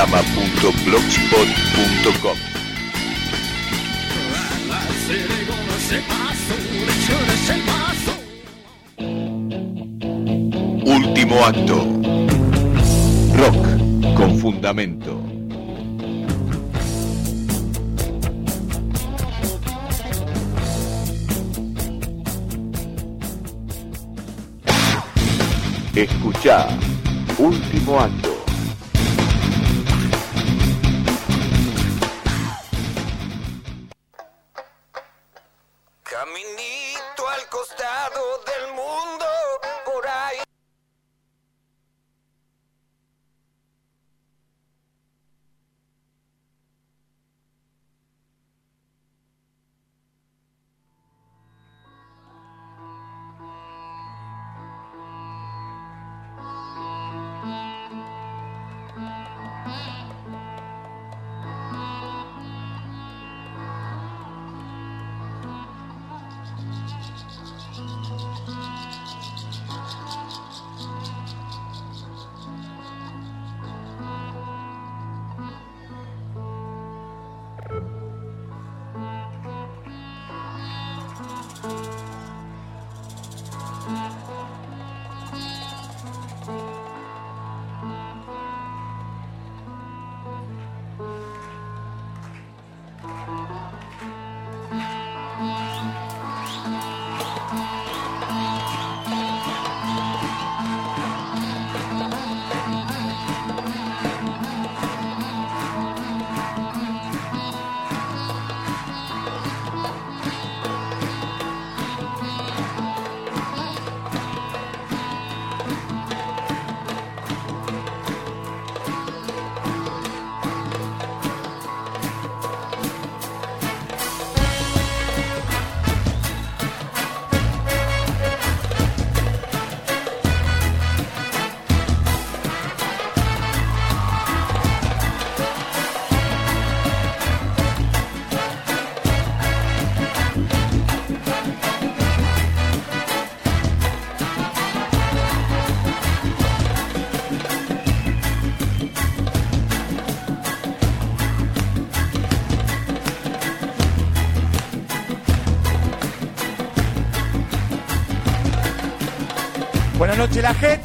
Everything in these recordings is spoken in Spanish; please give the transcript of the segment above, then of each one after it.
lama.blogspot.com. Último acto. Rock con fundamento. Escucha. Último acto noche la gente.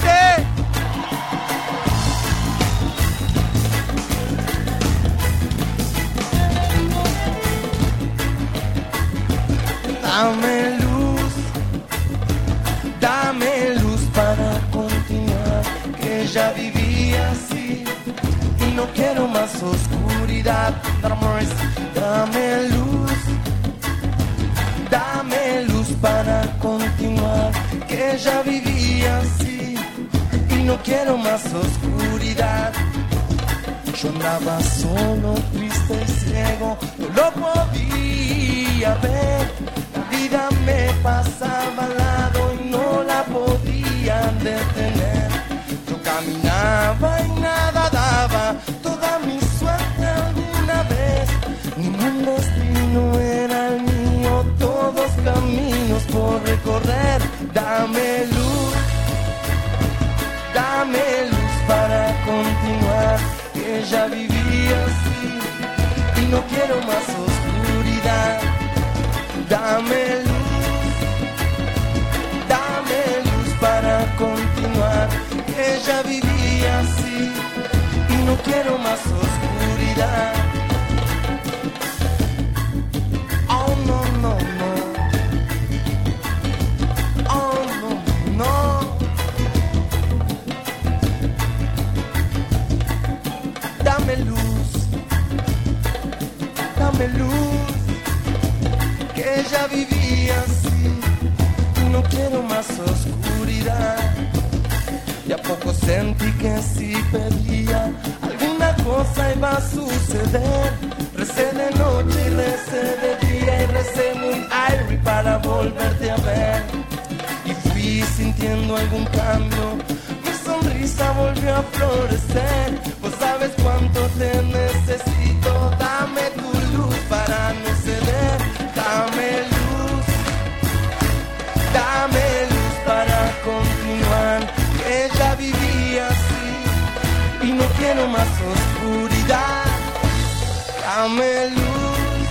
Dame luz,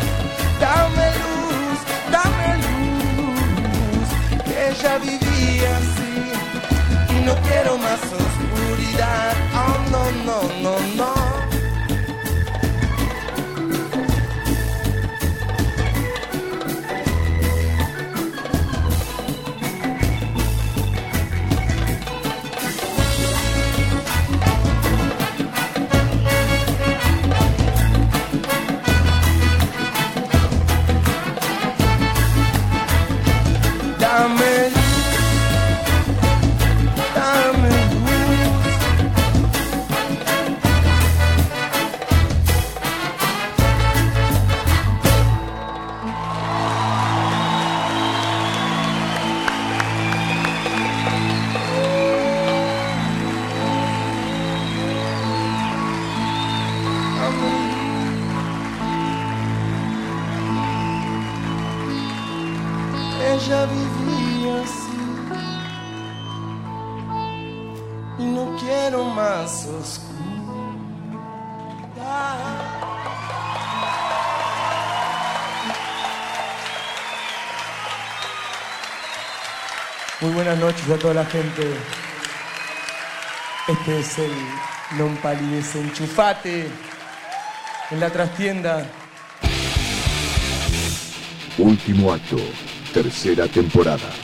dame luz, dame luz, que ya viví así y no quiero más oscuridad. Oh, no, no, no, no. Buenas noches a toda la gente. Este es el Non Palides Enchufate en la trastienda. Último acto, tercera temporada.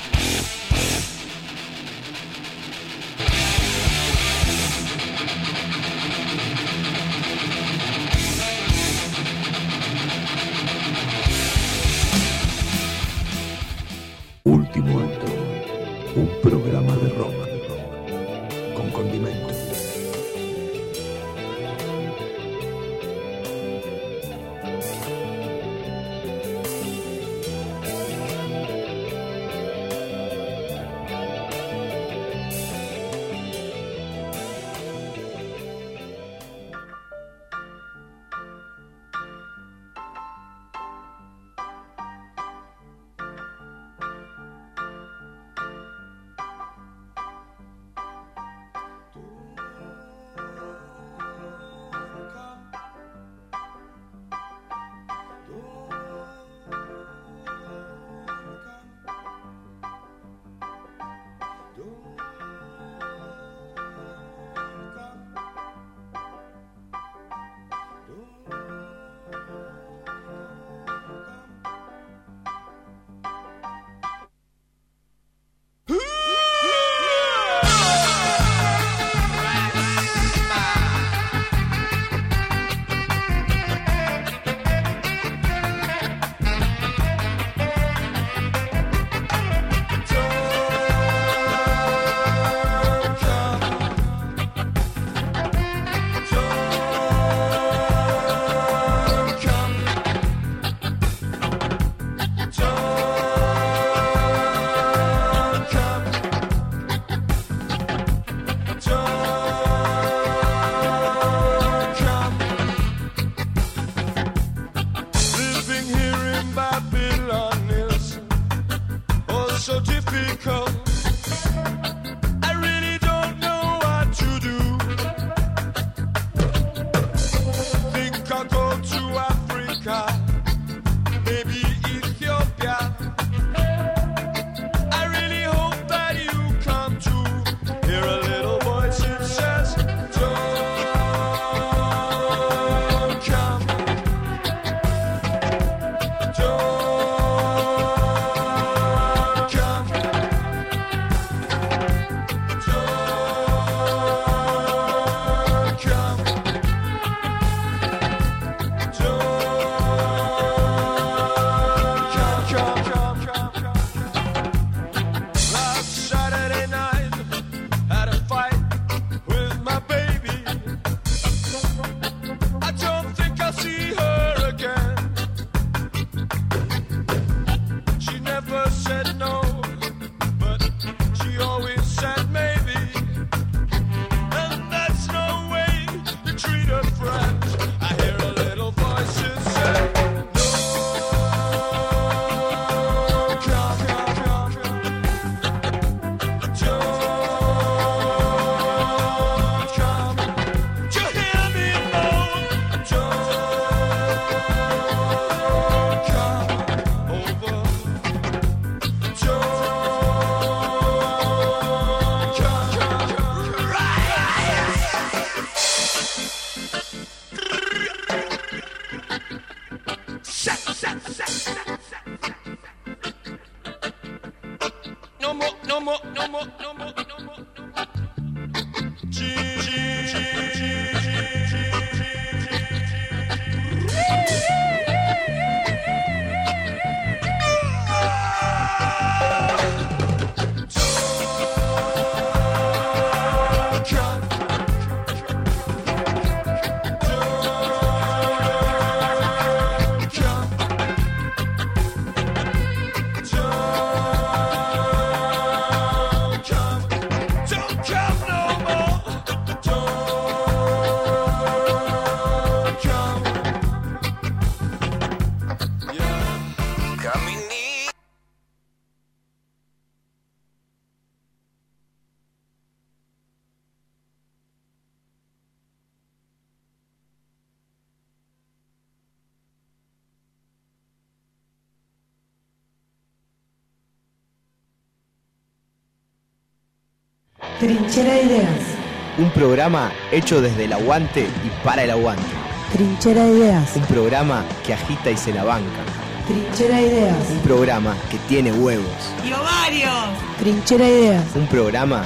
Un programa hecho desde el aguante y para el aguante. Trinchera de Ideas. Un programa que agita y se la banca. Trinchera de Ideas. Un programa que tiene huevos. ¡Y ovarios! Trinchera de Ideas. Un programa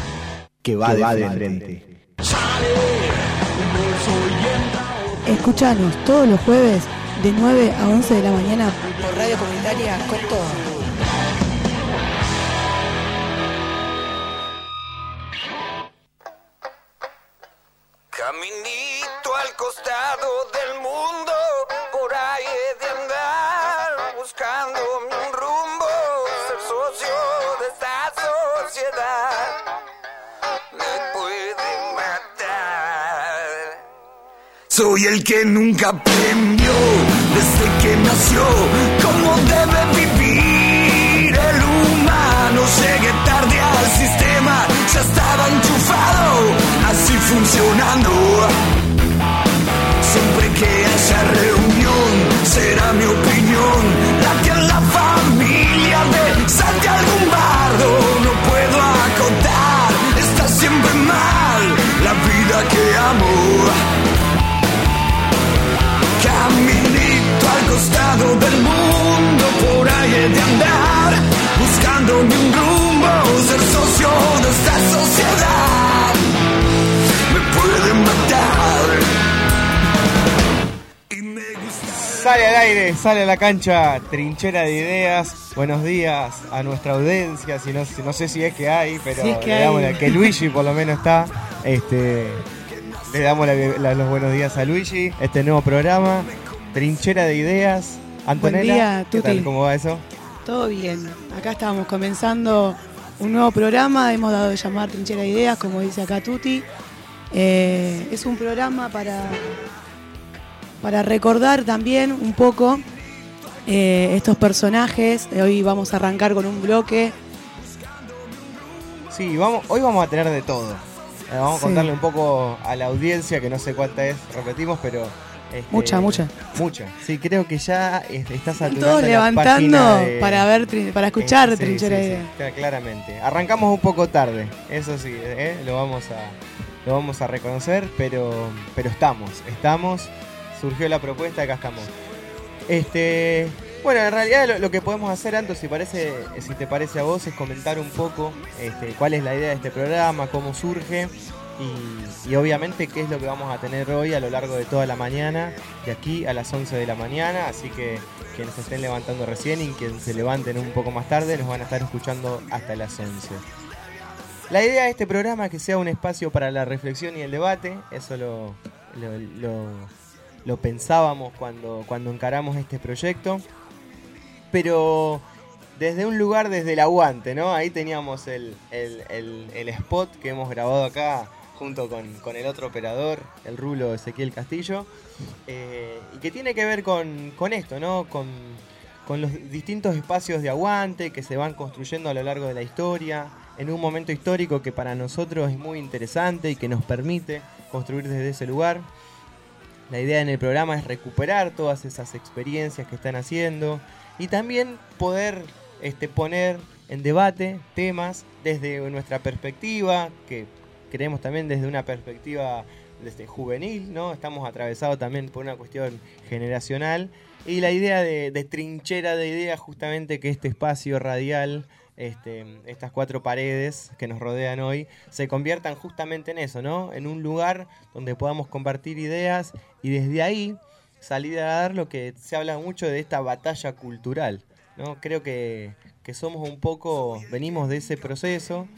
que va, de, frente. frente. Escuchanos todos los jueves de 9 a 11 de la mañana por Radio Comunitaria con todo. Soy el que nunca aprendió desde que nació cómo debe vivir el humano. Llegué tarde al sistema, ya estaba enchufado, así funcionando. Siempre que haya reunión, será mi opinión la que en la familia de salte algún bardo. No puedo acotar, está siempre mal la vida que amo. Costado del mundo, por ahí he de andar, buscándome un rumbo, ser socio de esta sociedad. Me pueden matar. Y me gusta. Sale al aire, sale a la cancha, trinchera de ideas. Buenos días a nuestra audiencia, si no, si- no sé si es que hay, pero Si es que le hay. damos la- que Luigi por lo menos está. Este, le damos la- la- los buenos días a Luigi. Este nuevo programa, trinchera de ideas. Antonella, día, ¿qué tal? ¿Cómo va eso? Todo bien. Acá estábamos comenzando un nuevo programa. Hemos dado de llamar Trinchera de Ideas, como dice acá Tuti. Eh, es un programa para, para recordar también un poco eh, estos personajes. Hoy vamos a arrancar con un bloque. Sí, vamos, hoy vamos a tener de todo. Eh, vamos a Sí. contarle un poco a la audiencia, que no sé cuánta es, repetimos, pero... este, Mucha, mucha. Mucha. Sí, creo que ya es- está Están saturando todos levantando de- para ver, para escuchar Eh, sí, Trinchera claramente. Arrancamos un poco tarde, eso sí, ¿eh? lo vamos a lo vamos a reconocer, pero pero estamos, estamos. Surgió la propuesta, acá estamos. Este, bueno, en realidad lo, lo que podemos hacer, Anto, si parece, si te parece a vos, es comentar un poco este, cuál es la idea de este programa, cómo surge y, obviamente qué es lo que vamos a tener hoy a lo largo de toda la mañana, de aquí a las 11 de la mañana, así que quienes estén levantando recién y quienes se levanten un poco más tarde nos van a estar escuchando hasta las 11. La idea de este programa es que sea un espacio para la reflexión y el debate, eso lo, pensábamos cuando, cuando encaramos este proyecto, pero desde un lugar, desde el aguante, ¿no? Ahí teníamos el- el- el spot que hemos grabado acá junto con, con el otro operador, el rulo Ezequiel Castillo, eh, y que tiene que ver con, con esto, ¿no? Con, con los distintos espacios de aguante que se van construyendo a lo largo de la historia, en un momento histórico que para nosotros es muy interesante y que nos permite construir desde ese lugar. La idea en el programa es recuperar todas esas experiencias que están haciendo y también poder este, poner en debate temas desde nuestra perspectiva, que creemos también desde una perspectiva desde juvenil, ¿no? Estamos atravesados también por una cuestión generacional y la idea de, trinchera de ideas justamente que este espacio radial este, estas cuatro paredes que nos rodean hoy se conviertan justamente en eso, ¿no? En un lugar donde podamos compartir ideas y desde ahí salir a dar lo que se habla mucho de esta batalla cultural, ¿no? Creo que, que somos un poco, venimos de ese proceso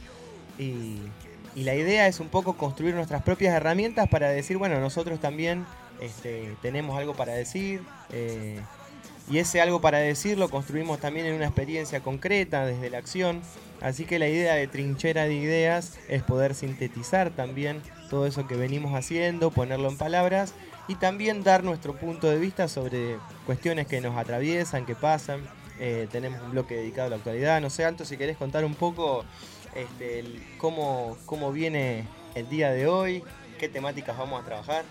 y, y la idea es un poco construir nuestras propias herramientas para decir, bueno, nosotros también este, tenemos algo para decir. eh, y ese algo para decir lo construimos también en una experiencia concreta desde la acción. Así que la idea de trinchera de ideas es poder sintetizar también todo eso que venimos haciendo, ponerlo en palabras y también dar nuestro punto de vista sobre cuestiones que nos atraviesan, que pasan. Eh, tenemos un bloque dedicado a la actualidad. No sé, Anto, si querés contar un poco este, cómo, cómo viene el día de hoy, qué temáticas vamos a trabajar.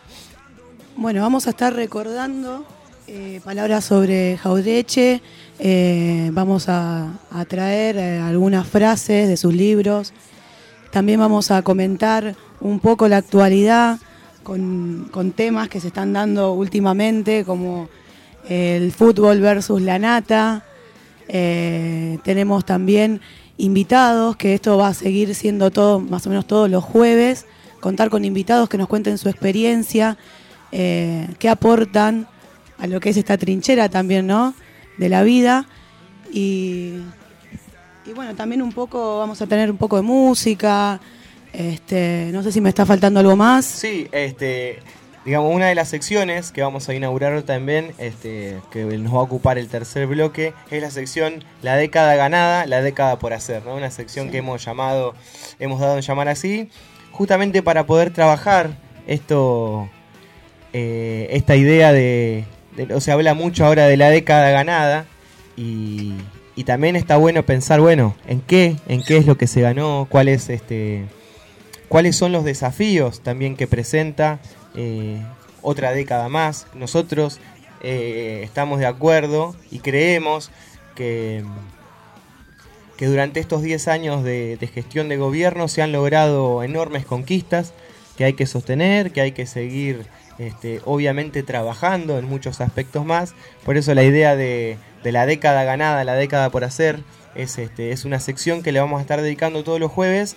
Bueno, vamos a estar recordando eh, palabras sobre Jaureche, eh, vamos a, a traer eh, algunas frases de sus libros, también vamos a comentar un poco la actualidad con, con temas que se están dando últimamente, como el fútbol versus la nata. Tenemos también invitados, que esto va a seguir siendo todo, más o menos todos los jueves, contar con invitados que nos cuenten su experiencia, eh, qué aportan a lo que es esta trinchera también, ¿no? De la vida. Y, y bueno, también un poco, vamos a tener un poco de música. Este, no sé si me está faltando algo más. Sí, este, digamos, una de las secciones que vamos a inaugurar también, este, que nos va a ocupar el tercer bloque, es la sección La década ganada, la década por hacer, ¿no? Una sección Sí. que hemos llamado, hemos dado en llamar así, justamente para poder trabajar esto, eh, esta idea de, de- o sea, habla mucho ahora de la década ganada y, y también está bueno pensar, bueno, en qué, en qué es lo que se ganó, cuál es este cuáles son los desafíos también que presenta eh, otra década más. Nosotros eh, estamos de acuerdo y creemos que, que durante estos 10 años de, gestión de gobierno se han logrado enormes conquistas que hay que sostener, que hay que seguir este, obviamente trabajando en muchos aspectos más. Por eso la idea de, de la década ganada, la década por hacer, es, este, es una sección que le vamos a estar dedicando todos los jueves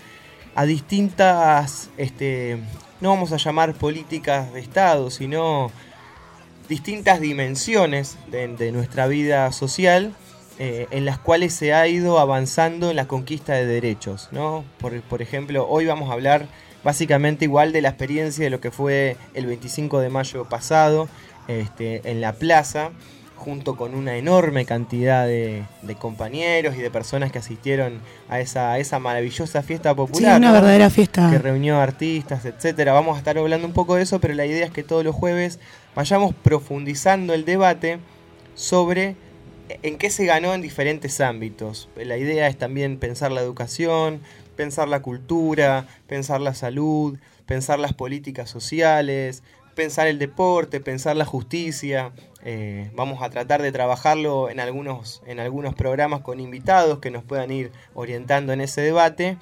a distintas, este, no vamos a llamar políticas de Estado, sino distintas dimensiones de, nuestra vida social eh, en las cuales se ha ido avanzando en la conquista de derechos. ¿no? Por, por ejemplo, hoy vamos a hablar básicamente igual de la experiencia de lo que fue el 25 de mayo pasado este, en la plaza, junto con una enorme cantidad de, de compañeros y de personas que asistieron a esa, a esa maravillosa fiesta Sí, popular. una ¿no? verdadera fiesta. que reunió artistas, etcétera. Vamos a estar hablando un poco de eso, pero la idea es que todos los jueves vayamos profundizando el debate sobre en qué se ganó en diferentes ámbitos. La idea es también pensar la educación, pensar la cultura, pensar la salud, pensar las políticas sociales, pensar el deporte, pensar la justicia. Eh, vamos a tratar de trabajarlo en algunos, en algunos programas con invitados que nos puedan ir orientando en ese debate.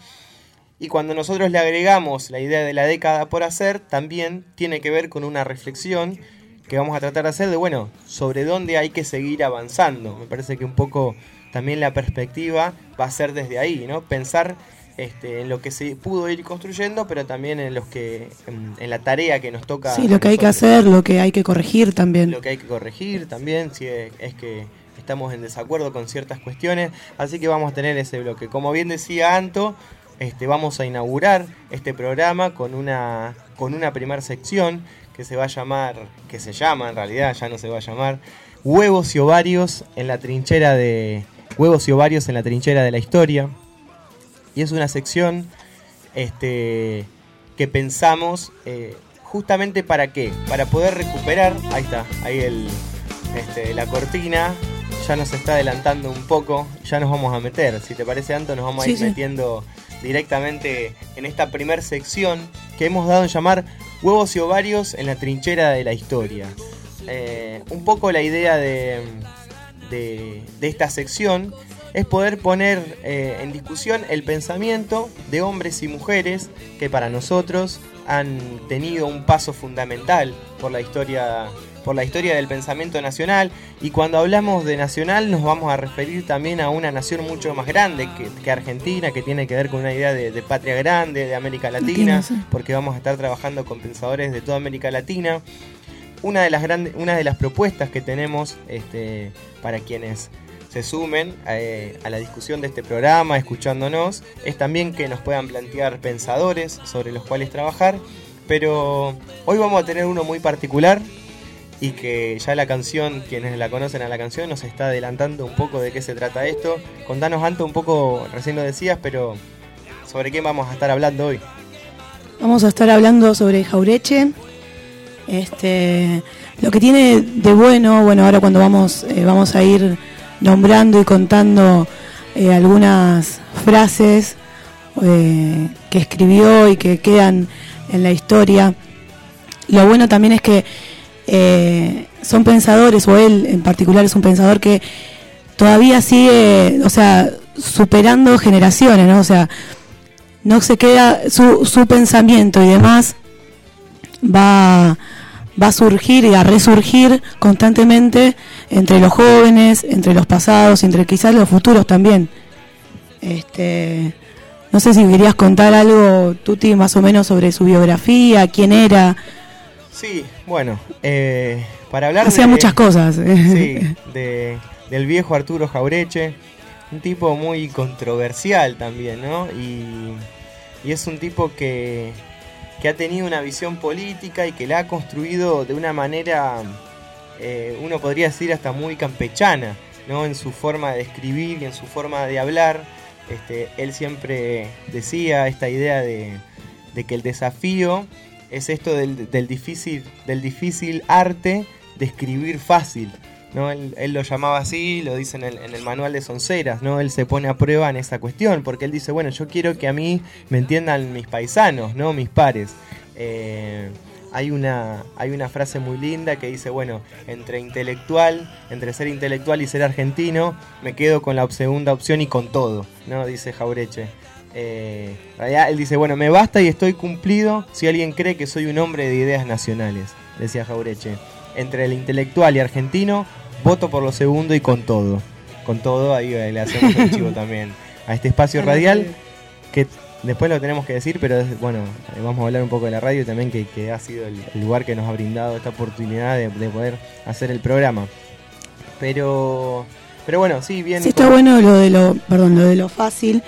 Y cuando nosotros le agregamos la idea de la década por hacer, también tiene que ver con una reflexión que vamos a tratar de hacer de, bueno, sobre dónde hay que seguir avanzando. Me parece que un poco también la perspectiva va a ser desde ahí, ¿no? Pensar este, en lo que se pudo ir construyendo, pero también en, los que, en, en la tarea que nos toca. Sí, lo que hay que hacer, lo que hay que corregir también. lo que hay que corregir también, si es, es que estamos en desacuerdo con ciertas cuestiones, así que vamos a tener ese bloque. Como bien decía Anto, este, vamos a inaugurar este programa con una, con una primera sección que se va a llamar, que se llama en realidad, ya no se va a llamar, Huevos y ovarios en la trinchera de. Huevos y ovarios en la trinchera de la historia. Y es una sección este, que pensamos eh, justamente para qué, para poder recuperar, ahí está, ahí el, este, la cortina, ya nos está adelantando un poco, ya nos vamos a meter, si te parece Anto, nos vamos a ir sí. metiendo directamente en esta primer sección que hemos dado en llamar huevos y ovarios en la trinchera de la historia. Eh, un poco la idea de, de, de esta sección es poder poner eh, en discusión el pensamiento de hombres y mujeres que para nosotros han tenido un paso fundamental por la historia por la historia del pensamiento nacional y cuando hablamos de nacional nos vamos a referir también a una nación mucho más grande que, que Argentina, que tiene que ver con una idea de, de patria grande, de América Latina, sí. porque vamos a estar trabajando con pensadores de toda América Latina. Una de las, grandes, una de las propuestas que tenemos este, para quienes se sumen eh, a la discusión de este programa, escuchándonos, es también que nos puedan plantear pensadores sobre los cuales trabajar, pero hoy vamos a tener uno muy particular y que ya la canción, quienes la conocen a la canción, nos está adelantando un poco de qué se trata esto. Contanos, Anto, un poco, recién lo decías, pero sobre qué vamos a estar hablando hoy. Vamos a estar hablando sobre Jaureche. Este, lo que tiene de bueno, bueno, ahora cuando vamos, eh, vamos a ir nombrando y contando eh, algunas frases eh, que escribió y que quedan en la historia. Lo bueno también es que eh, son pensadores, o él en particular es un pensador que todavía sigue, o sea, superando generaciones, ¿no? O sea, no se queda su, su pensamiento y demás va va a surgir y a resurgir constantemente entre los jóvenes, entre los pasados, entre quizás los futuros también. Este, no sé si querías contar algo, Tuti, más o menos sobre su biografía, quién era. Sí, bueno, eh, para hablar Hacía de- muchas cosas. Sí, de- del viejo Arturo Jaureche, un tipo muy controversial también, ¿no? Y, y es un tipo que, que ha tenido una visión política y que la ha construido de una manera, eh, uno podría decir hasta muy campechana, ¿no? En su forma de escribir y en su forma de hablar. Este, él siempre decía esta idea de, que el desafío es esto del, difícil, del difícil arte de escribir fácil. ¿no? Él, lo llamaba así, lo dice en el, en el manual de Sonceras, ¿no? Él se pone a prueba en esa cuestión, porque él dice, bueno, yo quiero que a mí me entiendan mis paisanos, ¿no? Mis pares. Eh, hay una, hay una frase muy linda que dice, bueno, entre intelectual, entre ser intelectual y ser argentino, me quedo con la segunda opción y con todo, ¿no? Dice Jaureche. Eh, en realidad él dice, bueno, me basta y estoy cumplido si alguien cree que soy un hombre de ideas nacionales, decía Jaureche. Entre el intelectual y argentino, voto por lo segundo y con todo. Con todo, ahí le hacemos el chivo también a este espacio radial que después lo tenemos que decir, pero es- bueno, eh, vamos a hablar un poco de la radio también, que, que ha sido el, el lugar que nos ha brindado esta oportunidad de, de poder hacer el programa. Pero, pero bueno, sí, bien. Sí, está bueno lo de lo, perdón, lo de lo fácil,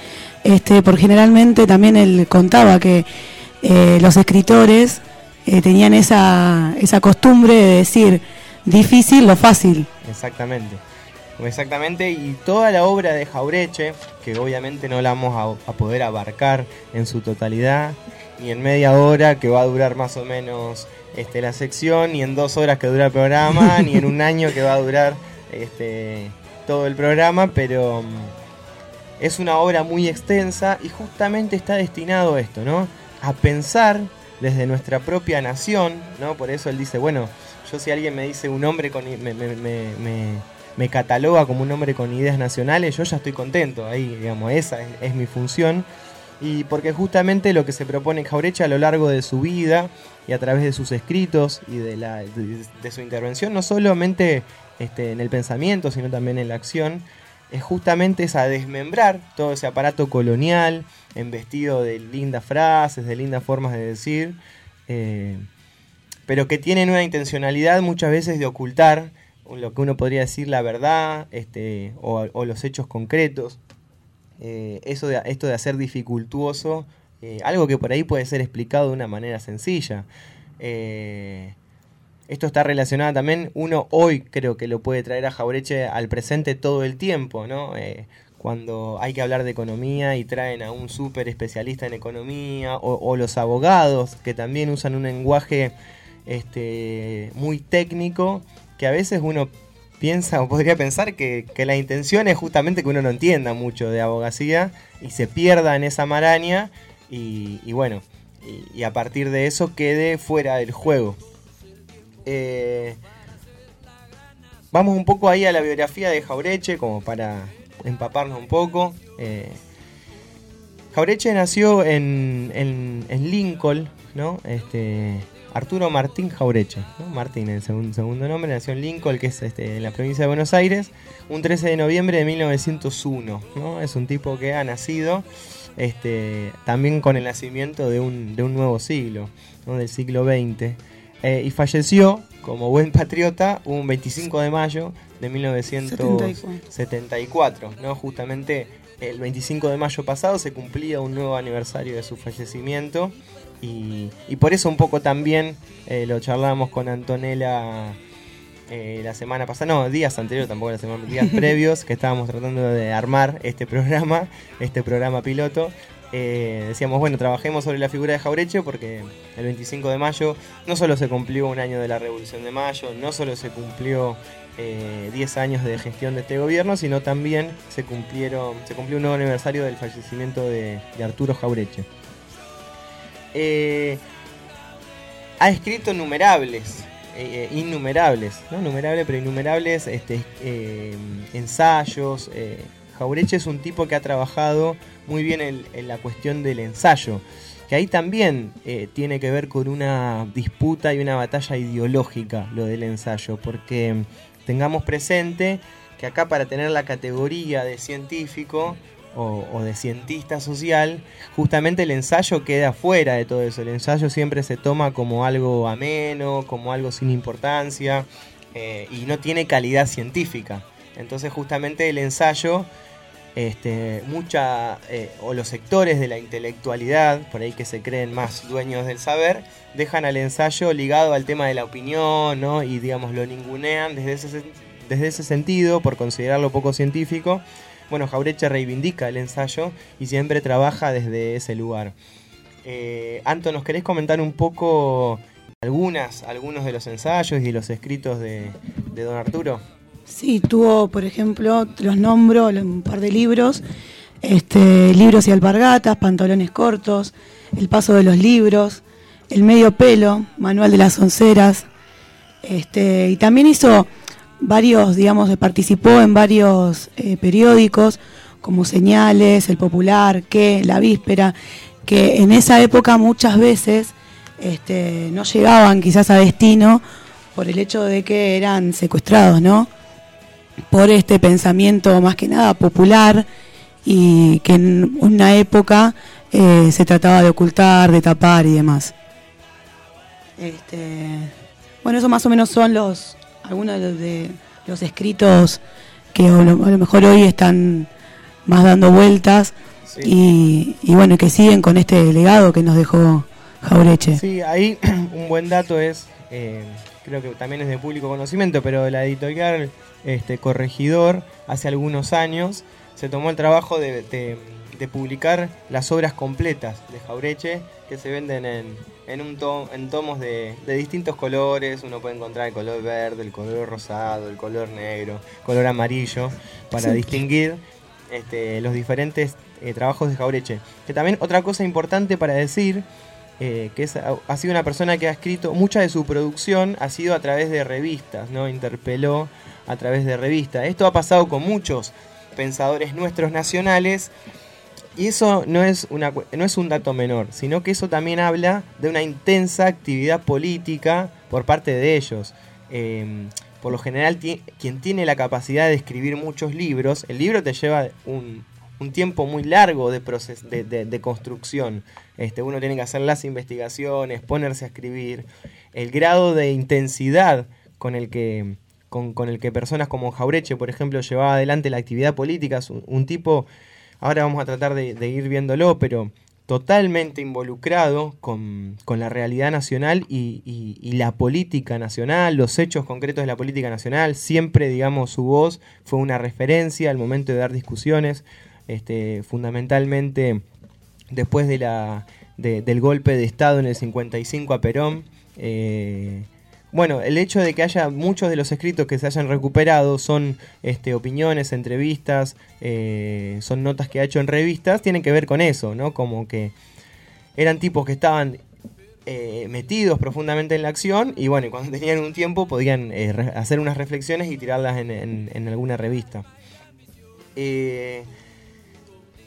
este, porque generalmente también él contaba que eh, los escritores eh, tenían esa, esa costumbre de decir difícil lo fácil. Exactamente. Exactamente, y toda la obra de Jaureche, que obviamente no la vamos a, a poder abarcar en su totalidad, ni en media hora, que va a durar más o menos este, la sección, ni en dos horas que dura el programa, ni en un año que va a durar este, todo el programa, pero mm, es una obra muy extensa y justamente está destinado a esto, ¿no? A pensar desde nuestra propia nación, ¿no? Por eso él dice, bueno, yo si alguien me dice un hombre con... me, me, me, me- cataloga como un hombre con ideas nacionales, yo ya estoy contento, ahí, digamos, esa es, mi función. Y porque justamente lo que se propone Jaureche a lo largo de su vida y a través de sus escritos y de, la, su intervención, no solamente este, en el pensamiento, sino también en la acción, es justamente esa desmembrar todo ese aparato colonial, embestido de lindas frases, de lindas formas de decir, eh, pero que tienen una intencionalidad muchas veces de ocultar lo que uno podría decir la verdad este, o, o los hechos concretos. Eh, eso de, esto de hacer dificultuoso eh, algo que por ahí puede ser explicado de una manera sencilla. Eh, esto está relacionado también, uno hoy creo que lo puede traer a Jaureche al presente todo el tiempo, ¿no? Cuando hay que hablar de economía y traen a un súper especialista en economía, o, o los abogados que también usan un lenguaje este, muy técnico, que a veces uno piensa o podría pensar que, que la intención es justamente que uno no entienda mucho de abogacía y se pierda en esa maraña y, bueno, y, y a partir de eso quede fuera del juego. Eh, vamos un poco ahí a la biografía de Jaureche como para empaparnos un poco. Eh, Jaureche nació en, en, en Lincoln, ¿no? Este, Arturo Martín Jaureche, ¿no? Martín, el segundo, segundo nombre, nació en Lincoln, que es este, en la provincia de Buenos Aires, un 13 de noviembre de 1901. ¿no? Es un tipo que ha nacido este, también con el nacimiento de un, de un nuevo siglo, ¿no? del siglo XX, eh, y falleció como buen patriota un 25 de mayo de 1974. ¿no? Justamente el 25 de mayo pasado se cumplía un nuevo aniversario de su fallecimiento y, y por eso un poco también eh, lo charlamos con Antonella eh, la semana pasada, no, días anteriores, tampoco la semana, días previos, que estábamos tratando de armar este programa, este programa piloto. Eh, decíamos, bueno, trabajemos sobre la figura de Jaureche porque el 25 de mayo no solo se cumplió un año de la Revolución de Mayo, no solo se cumplió eh, 10 años de gestión de este gobierno, sino también se cumplieron se cumplió un nuevo aniversario del fallecimiento de, de Arturo Jaureche. Eh, ha escrito innumerables, eh, innumerables, pero innumerables este, eh, ensayos. eh, Jaureche es un tipo que ha trabajado muy bien en, la cuestión del ensayo, que ahí también tiene que ver con una disputa y una batalla ideológica lo del ensayo, porque mm, tengamos presente que acá para tener la categoría de científico o, de cientista social, justamente el ensayo queda fuera de todo eso. El ensayo siempre se toma como algo ameno, como algo sin importancia eh, y no tiene calidad científica. Entonces justamente el ensayo, este, mucha, eh, o los sectores de la intelectualidad, por ahí que se creen más dueños del saber, dejan al ensayo ligado al tema de la opinión, ¿no? Y digamos lo ningunean desde ese, desde ese sentido por considerarlo poco científico. Bueno, Jaureche reivindica el ensayo y siempre trabaja desde ese lugar. Eh, Anto, ¿nos querés comentar un poco algunas, algunos de los ensayos y los escritos de, don Arturo? Sí, tuvo, por ejemplo, los nombro, un par de libros, este, libros y alpargatas, pantalones cortos, el paso de los libros, el medio pelo, manual de las onceras, este, y también hizo varios, digamos, participó en varios eh, periódicos como Señales, El Popular, que La Víspera, que en esa época muchas veces este, no llegaban quizás a destino por el hecho de que eran secuestrados, ¿no? por este pensamiento más que nada popular y que en una época eh, se trataba de ocultar, de tapar y demás. Este, bueno, eso más o menos son los algunos de los, de los escritos que a lo, a lo mejor hoy están más dando vueltas y, y bueno, que siguen con este legado que nos dejó Jaureche. Sí, ahí un buen dato es, eh, creo que también es de público conocimiento, pero la editorial este, Corregidor hace algunos años se tomó el trabajo de, de- de publicar las obras completas de Jaureche que se venden en, en, un to- en tomos de, de distintos colores. Uno puede encontrar el color verde, el color rosado, el color negro, color amarillo, para Sí. distinguir este, los diferentes eh, trabajos de Jaureche. Que también otra cosa importante para decir eh, que es, ha sido una persona que ha escrito, mucha de su producción ha sido a través de revistas, ¿no? Interpeló a través de revistas. Esto ha pasado con muchos pensadores nuestros nacionales y eso no es, una, no es un dato menor, sino que eso también habla de una intensa actividad política por parte de ellos. Eh, por lo general, quien tiene la capacidad de escribir muchos libros, el libro te lleva un, un tiempo muy largo de, proces- de, construcción. Este, uno tiene que hacer las investigaciones, ponerse a escribir. El grado de intensidad con el que, con, con el que personas como Jaureche, por ejemplo, llevaba adelante la actividad política, es un tipo, ahora vamos a tratar de, ir viéndolo, pero totalmente involucrado con, la realidad nacional y, la política nacional, los hechos concretos de la política nacional. Siempre, digamos, su voz fue una referencia al momento de dar discusiones, este, fundamentalmente después del golpe de Estado en el 55 a Perón. eh, bueno, el hecho de que haya muchos de los escritos que se hayan recuperado son este, opiniones, entrevistas, eh, son notas que ha hecho en revistas, tienen que ver con eso, ¿no? Como que eran tipos que estaban eh, metidos profundamente en la acción y bueno, cuando tenían un tiempo podían eh, hacer unas reflexiones y tirarlas en alguna revista. Eh,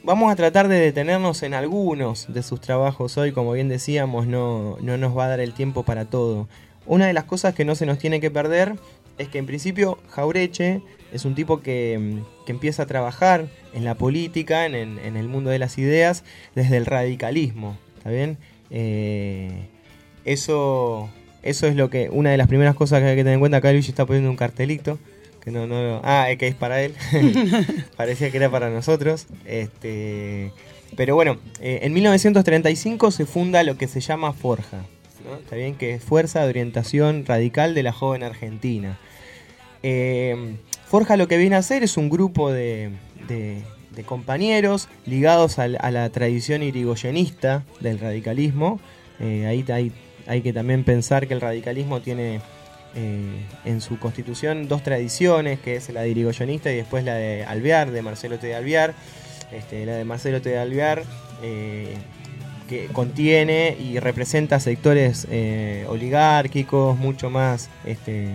vamos a tratar de detenernos en algunos de sus trabajos hoy, como bien decíamos, no, no nos va a dar el tiempo para todo. Una de las cosas que no se nos tiene que perder es que en principio Jaureche es un tipo que, mm, que empieza a trabajar en la política, en, el mundo de las ideas, desde el radicalismo. ¿Está bien? Eh, eso, eso es lo que. Una de las primeras cosas que hay que tener en cuenta. Acá Luigi está poniendo un cartelito. Que no, no, ah, es que es para él. Parecía que era para nosotros. Este, pero bueno, eh, en 1935 se funda lo que se llama Forja. ¿No? Está bien que es Fuerza de Orientación Radical de la Joven Argentina. Eh, Forja lo que viene a hacer es un grupo de, de- compañeros ligados a, la tradición irigoyenista del radicalismo. Eh, ahí hay, hay que también pensar que el radicalismo tiene eh, en su constitución dos tradiciones, que es la de irigoyenista y después la de Alvear, de Marcelo T. de. Este, la de Marcelo T. de Alvear que contiene y representa sectores eh, oligárquicos, mucho más este,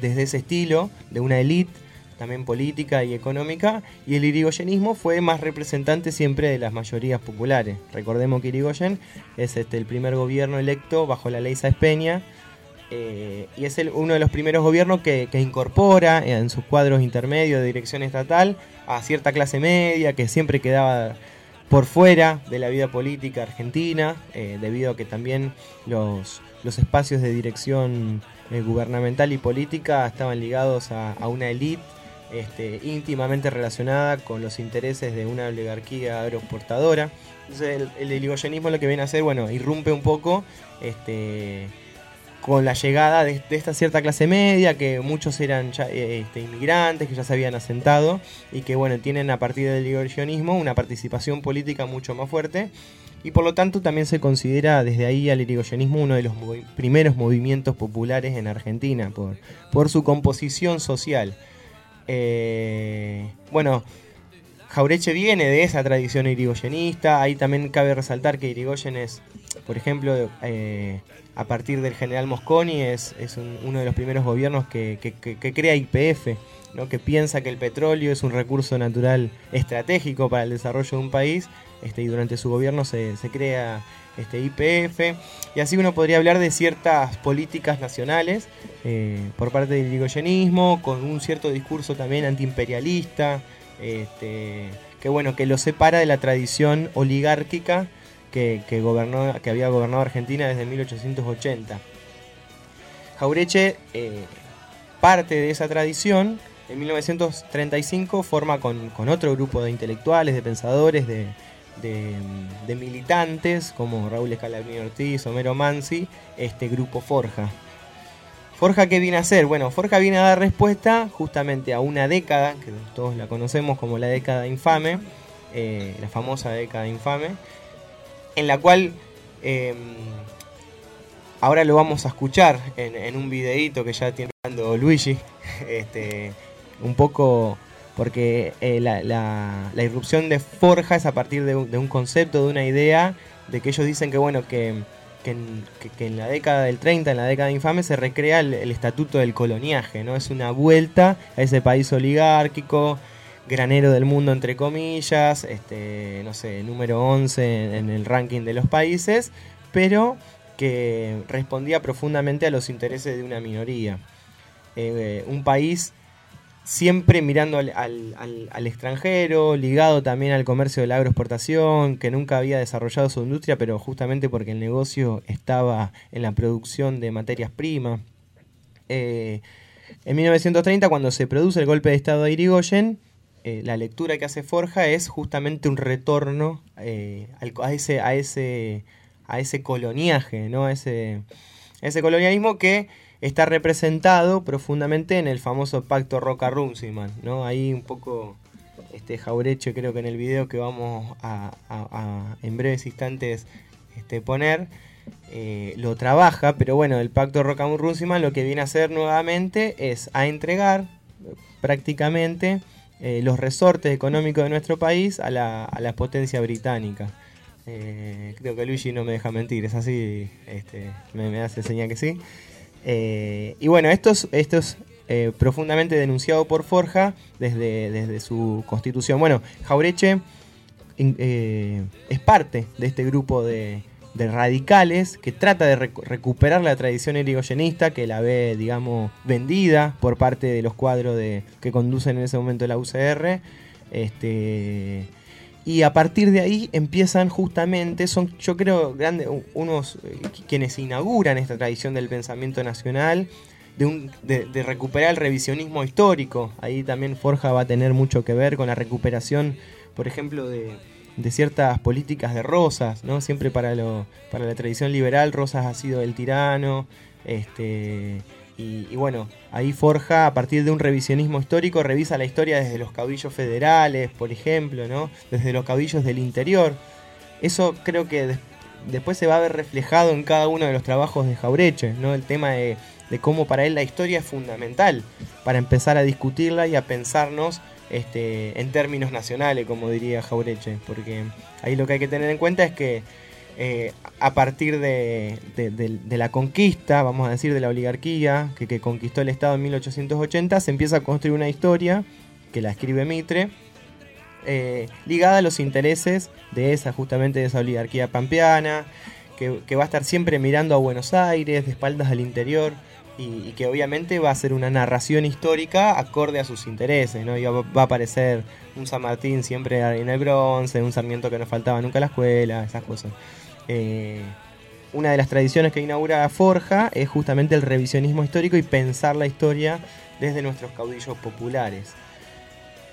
desde ese estilo, de una élite también política y económica, y el irigoyenismo fue más representante siempre de las mayorías populares. Recordemos que Irigoyen es este, el primer gobierno electo bajo la ley Peña, eh, y es uno de los primeros gobiernos que incorpora en sus cuadros intermedios de dirección estatal a cierta clase media que siempre quedaba por fuera de la vida política argentina, eh, debido a que también los, los espacios de dirección eh, gubernamental y política estaban ligados a, una élite este, íntimamente relacionada con los intereses de una oligarquía agroexportadora. Entonces el, el lo que viene a hacer, bueno, irrumpe un poco este, con la llegada de, esta cierta clase media, que muchos eran eh, este, inmigrantes, que ya se habían asentado, y que bueno, tienen a partir del irigoyenismo una participación política mucho más fuerte, y por lo tanto también se considera desde ahí al irigoyenismo uno de los primeros movimientos populares en Argentina, por, por su composición social. Eh, bueno, Jaureche viene de esa tradición irigoyenista. Ahí también cabe resaltar que Irigoyen es, por ejemplo, eh, a partir del general Mosconi, es, un- uno de los primeros gobiernos que, crea IPF, que piensa que el petróleo es un recurso natural estratégico para el desarrollo de un país. Este, y durante su gobierno se, se crea este IPF. Y así uno podría hablar de ciertas políticas nacionales eh, por parte del irigoyenismo, con un cierto discurso también antiimperialista, este, que bueno, que lo separa de la tradición oligárquica que, gobernó, que había gobernado Argentina desde 1880. Jaureche eh, parte de esa tradición. En 1935 forma con, otro grupo de intelectuales, de pensadores, de militantes como Raúl Escalabrini Ortiz, Homero Mansi, este grupo Forja. Forja, ¿qué viene a hacer? Bueno, Forja viene a dar respuesta justamente a una década, que todos la conocemos como la década infame, eh, la famosa década infame, en la cual eh, ahora lo vamos a escuchar en, un videíto que ya tiene Luigi, este, un poco porque eh, la, irrupción de Forja es a partir de un, concepto, de una idea, de que ellos dicen que bueno, que, que en, que- que en la década del 30, en la década infame, se recrea el, el estatuto del coloniaje, ¿no? Es una vuelta a ese país oligárquico, granero del mundo entre comillas, este, no sé, número 11 en, el ranking de los países, pero que respondía profundamente a los intereses de una minoría. Eh, un país siempre mirando al extranjero, ligado también al comercio de la agroexportación, que nunca había desarrollado su industria, pero justamente porque el negocio estaba en la producción de materias primas. Eh, en 1930, cuando se produce el golpe de Estado de Irigoyen, eh, la lectura que hace Forja es justamente un retorno eh, a, ese, a, ese, a ese coloniaje, ¿no? a ese, ese colonialismo que está representado profundamente en el famoso pacto Roca-Runciman, ¿no? Ahí un poco este Jaureche creo que en el video que vamos a, en breves instantes este, poner eh, lo trabaja, pero bueno, el pacto Roca-Runciman lo que viene a hacer nuevamente es a entregar prácticamente eh, los resortes económicos de nuestro país a la, a la potencia británica. Eh, creo que Luigi no me deja mentir, es así, este, me, hace señal que sí. Eh, y bueno, estos, estos eh, profundamente denunciado por Forja desde, desde su constitución. Bueno, Jaureche es parte de este grupo de, de radicales que trata de recu- recuperar la tradición erigoyenista que la ve, digamos, vendida por parte de los cuadros de, que conducen en ese momento la UCR. Este, y a partir de ahí empiezan justamente, son yo creo grandes, unos eh, quienes inauguran esta tradición del pensamiento nacional, de, un, de recuperar el revisionismo histórico. Ahí también Forja va a tener mucho que ver con la recuperación, por ejemplo, de, de ciertas políticas de Rosas, ¿no? Siempre para, lo, para la tradición liberal, Rosas ha sido el tirano, este, y, y bueno, ahí Forja, a partir de un revisionismo histórico, revisa la historia desde los caudillos federales, por ejemplo, ¿no? Desde los caudillos del interior. Eso creo que des- después se va a ver reflejado en cada uno de los trabajos de Jaureche, ¿no? El tema de, de cómo para él la historia es fundamental para empezar a discutirla y a pensarnos este, en términos nacionales, como diría Jaureche, porque ahí lo que hay que tener en cuenta es que eh, a partir de, la conquista, vamos a decir, de la oligarquía que, conquistó el Estado en 1880, se empieza a construir una historia que la escribe Mitre, eh, ligada a los intereses de esa, justamente de esa oligarquía pampeana, que va a estar siempre mirando a Buenos Aires, de espaldas al interior, y, y que obviamente va a ser una narración histórica acorde a sus intereses, ¿no? Y va, va a aparecer un San Martín siempre en el bronce, un Sarmiento que no faltaba nunca a la escuela, esas cosas. Eh, una de las tradiciones que inaugura Forja es justamente el revisionismo histórico y pensar la historia desde nuestros caudillos populares.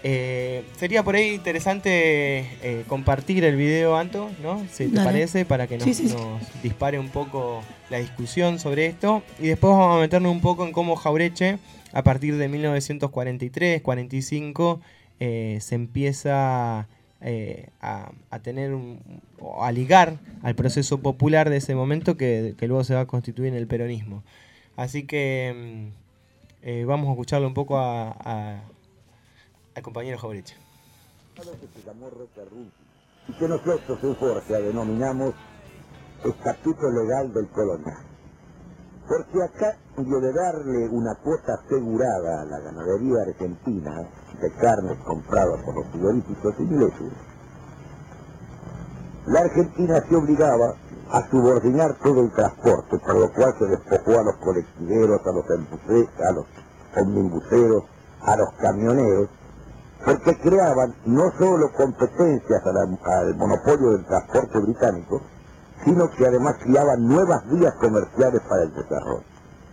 Eh, sería por ahí interesante eh, compartir el video, Anto, ¿no? Si te Dale. parece, para que nos, Sí, sí, sí. nos dispare un poco la discusión sobre esto. Y después vamos a meternos un poco en cómo Jaureche, a partir de 1943-45, eh, se empieza eh, a, a tener un- a ligar al proceso popular de ese momento que, que luego se va a constituir en el peronismo. Así que mm, vamos a escucharlo un poco a, a- al compañero Jaureche. y que nosotros en Forja denominamos Estatuto Legal del Colonial. Porque acá, de darle una cuota asegurada a la ganadería argentina de carnes compradas por los frigoríficos ingleses, la Argentina se obligaba a subordinar todo el transporte, por lo cual se despojó a los colectiveros, a los, a los omnibuseros, a los camioneros, porque creaban no solo competencias al monopolio del transporte británico, sino que además creaban nuevas vías comerciales para el desarrollo.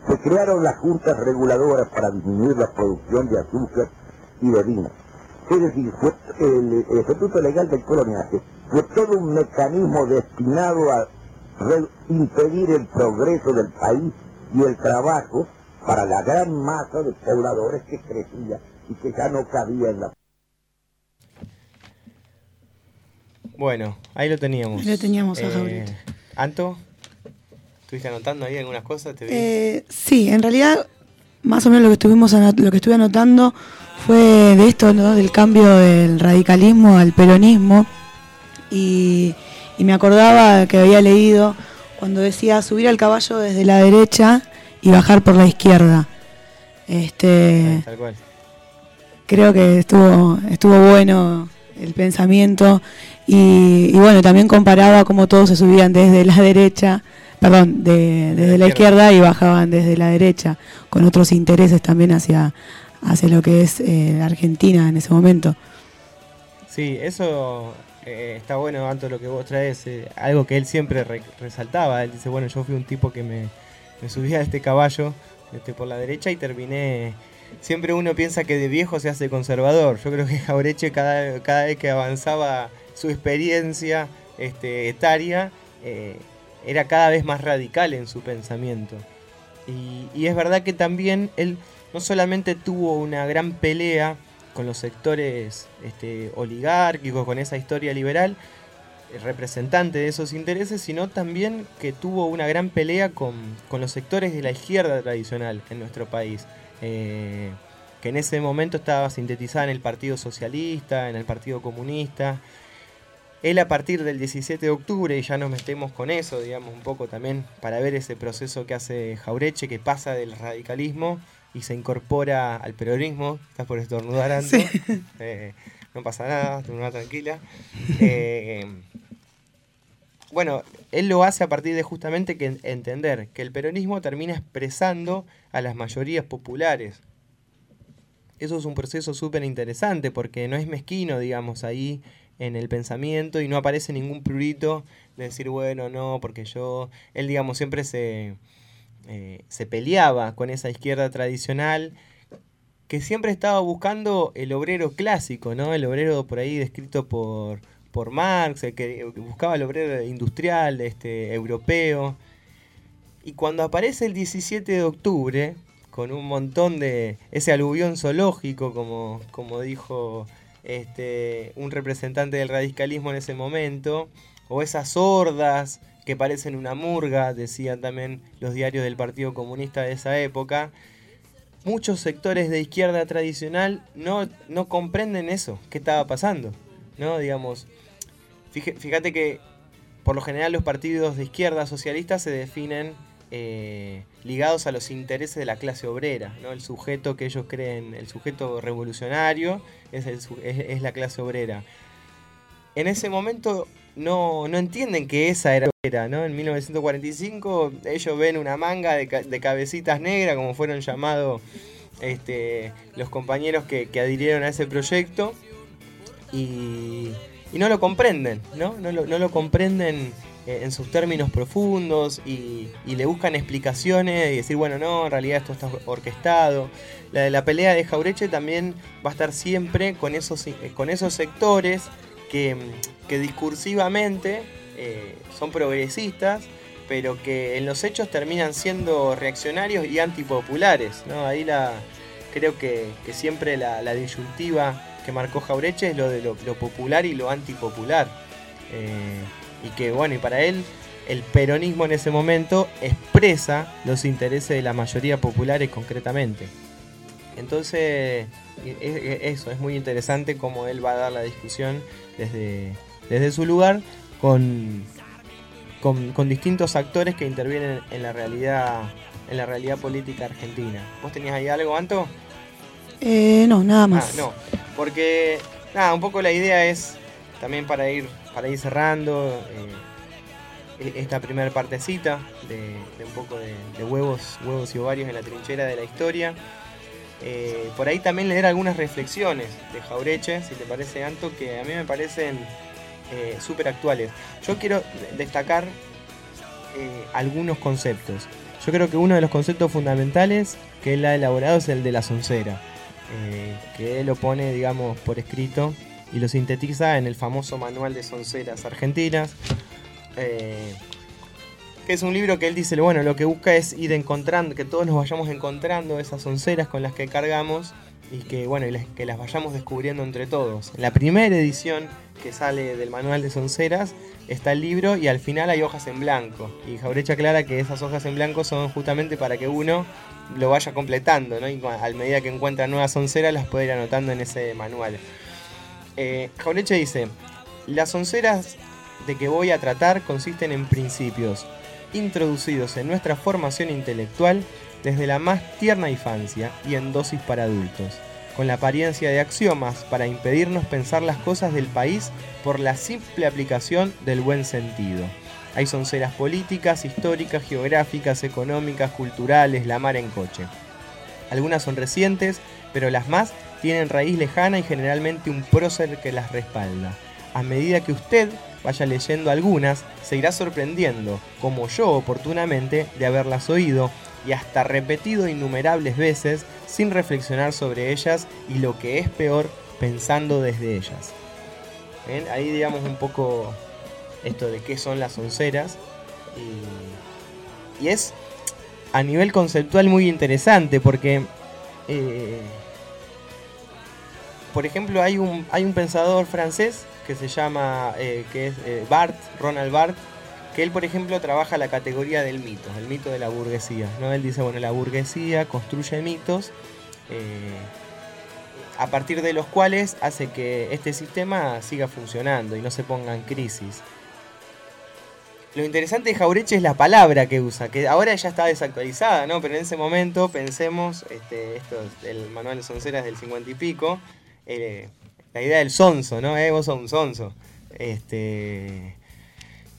Se crearon las juntas reguladoras para disminuir la producción de azúcar y de vino. Es decir, el, Estatuto Legal del Coloniaje fue todo un mecanismo destinado a impedir el progreso del país y el trabajo para la gran masa de pobladores que crecía y que ya no cabía en la Bueno, ahí lo teníamos. Lo teníamos a Jaureche. Anto, ¿estuviste anotando ahí algunas cosas? Te. Eh, sí, en realidad, más o menos lo que estuvimos lo que estuve anotando fue de esto, ¿no? Del cambio del radicalismo al peronismo. Y, y me acordaba que había leído cuando decía subir al caballo desde la derecha y bajar por la izquierda. Este, Tal cual. creo que estuvo estuvo bueno el pensamiento y, y bueno también comparaba cómo todos se subían desde la derecha perdón de- desde la izquierda y bajaban desde la derecha con otros intereses también hacia hacia lo que es eh, Argentina en ese momento Sí, eso eh, está bueno, Anto, lo que vos traes. eh, algo que él siempre re- resaltaba. Él dice, bueno, yo fui un tipo que me, me subía a este caballo este, por la derecha y terminé... Siempre uno piensa que de viejo se hace conservador. Yo creo que Jaureche cada, cada vez que avanzaba su experiencia este, etaria, eh, era cada vez más radical en su pensamiento. Y, es verdad que también él no solamente tuvo una gran pelea con los sectores este, oligárquicos, con esa historia liberal, eh, representante de esos intereses, sino también que tuvo una gran pelea con, con los sectores de la izquierda tradicional en nuestro país, eh, que en ese momento estaba sintetizada en el Partido Socialista, en el Partido Comunista. Él a partir del 17 de octubre, y ya nos metemos con eso, digamos, un poco también para ver ese proceso que hace Jaureche, que pasa del radicalismo y se incorpora al peronismo. Estás por estornudar antes. Sí. Eh, no pasa nada, estornuda tranquila. Eh, bueno, él lo hace a partir de justamente que entender que el peronismo termina expresando a las mayorías populares. Eso es un proceso súper interesante porque no es mezquino, digamos, ahí en el pensamiento y no aparece ningún prurito de decir, bueno, no, porque yo, él, digamos, siempre se, eh, se peleaba con esa izquierda tradicional que siempre estaba buscando el obrero clásico, ¿no? El obrero por ahí descrito por, por Marx, el que buscaba el obrero industrial, este, europeo. Y cuando aparece el 17 de octubre, con un montón de ese aluvión zoológico, como, como dijo este, un representante del radicalismo en ese momento, o esas hordas que parecen una murga, decían también los diarios del Partido Comunista de esa época, muchos sectores de izquierda tradicional no, no comprenden eso, qué estaba pasando. ¿no? Digamos, fíjate, que por lo general los partidos de izquierda socialistas se definen eh, ligados a los intereses de la clase obrera, ¿no? El sujeto que ellos creen, el sujeto revolucionario es, la clase obrera. En ese momento no, no entienden que esa era ¿no? En 1945 ellos ven una manga de, de cabecitas negras, como fueron llamados este, los compañeros que, adhirieron a ese proyecto, y, no lo comprenden, ¿no? No lo, comprenden en sus términos profundos y, le buscan explicaciones y decir, bueno, no, en realidad esto está orquestado. La, la pelea de Jaureche también va a estar siempre con esos, eh, con esos sectores que, mm, que discursivamente eh, son progresistas, pero que en los hechos terminan siendo reaccionarios y antipopulares. Ahí la, creo que, siempre la, disyuntiva que marcó Jaureche es lo de lo, popular y lo antipopular. Eh, y que bueno, y para él el peronismo en ese momento expresa los intereses de la mayoría populares concretamente. Entonces, e- e- eso es muy interesante cómo él va a dar la discusión desde, desde su lugar con, con, con distintos actores que intervienen en la realidad en la realidad política argentina. ¿Vos tenías ahí algo, Anto? Eh, no, nada Ah, más. no, porque nada, un poco la idea es también para ir para ir cerrando eh, e- esta primera partecita de, de un poco de, huevos, huevos y ovarios en la trinchera de la historia. Eh, por ahí también leer algunas reflexiones de Jaureche, si te parece, Anto, que a mí me parecen eh, súper actuales. Yo quiero de- destacar algunos conceptos. Yo creo que uno de los conceptos fundamentales que él ha elaborado es el de la soncera, que él lo pone, digamos, por escrito y lo sintetiza en el famoso Manual de Sonceras Argentinas, eh, que es un libro que él dice, bueno, lo que busca es ir encontrando, que todos nos vayamos encontrando esas sonceras con las que cargamos y que, bueno, y que las vayamos descubriendo entre todos. En la primera edición que sale del Manual de Sonceras está el libro y al final hay hojas en blanco. Y Jaurecha aclara que esas hojas en blanco son justamente para que uno lo vaya completando, ¿no? Y a medida que encuentra nuevas sonceras las puede ir anotando en ese manual. Eh, Jaureche dice, las sonceras de que voy a tratar consisten en principios introducidos en nuestra formación intelectual desde la más tierna infancia y en dosis para adultos, con la apariencia de axiomas para impedirnos pensar las cosas del país por la simple aplicación del buen sentido. Hay sonceras políticas, históricas, geográficas, económicas, culturales, la mar en coche. Algunas son recientes, pero las más tienen raíz lejana y generalmente un prócer que las respalda. A medida que usted vaya leyendo algunas, se irá sorprendiendo, como yo oportunamente, de haberlas oído y hasta repetido innumerables veces sin reflexionar sobre ellas y lo que es peor, pensando desde ellas. Ahí digamos un poco esto de qué son las onceras y, y es a nivel conceptual muy interesante porque eh, por ejemplo hay un hay un pensador francés que se llama eh, que es eh, Ronald Barthes que él por ejemplo trabaja la categoría del mito el mito de la burguesía no él dice bueno la burguesía construye mitos eh, a partir de los cuales hace que este sistema siga funcionando y no se ponga en crisis lo interesante de Jaureche es la palabra que usa, que ahora ya está desactualizada, ¿no? Pero en ese momento pensemos, este, esto, el manual de sonceras del 50 y pico, eh, la idea del sonso, ¿no? Eh, vos sos un sonso. Este,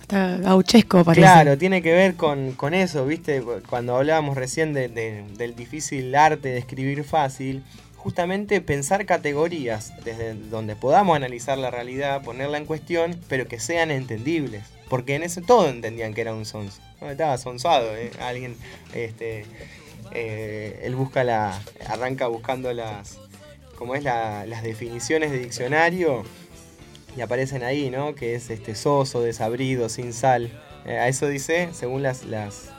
Hasta gauchesco parece. Claro, tiene que ver con, con eso, ¿viste? Cuando hablábamos recién de- de- del difícil arte de escribir fácil, justamente pensar categorías desde donde podamos analizar la realidad, ponerla en cuestión, pero que sean entendibles. Porque en eso todo entendían que era un sonso. No, estaba sonsado, ¿eh? Alguien, este, eh, él busca la, arranca buscando las, como es la- las definiciones de diccionario y aparecen ahí, ¿no? Que es este soso, desabrido, sin sal. Eh, a eso dice, según las, las,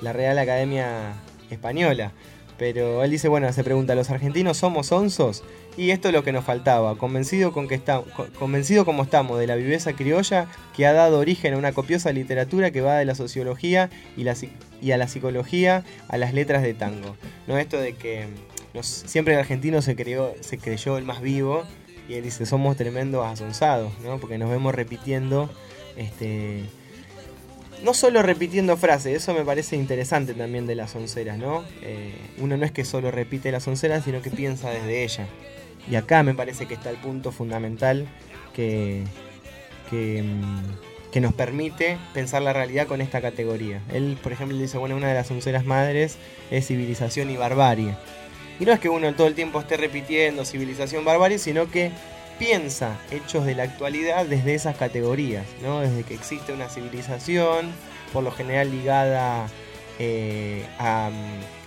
la Real Academia Española. Pero él dice, bueno, se pregunta, ¿los argentinos somos onzos? Y esto es lo que nos faltaba, convencido, con que está, co- convencido como estamos de la viveza criolla que ha dado origen a una copiosa literatura que va de la sociología y, la, y a la psicología a las letras de tango. No esto de que siempre el argentino se, se creyó el más vivo y él dice, somos tremendos asonzados, ¿no? Porque nos vemos repitiendo, este, no solo repitiendo frases, eso me parece interesante también de las onceras, ¿no? Eh, uno no es que solo repite las onceras, sino que piensa desde ella. Y acá me parece que está el punto fundamental que, que, mm, que nos permite pensar la realidad con esta categoría. Él, por ejemplo, dice, bueno, una de las onceras madres es civilización y barbarie. Y no es que uno todo el tiempo esté repitiendo civilización, barbarie, sino que piensa hechos de la actualidad desde esas categorías, ¿no? Desde que existe una civilización, por lo general ligada eh, a,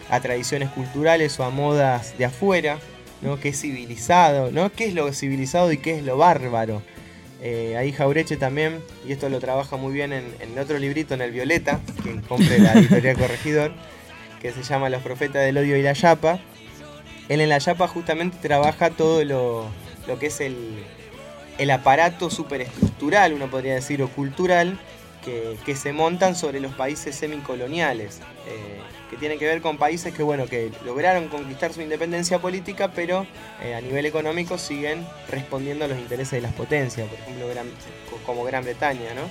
a tradiciones culturales o a modas de afuera, ¿no? ¿Qué es civilizado? ¿no? ¿Qué es lo civilizado y qué es lo bárbaro? Eh, ahí Jaureche también, y esto lo trabaja muy bien en, en otro librito, en el Violeta, quien compre la editorial Corregidor, que se llama Los Profetas del Odio y la Yapa. Él en la Yapa justamente trabaja todo lo, lo que es el, el aparato superestructural, uno podría decir, o cultural, que, que se montan sobre los países semicoloniales, eh, que tienen que ver con países que, bueno, que lograron conquistar su independencia política, pero eh, a nivel económico siguen respondiendo a los intereses de las potencias, por ejemplo, como Gran Bretaña, ¿no?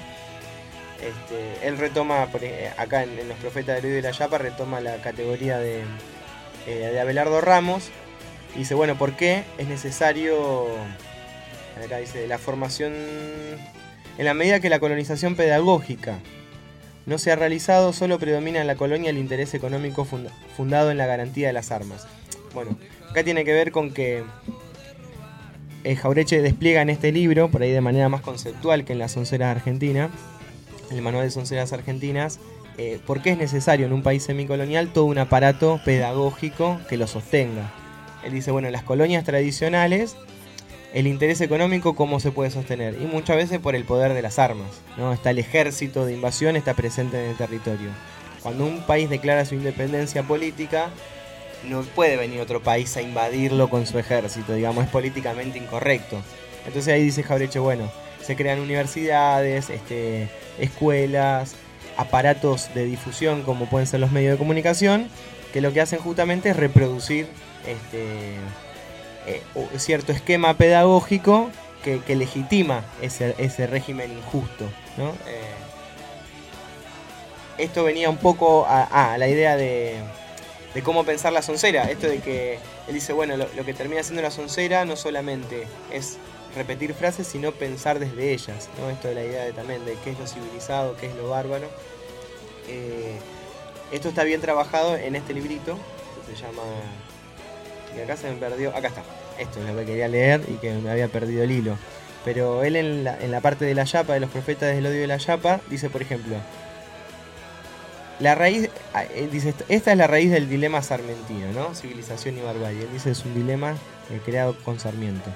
Este, él retoma, por e- acá en, en Los Profetas del Odio y la Yapa, retoma la categoría de, eh, de Abelardo Ramos, y dice, bueno, ¿por qué es necesario, acá dice, la formación, en la medida que la colonización pedagógica no se ha realizado, solo predomina en la colonia el interés económico funda- fundado en la garantía de las armas. Bueno, acá tiene que ver con que eh, Jaureche despliega en este libro, por ahí de manera más conceptual que en las onceras argentinas, el manual de sonceras argentinas, eh, por qué es necesario en un país semicolonial todo un aparato pedagógico que lo sostenga. Él dice, bueno, en las colonias tradicionales, el interés económico cómo se puede sostener, y muchas veces por el poder de las armas. ¿no? Está el ejército de invasión, está presente en el territorio. Cuando un país declara su independencia política, no puede venir otro país a invadirlo con su ejército, digamos, es políticamente incorrecto. Entonces ahí dice Jaureche, bueno, se crean universidades, este, escuelas, aparatos de difusión como pueden ser los medios de comunicación, que lo que hacen justamente es reproducir este, eh, cierto esquema pedagógico que, legitima ese, ese régimen injusto. ¿no? Eh, esto venía un poco a, a la idea de, de cómo pensar la soncera. Esto de que él dice, bueno, lo, lo que termina siendo la soncera no solamente es repetir frases, sino pensar desde ellas. ¿no? Esto de la idea de, también de qué es lo civilizado, qué es lo bárbaro. Eh, esto está bien trabajado en este librito, que se llama... Y acá se me perdió... Acá está. Esto es lo que quería leer y que me había perdido el hilo. Pero él en la, en la parte de la yapa, de los profetas del odio de la yapa, dice, por ejemplo, la raíz, ah, dice, esta es la raíz del dilema sarmentino, ¿no? Civilización y barbarie. Él dice, es un dilema eh, creado con Sarmiento.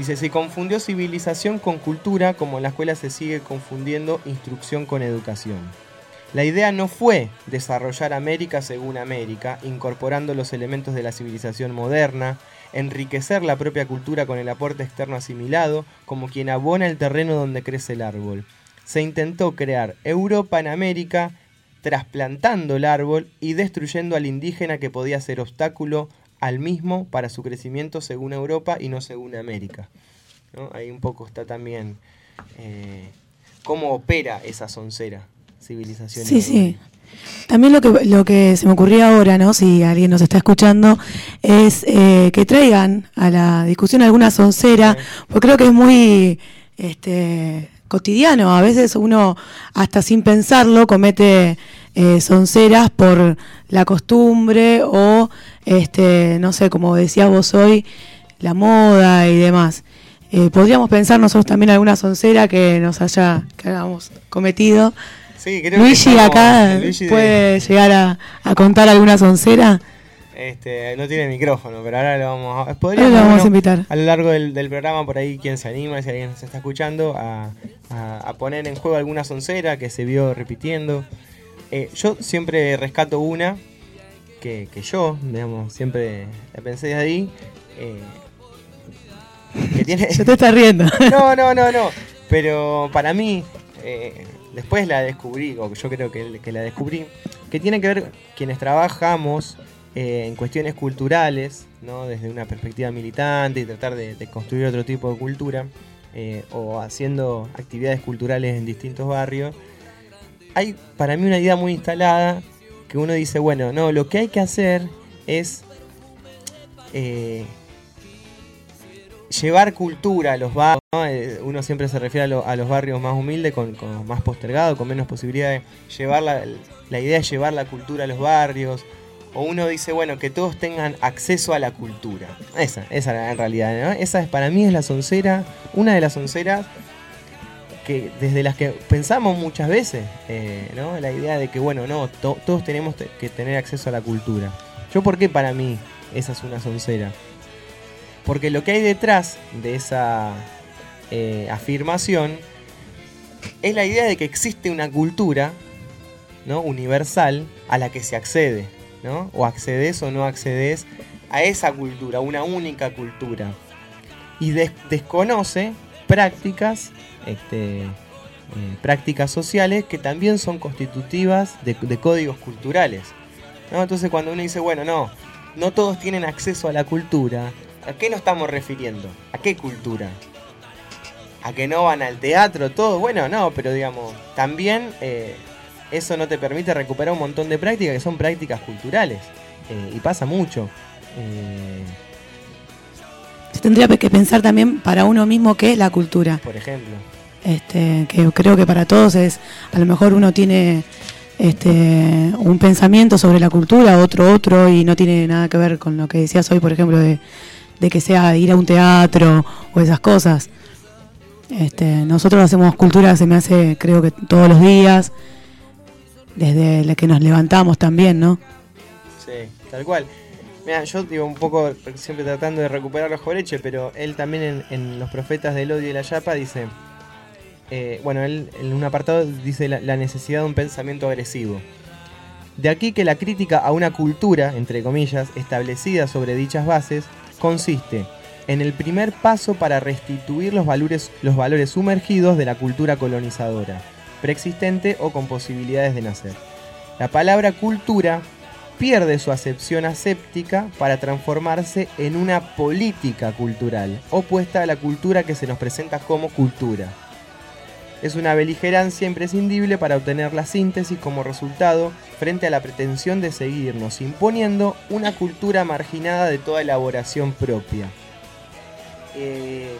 Dice, se confundió civilización con cultura como en la escuela se sigue confundiendo instrucción con educación. La idea no fue desarrollar América según América, incorporando los elementos de la civilización moderna, enriquecer la propia cultura con el aporte externo asimilado, como quien abona el terreno donde crece el árbol. Se intentó crear Europa en América, trasplantando el árbol y destruyendo al indígena que podía ser obstáculo al mismo para su crecimiento según Europa y no según América. ¿no? Ahí un poco está también eh, cómo opera esa soncera civilización. Sí, sí. También lo que, lo que se me ocurría ahora, ¿no? Si alguien nos está escuchando, es eh, que traigan a la discusión alguna soncera, porque creo que es muy este, cotidiano. A veces uno, hasta sin pensarlo, comete eh, sonceras por la costumbre o, este, no sé, como decías vos hoy, la moda y demás. Eh, podríamos pensar nosotros también alguna soncera que nos haya que hayamos cometido. Sí, creo que Luigi estamos- acá Luigi de- puede llegar a, a contar alguna soncera. Este, no tiene micrófono, pero ahora lo vamos a... Ahora lo vamos a invitar. A lo largo del, del programa, por ahí quien se anima, si alguien se está escuchando, a, a- a poner en juego alguna soncera que se vio repitiendo. Eh, yo siempre rescato una que, que yo, digamos, siempre la pensé de ahí. eh, que tiene... Se te está riendo. No, no, no, no. Pero para mí, eh, después la descubrí, o yo creo que, que la descubrí, que tiene que ver quienes trabajamos eh, en cuestiones culturales, ¿no? desde una perspectiva militante y tratar de, de construir otro tipo de cultura, eh, o haciendo actividades culturales en distintos barrios. Hay para mí una idea muy instalada que uno dice, bueno, no, lo que hay que hacer es eh, llevar cultura a los barrios. ¿no? Eh, Uno siempre se refiere a, lo- a los barrios más humildes, con, con más postergado, con menos posibilidades. Llevar la, la idea es llevar la cultura a los barrios. O uno dice, bueno, que todos tengan acceso a la cultura. Esa, esa en realidad, ¿no? Esa es para mí es la soncera, una de las sonceras que desde las que pensamos muchas veces, eh, ¿no? La idea de que, bueno, no, to- todos tenemos te- que tener acceso a la cultura. Yo, ¿por qué para mí esa es una soncera? Porque lo que hay detrás de esa eh, afirmación es la idea de que existe una cultura ¿no? universal a la que se accede, ¿no? O accedes o no accedes a esa cultura, una única cultura. Y des- desconoce prácticas, este, eh, prácticas sociales que también son constitutivas de, de códigos culturales. ¿no? Entonces cuando uno dice, bueno, no, no todos tienen acceso a la cultura, ¿a qué nos estamos refiriendo? ¿A qué cultura? ¿A que no van al teatro? Todo, bueno, no, pero digamos, también eh, eso no te permite recuperar un montón de prácticas que son prácticas culturales. eh, y pasa mucho. Eh, Se tendría que pensar también para uno mismo qué es la cultura. por ejemplo. Este, que creo que para todos es, a lo mejor uno tiene este, un pensamiento sobre la cultura, otro otro, y no tiene nada que ver con lo que decías hoy, por ejemplo, de, de que sea ir a un teatro o esas cosas. Este, nosotros hacemos cultura, se me hace, creo que todos los días, desde la que nos levantamos también, ¿no? Sí, tal cual. Mira, yo digo un poco, siempre tratando de recuperar los Joreche, pero él también en, en Los Profetas del Odio y la Yapa dice, eh, bueno, él en un apartado dice la, la necesidad de un pensamiento agresivo. De aquí que la crítica a una cultura, entre comillas, establecida sobre dichas bases, consiste en el primer paso para restituir los valores, los valores sumergidos de la cultura colonizadora, preexistente o con posibilidades de nacer. La palabra cultura pierde su acepción aséptica para transformarse en una política cultural, opuesta a la cultura que se nos presenta como cultura. Es una beligerancia imprescindible para obtener la síntesis como resultado frente a la pretensión de seguirnos imponiendo una cultura marginada de toda elaboración propia. Eh,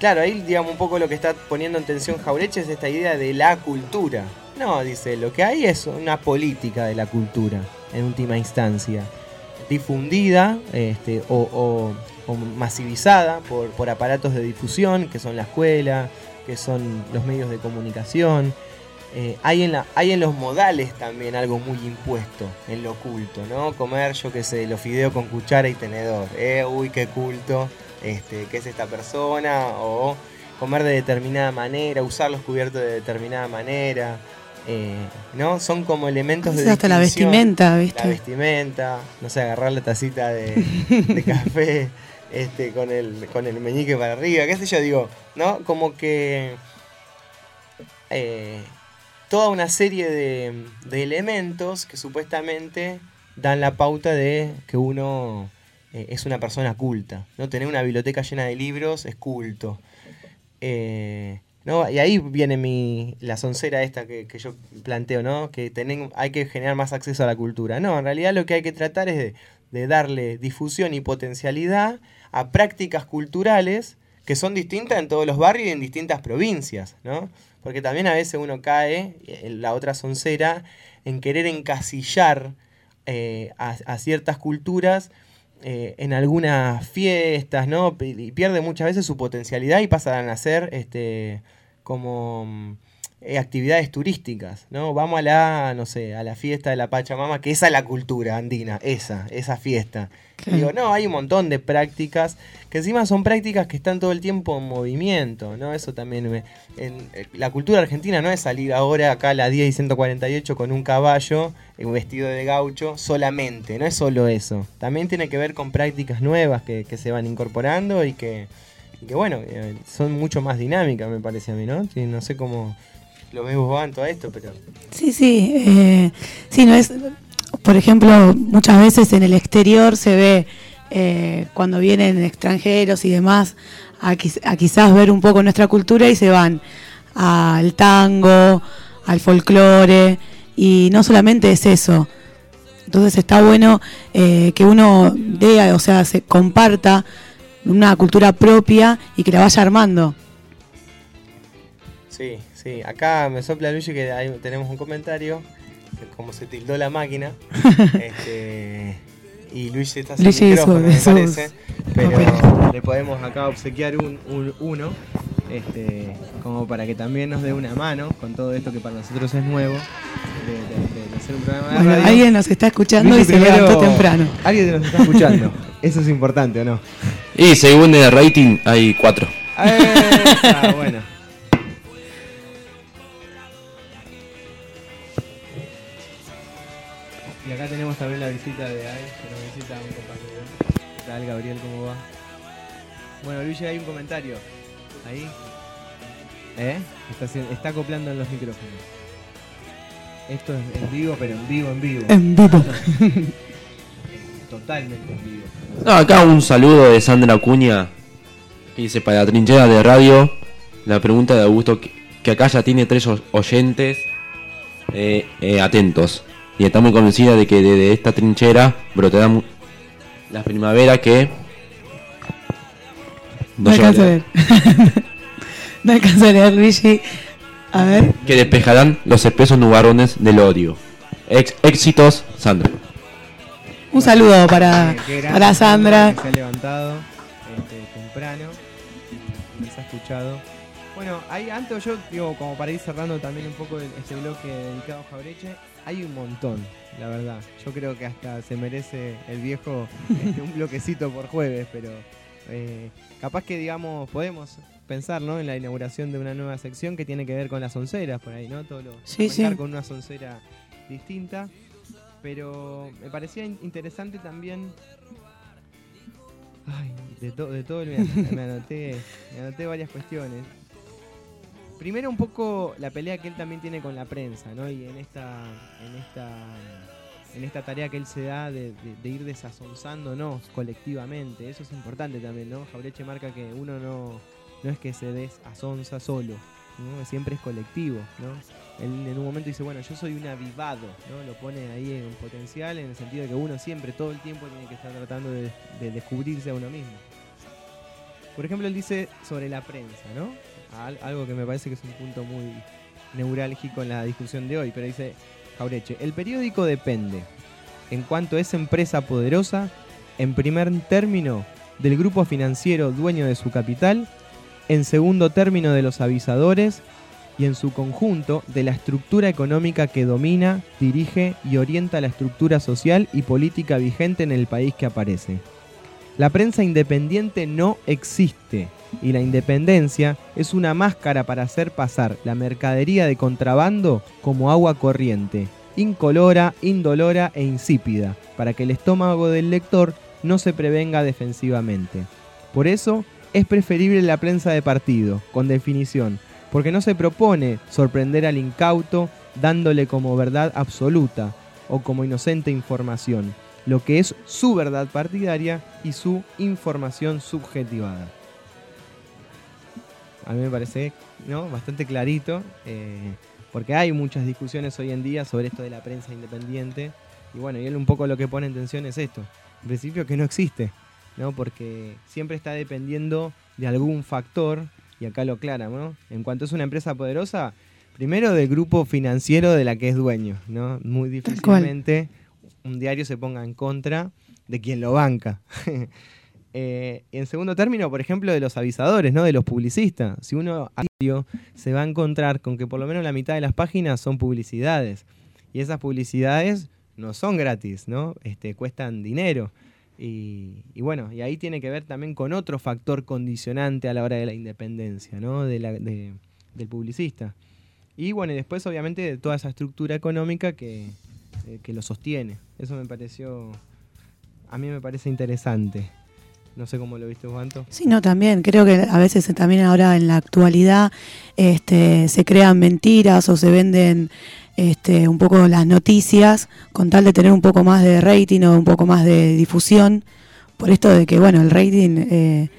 claro, ahí digamos un poco lo que está poniendo en tensión Jaureche es esta idea de la cultura. No, dice, lo que hay es una política de la cultura, en última instancia, difundida este, o, o- o masivizada por, por aparatos de difusión, que son la escuela, que son los medios de comunicación. Eh, hay, en la, hay en los modales también algo muy impuesto, en lo culto, ¿no? Comer, yo qué sé, los fideos con cuchara y tenedor. Eh, uy, qué culto, este, qué es esta persona, o comer de determinada manera, usar los cubiertos de determinada manera. eh, ¿No? Son como elementos de. Hasta la vestimenta, ¿viste? La vestimenta, no sé, agarrar la tacita de, de café este, con, el, con el meñique para arriba, qué sé yo, digo, ¿no? Como que eh, toda una serie de, de elementos que supuestamente dan la pauta de que uno eh, es una persona culta, ¿no? Tener una biblioteca llena de libros es culto. Eh, ¿no? Y ahí viene mi, la soncera esta que, que yo planteo, ¿no? Que hay que generar más acceso a la cultura. No, en realidad lo que hay que tratar es de, darle difusión y potencialidad a prácticas culturales que son distintas en todos los barrios y en distintas provincias, ¿no? Porque también a veces uno cae, en la otra soncera, en querer encasillar eh, a ciertas culturas eh, en algunas fiestas, ¿no? Y pierde muchas veces su potencialidad y pasan a ser este, como mm, actividades turísticas, ¿no? Vamos a la, no sé, a la fiesta de la Pachamama, que esa es la cultura andina, esa, esa fiesta. Y Digo, no, hay un montón de prácticas que encima son prácticas que están todo el tiempo en movimiento, ¿no? Eso también me- en, eh, la cultura argentina no es salir ahora acá a la 10 y 148 con un caballo, eh, vestido de gaucho, solamente, no es solo eso. También tiene que ver con prácticas nuevas que, que se van incorporando y que, y que, bueno, eh, son mucho más dinámicas, me parece a mí, ¿no? Sí, no sé cómo lo ves vos en todo esto, pero... Sí, sí. eh, sí, no es. Por ejemplo, muchas veces en el exterior se ve eh, cuando vienen extranjeros y demás a, a quizás ver un poco nuestra cultura y se van al tango, al folclore y no solamente es eso. Entonces está bueno eh, que uno dé, o sea, se comparta una cultura propia y que la vaya armando. Sí, sí. Acá me sopla Luigi que ahí tenemos un comentario. Como se tildó la máquina. este, y Luigi está sin Luigi micrófono, me parece. Pero le podemos acá obsequiar un, un- uno. Este, como para que también nos dé una mano con todo esto que para nosotros es nuevo. De, de- de hacer un programa de Bueno, radio. alguien nos está escuchando y se primero, levantó temprano. Alguien nos está escuchando. Eso es importante, ¿o no? Y según el rating hay cuatro. Ah, bueno. También la visita de Ay, que nos visita un compañero. ¿Qué tal, Gabriel? ¿Cómo va? Bueno, Luigi, hay un comentario. Ahí. ¿Eh? Está, está acoplando en los micrófonos. Esto es en vivo, pero en vivo, en vivo. En vivo. Totalmente en vivo. No, acá un saludo de Sandra Acuña que dice para la trinchera de radio la pregunta de Augusto que, que acá ya tiene tres oyentes eh, eh, atentos y está muy convencida de que desde esta trinchera brotará mu- la primavera que No alcanzo a ver. no alcanzo a leer, Luigi. A ver. que despejarán los espesos nubarrones del odio. Ex- éxitos, Sandra. Un saludo para, para Sandra. Que se ha levantado este, temprano y nos ha escuchado. Bueno, hay, antes yo digo, como para ir cerrando también un poco el- este bloque dedicado a Jaureche, hay un montón, la verdad. Yo creo que hasta se merece el viejo este, un bloquecito por jueves, pero eh, capaz que digamos, podemos pensar ¿no? en la inauguración de una nueva sección que tiene que ver con las onceras por ahí, ¿no? Todo lo, Sí, sí. con una soncera distinta. Pero me parecía in- interesante también. Ay, de, to- de todo el me anoté, me anoté varias cuestiones. Primero un poco la pelea que él también tiene con la prensa, ¿no? Y en esta, en esta, en esta tarea que él se da de, ir desazonzándonos colectivamente. Eso es importante también, ¿no? Jaureche marca que uno no, no es que se desazonza solo, ¿no? Siempre es colectivo, ¿no? Él en un momento dice, bueno, yo soy un avivado, ¿no? Lo pone ahí en potencial en el sentido de que uno siempre, todo el tiempo, tiene que estar tratando de, de descubrirse a uno mismo. Por ejemplo, él dice sobre la prensa, ¿no? Al- algo que me parece que es un punto muy neurálgico en la discusión de hoy, pero dice Jaureche, el periódico depende, en cuanto es empresa poderosa, en primer término, del grupo financiero dueño de su capital, en segundo término de los avisadores y en su conjunto de la estructura económica que domina, dirige y orienta la estructura social y política vigente en el país que aparece. La prensa independiente no existe y la independencia es una máscara para hacer pasar la mercadería de contrabando como agua corriente, incolora, indolora e insípida, para que el estómago del lector no se prevenga defensivamente. Por eso es preferible la prensa de partido, con definición, porque no se propone sorprender al incauto dándole como verdad absoluta o como inocente información, lo que es su verdad partidaria y su información subjetivada. A mí me parece ¿no? bastante clarito, eh, porque hay muchas discusiones hoy en día sobre esto de la prensa independiente. Y bueno, y él un poco lo que pone en tensión es esto. En principio que no existe, ¿no? Porque siempre está dependiendo de algún factor, y acá lo aclara, ¿no? En cuanto es una empresa poderosa, primero del grupo financiero de la que es dueño, ¿no? Muy difícilmente un diario se ponga en contra de quien lo banca. Eh, en segundo término, por ejemplo, de los avisadores, ¿no? De los publicistas. Si uno se va a encontrar con que por lo menos la mitad de las páginas son publicidades. Y esas publicidades no son gratis, ¿no? Este, cuestan dinero. Y, y bueno, y ahí tiene que ver también con otro factor condicionante a la hora de la independencia, ¿no? De la- de- del publicista. Y bueno, y después obviamente de toda esa estructura económica que, eh, que lo sostiene. Eso me pareció, a mí me parece interesante. No sé cómo lo viste vos, Anto. Sí, no, también. Creo que a veces también ahora en la actualidad este, se crean mentiras o se venden este, un poco las noticias con tal de tener un poco más de rating o un poco más de difusión. Por esto de que, bueno, el rating eh,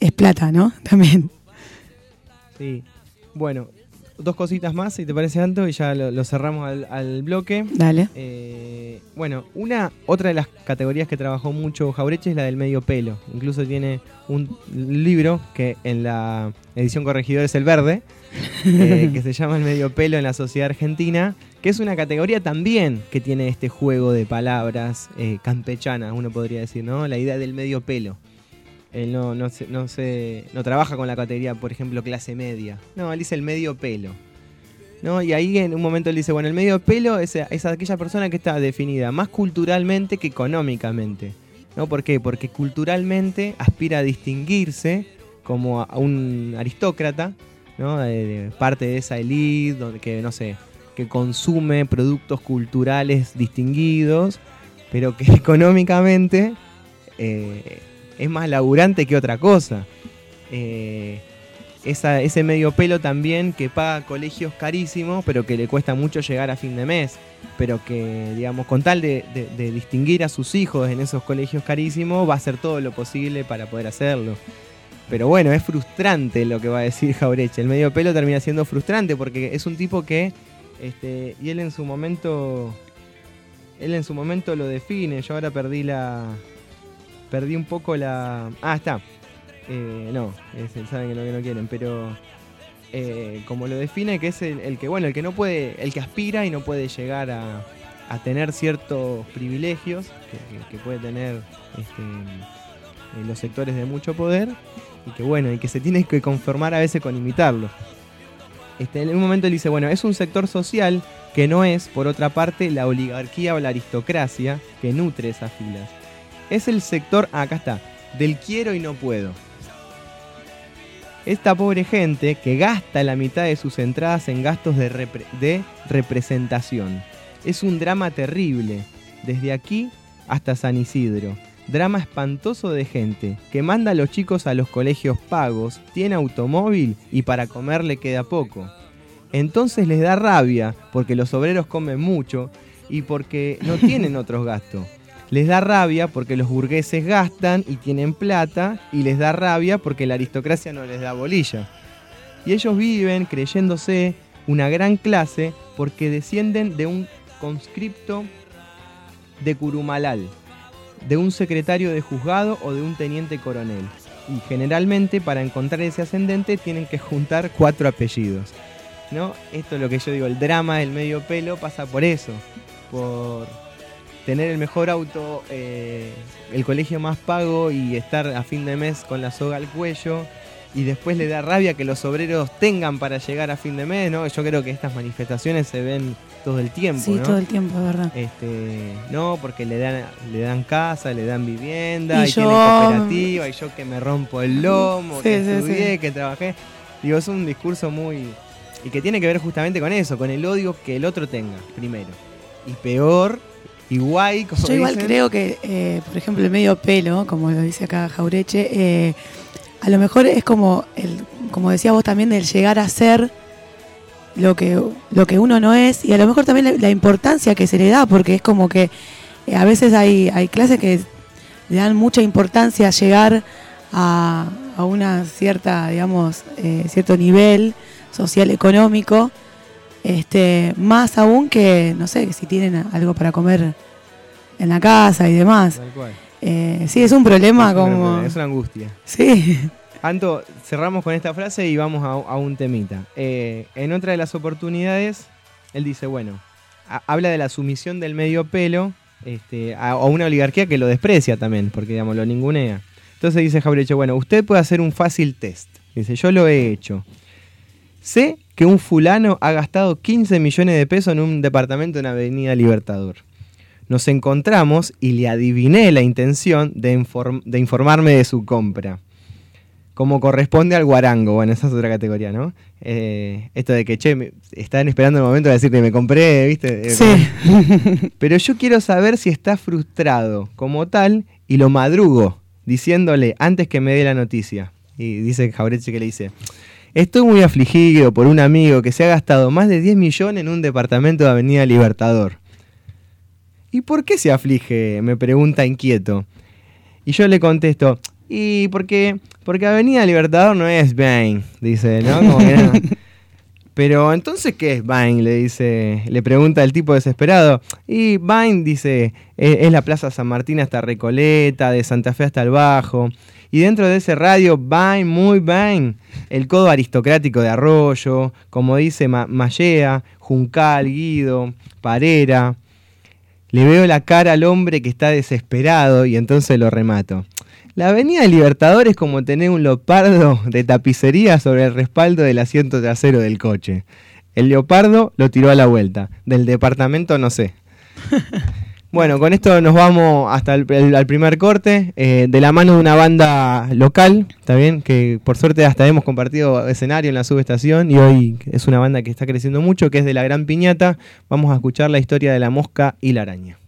es plata, ¿no? También. Sí. Bueno, dos cositas más, si te parece, Anto, y ya lo, lo cerramos al, al bloque. Dale. Eh, bueno, una otra de las categorías que trabajó mucho Jaureche es la del medio pelo. Incluso tiene un libro que en la edición corregidor es el verde, eh, que se llama El medio pelo en la sociedad argentina, que es una categoría también que tiene este juego de palabras eh, campechanas, uno podría decir, ¿no? La idea del medio pelo. Él no, no, se, no, se- no trabaja con la categoría, por ejemplo, clase media. No, él dice el medio pelo. ¿no? Y ahí en un momento él dice, bueno, el medio pelo es, es aquella persona que está definida más culturalmente que económicamente. ¿no? ¿Por qué? Porque culturalmente aspira a distinguirse como a un aristócrata, ¿no? De- parte de esa elite, donde que, no sé, que consume productos culturales distinguidos, pero que económicamente eh, es más laburante que otra cosa. Eh, ese medio pelo también que paga colegios carísimos, pero que le cuesta mucho llegar a fin de mes. Pero que, digamos, con tal de distinguir a sus hijos en esos colegios carísimos, va a hacer todo lo posible para poder hacerlo. Pero bueno, es frustrante lo que va a decir Jaureche. El medio pelo termina siendo frustrante porque es un tipo que. Este, y él en su momento. Él en su momento lo define. Yo ahora perdí la. Perdí un poco la. Ah, está. Eh, no, saben que no, que no quieren, pero eh, como lo define, que es el, que, bueno, el que no puede, el que aspira y no puede llegar a, a tener ciertos privilegios que puede tener este, en los sectores de mucho poder y que bueno, y que se tiene que conformar a veces con imitarlo. Este, en un momento él dice, bueno, es un sector social que no es, por otra parte, la oligarquía o la aristocracia que nutre esas filas. Es el sector, ah, acá está, del quiero y no puedo. Esta pobre gente que gasta la mitad de sus entradas en gastos de, repre- de representación. Es un drama terrible, desde aquí hasta San Isidro. Drama espantoso de gente que manda a los chicos a los colegios pagos, tiene automóvil y para comer le queda poco. Entonces les da rabia porque los obreros comen mucho y porque no tienen otros gastos. Les da rabia porque los burgueses gastan y tienen plata y les da rabia porque la aristocracia no les da bolilla. Y ellos viven creyéndose una gran clase porque descienden de un conscripto de Curumalal, de un secretario de juzgado o de un teniente coronel. Y generalmente para encontrar ese ascendente tienen que juntar cuatro apellidos. ¿No? Esto es lo que yo digo, el drama del medio pelo pasa por eso, por tener el mejor auto, eh, el colegio más pago y estar a fin de mes con la soga al cuello. Y después le da rabia que los obreros tengan para llegar a fin de mes, ¿no? Yo creo que estas manifestaciones se ven todo el tiempo, Sí, ¿no? todo el tiempo, es verdad. Este, no, porque le dan, le dan casa, le dan vivienda, Y y, tienen yo- cooperativa, y yo que me rompo el lomo, Sí, que sí, estudié, que trabajé. Digo, es un discurso muy. y que tiene que ver justamente con eso, con el odio que el otro tenga, primero. Y peor, y guay, como Yo igual dicen. creo que, eh, por ejemplo, el medio pelo, como lo dice acá Jaureche, eh, a lo mejor es como, el, como decías vos también, del llegar a ser lo que, lo que uno no es y a lo mejor también la, la importancia que se le da, porque es como que eh, a veces hay, hay clases que le dan mucha importancia a llegar a, a una cierta, digamos, cierto nivel social económico, este, más aún que, no sé, si tienen algo para comer en la casa y demás. Tal cual. Eh, sí, es un problema Es como... Es una angustia. Sí, Anto, cerramos con esta frase y vamos a, a un temita. Eh, en otra de las oportunidades, él dice, bueno, a- habla de la sumisión del medio pelo este, a, a una oligarquía que lo desprecia también, porque digamos, lo ningunea. Entonces dice Jaureche, bueno, usted puede hacer un fácil test. Dice, yo lo he hecho. Sé que un fulano ha gastado 15 millones de pesos en un departamento en Avenida Libertador. Nos encontramos y le adiviné la intención de, inform- de informarme de su compra como corresponde al guarango. Bueno, esa es otra categoría, ¿no? Eh, esto de que, che, me- están esperando el momento de decirte, me compré, ¿viste? Eh, sí. Pero yo quiero saber si está frustrado como tal y lo madrugo, diciéndole antes que me dé la noticia. Y dice Jaureche que le dice, estoy muy afligido por un amigo que se ha gastado más de 10 millones en un departamento de Avenida Libertador. ¿Y por qué se aflige? me pregunta inquieto. Y yo le contesto, y porque, porque Avenida Libertador no es Bain, dice, ¿no? Como que no. Pero entonces, ¿qué es Bain? Le dice, le pregunta el tipo desesperado. Y Bain dice, "Eh, es la Plaza San Martín hasta Recoleta, de Santa Fe hasta el Bajo. Y dentro de ese radio, Bain, muy Bain, el codo aristocrático de Arroyo, como dice Ma- Mallea, Juncal, Guido, Parera. Le veo la cara al hombre que está desesperado y entonces lo remato. La Avenida Libertador es como tener un leopardo de tapicería sobre el respaldo del asiento trasero del coche. El leopardo lo tiró a la vuelta. Del departamento no sé. Bueno, con esto nos vamos hasta el, primer corte, eh, de la mano de una banda local, ¿está bien? Que por suerte hasta hemos compartido escenario en la subestación y hoy es una banda que está creciendo mucho, que es de La Gran Piñata. Vamos a escuchar la historia de la mosca y la araña.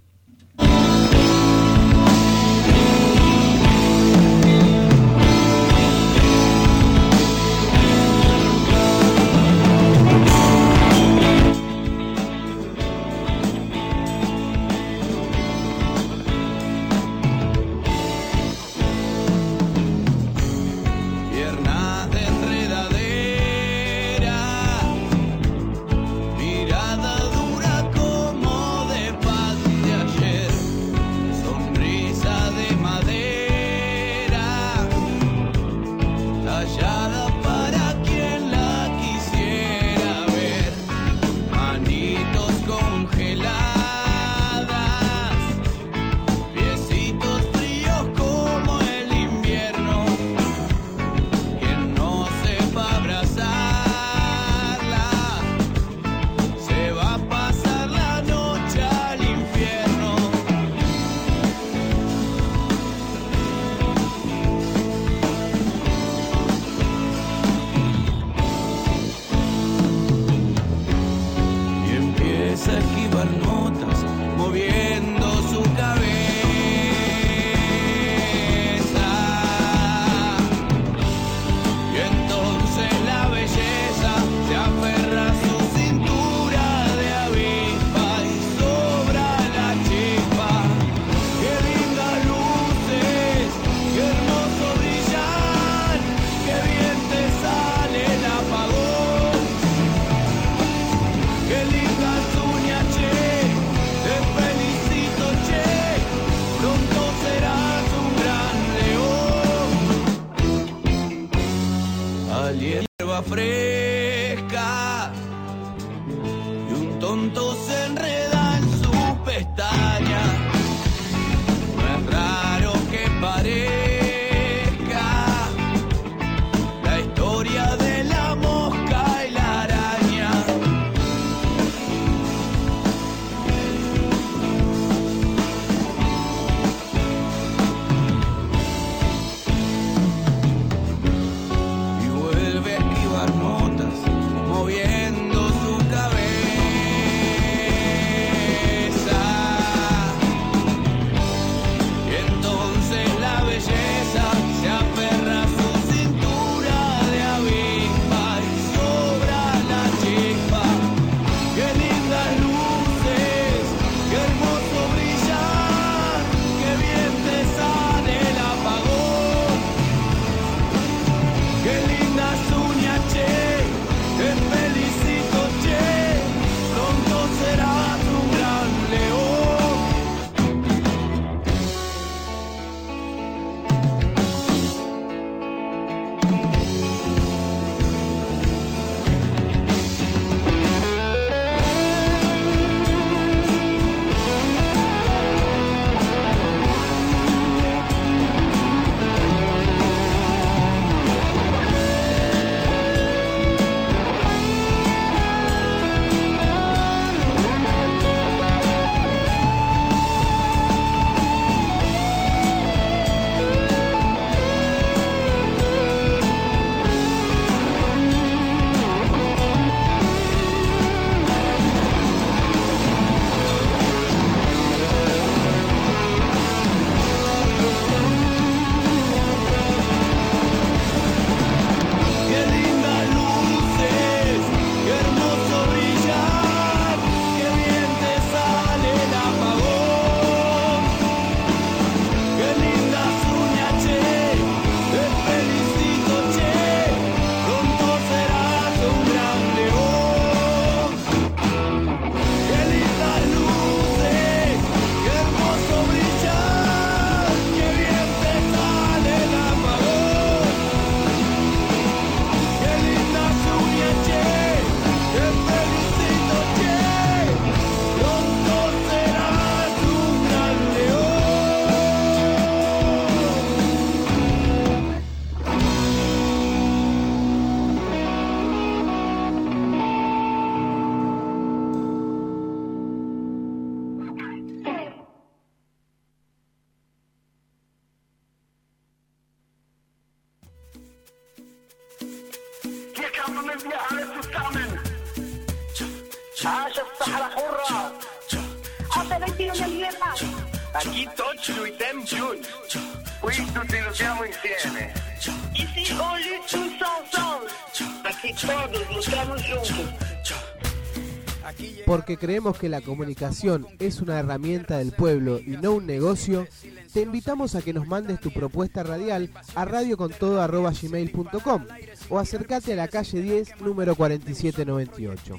Porque creemos que la comunicación es una herramienta del pueblo y no un negocio, te invitamos a que nos mandes tu propuesta radial a radiocontodo.gmail.com o acércate a la calle 10, número 4798.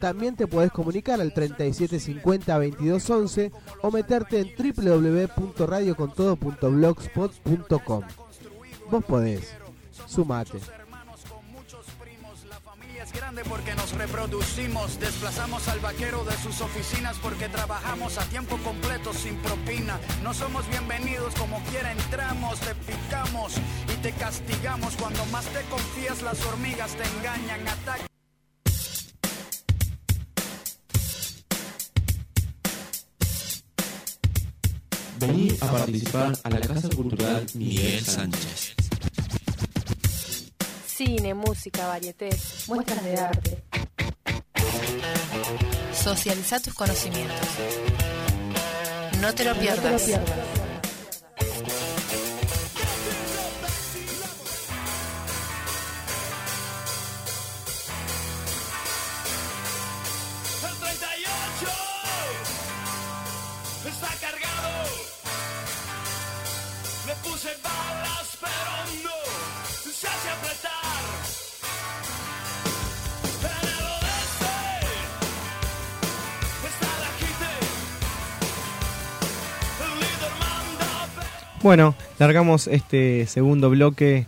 También te podés comunicar al 3750-2211 o meterte en www.radiocontodo.blogspot.com. Vos podés. Sumate. Es grande porque nos reproducimos, desplazamos al vaquero de sus oficinas porque trabajamos a tiempo completo sin propina. No somos bienvenidos como quiera entramos, te picamos y te castigamos. Cuando más te confías las hormigas te engañan, atacan. Vení a participar a la Casa Cultural Miguel Sánchez. Cine, música, varieté, muestras de arte. Socializa tus conocimientos. No te lo pierdas. El Bueno, largamos este segundo bloque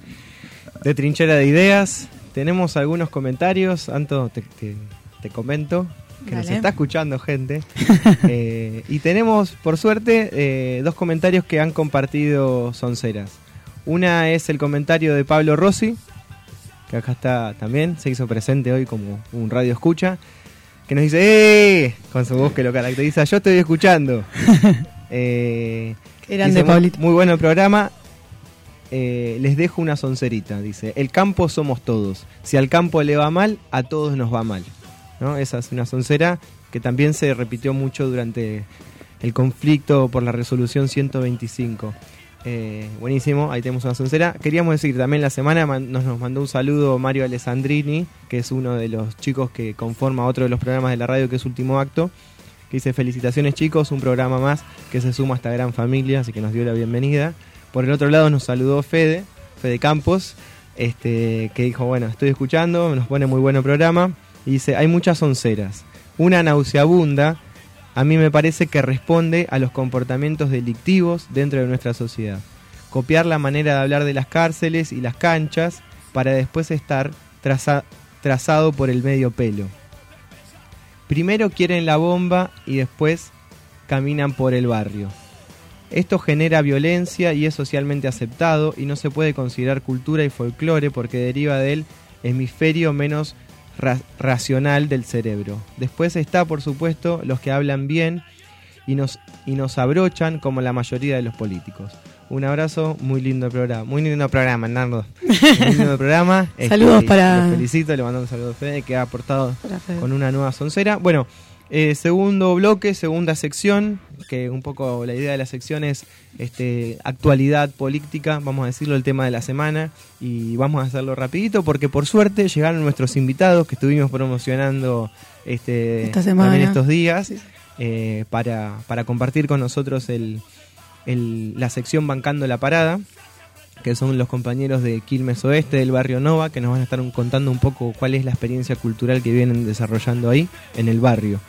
de trinchera de ideas. Tenemos algunos comentarios. Anto, te, te- te comento que nos está escuchando gente. Eh, y tenemos, por suerte, eh, dos comentarios que han compartido Sonceras. Una es el comentario de Pablo Rossi, que acá está también, se hizo presente hoy como un radio escucha, que nos dice, ¡eh! Con su voz que lo caracteriza, yo estoy escuchando. Eh, Dice, muy- Pablito. Muy bueno el programa. Eh, les dejo una soncerita, dice. El campo somos todos. Si al campo le va mal, a todos nos va mal. ¿No? Esa es una soncera que también se repitió mucho durante el conflicto por la resolución 125. Eh, buenísimo, ahí tenemos una soncera. Queríamos decir, también la semana man- nos, nos mandó un saludo Mario Alessandrini, que es uno de los chicos que conforma otro de los programas de la radio, que es Último Acto. Que dice, felicitaciones chicos, un programa más que se suma a esta gran familia, así que nos dio la bienvenida. Por el otro lado nos saludó Fede, Fede Campos, este, que dijo, bueno, estoy escuchando, nos pone muy bueno programa. Y dice, hay muchas onceras. Una nauseabunda, a mí me parece que responde a los comportamientos delictivos dentro de nuestra sociedad. Copiar la manera de hablar de las cárceles y las canchas para después estar traza- trazado por el medio pelo. Primero quieren la bomba y después caminan por el barrio. Esto genera violencia y es socialmente aceptado y no se puede considerar cultura y folclore porque deriva del hemisferio menos ra- racional del cerebro. Después está, por supuesto, los que hablan bien y nos, y nos abrochan como la mayoría de los políticos. Un abrazo, muy lindo programa. Muy lindo programa, Nardo. Muy lindo programa. Este, Saludos y para- lo felicito, le mandamos un saludo a Fede que ha aportado con una nueva soncera. Bueno, eh, segundo bloque, segunda sección, que un poco la idea de la sección es este, actualidad política, vamos a decirlo, el tema de la semana, y vamos a hacerlo rapidito porque por suerte llegaron nuestros invitados que estuvimos promocionando este, Esta semana. también estos días eh, para, para compartir con nosotros el, el- la sección Bancando la Parada que son los compañeros de Quilmes Oeste del barrio Nova, que nos van a estar un- contando un poco cuál es la experiencia cultural que vienen desarrollando ahí en el barrio.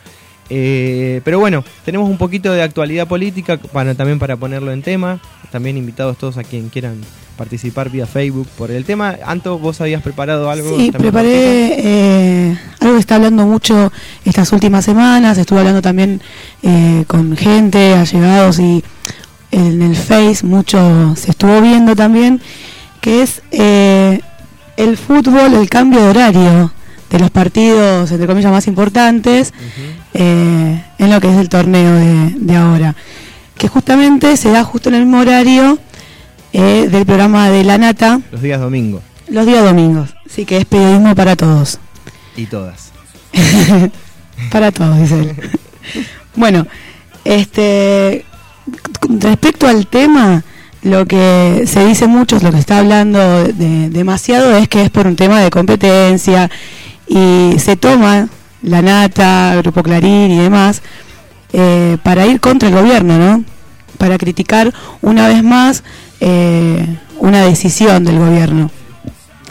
Eh, pero bueno, tenemos un poquito de actualidad política para, también para ponerlo en tema. También invitados todos a quien quieran participar vía Facebook por el tema. Anto, vos habías preparado algo. Sí, preparé eh, algo que está hablando mucho estas últimas semanas. Estuve hablando también eh, con gente, allegados y en el Face mucho se estuvo viendo también, que es eh, el fútbol, el cambio de horario de los partidos, entre comillas, más importantes eh, en lo que es el torneo de, de ahora. Que justamente se da justo en el mismo horario eh, del programa de La Nata, Los días domingo. los días domingos. Así que es periodismo para todos. Y todas. para todos, dice él. bueno, este respecto al tema, lo que se dice mucho, lo que está hablando de- demasiado es que es por un tema de competencia y se toma la nata, Grupo Clarín y demás eh, para ir contra el gobierno, ¿no? Para criticar una vez más eh, una decisión del gobierno.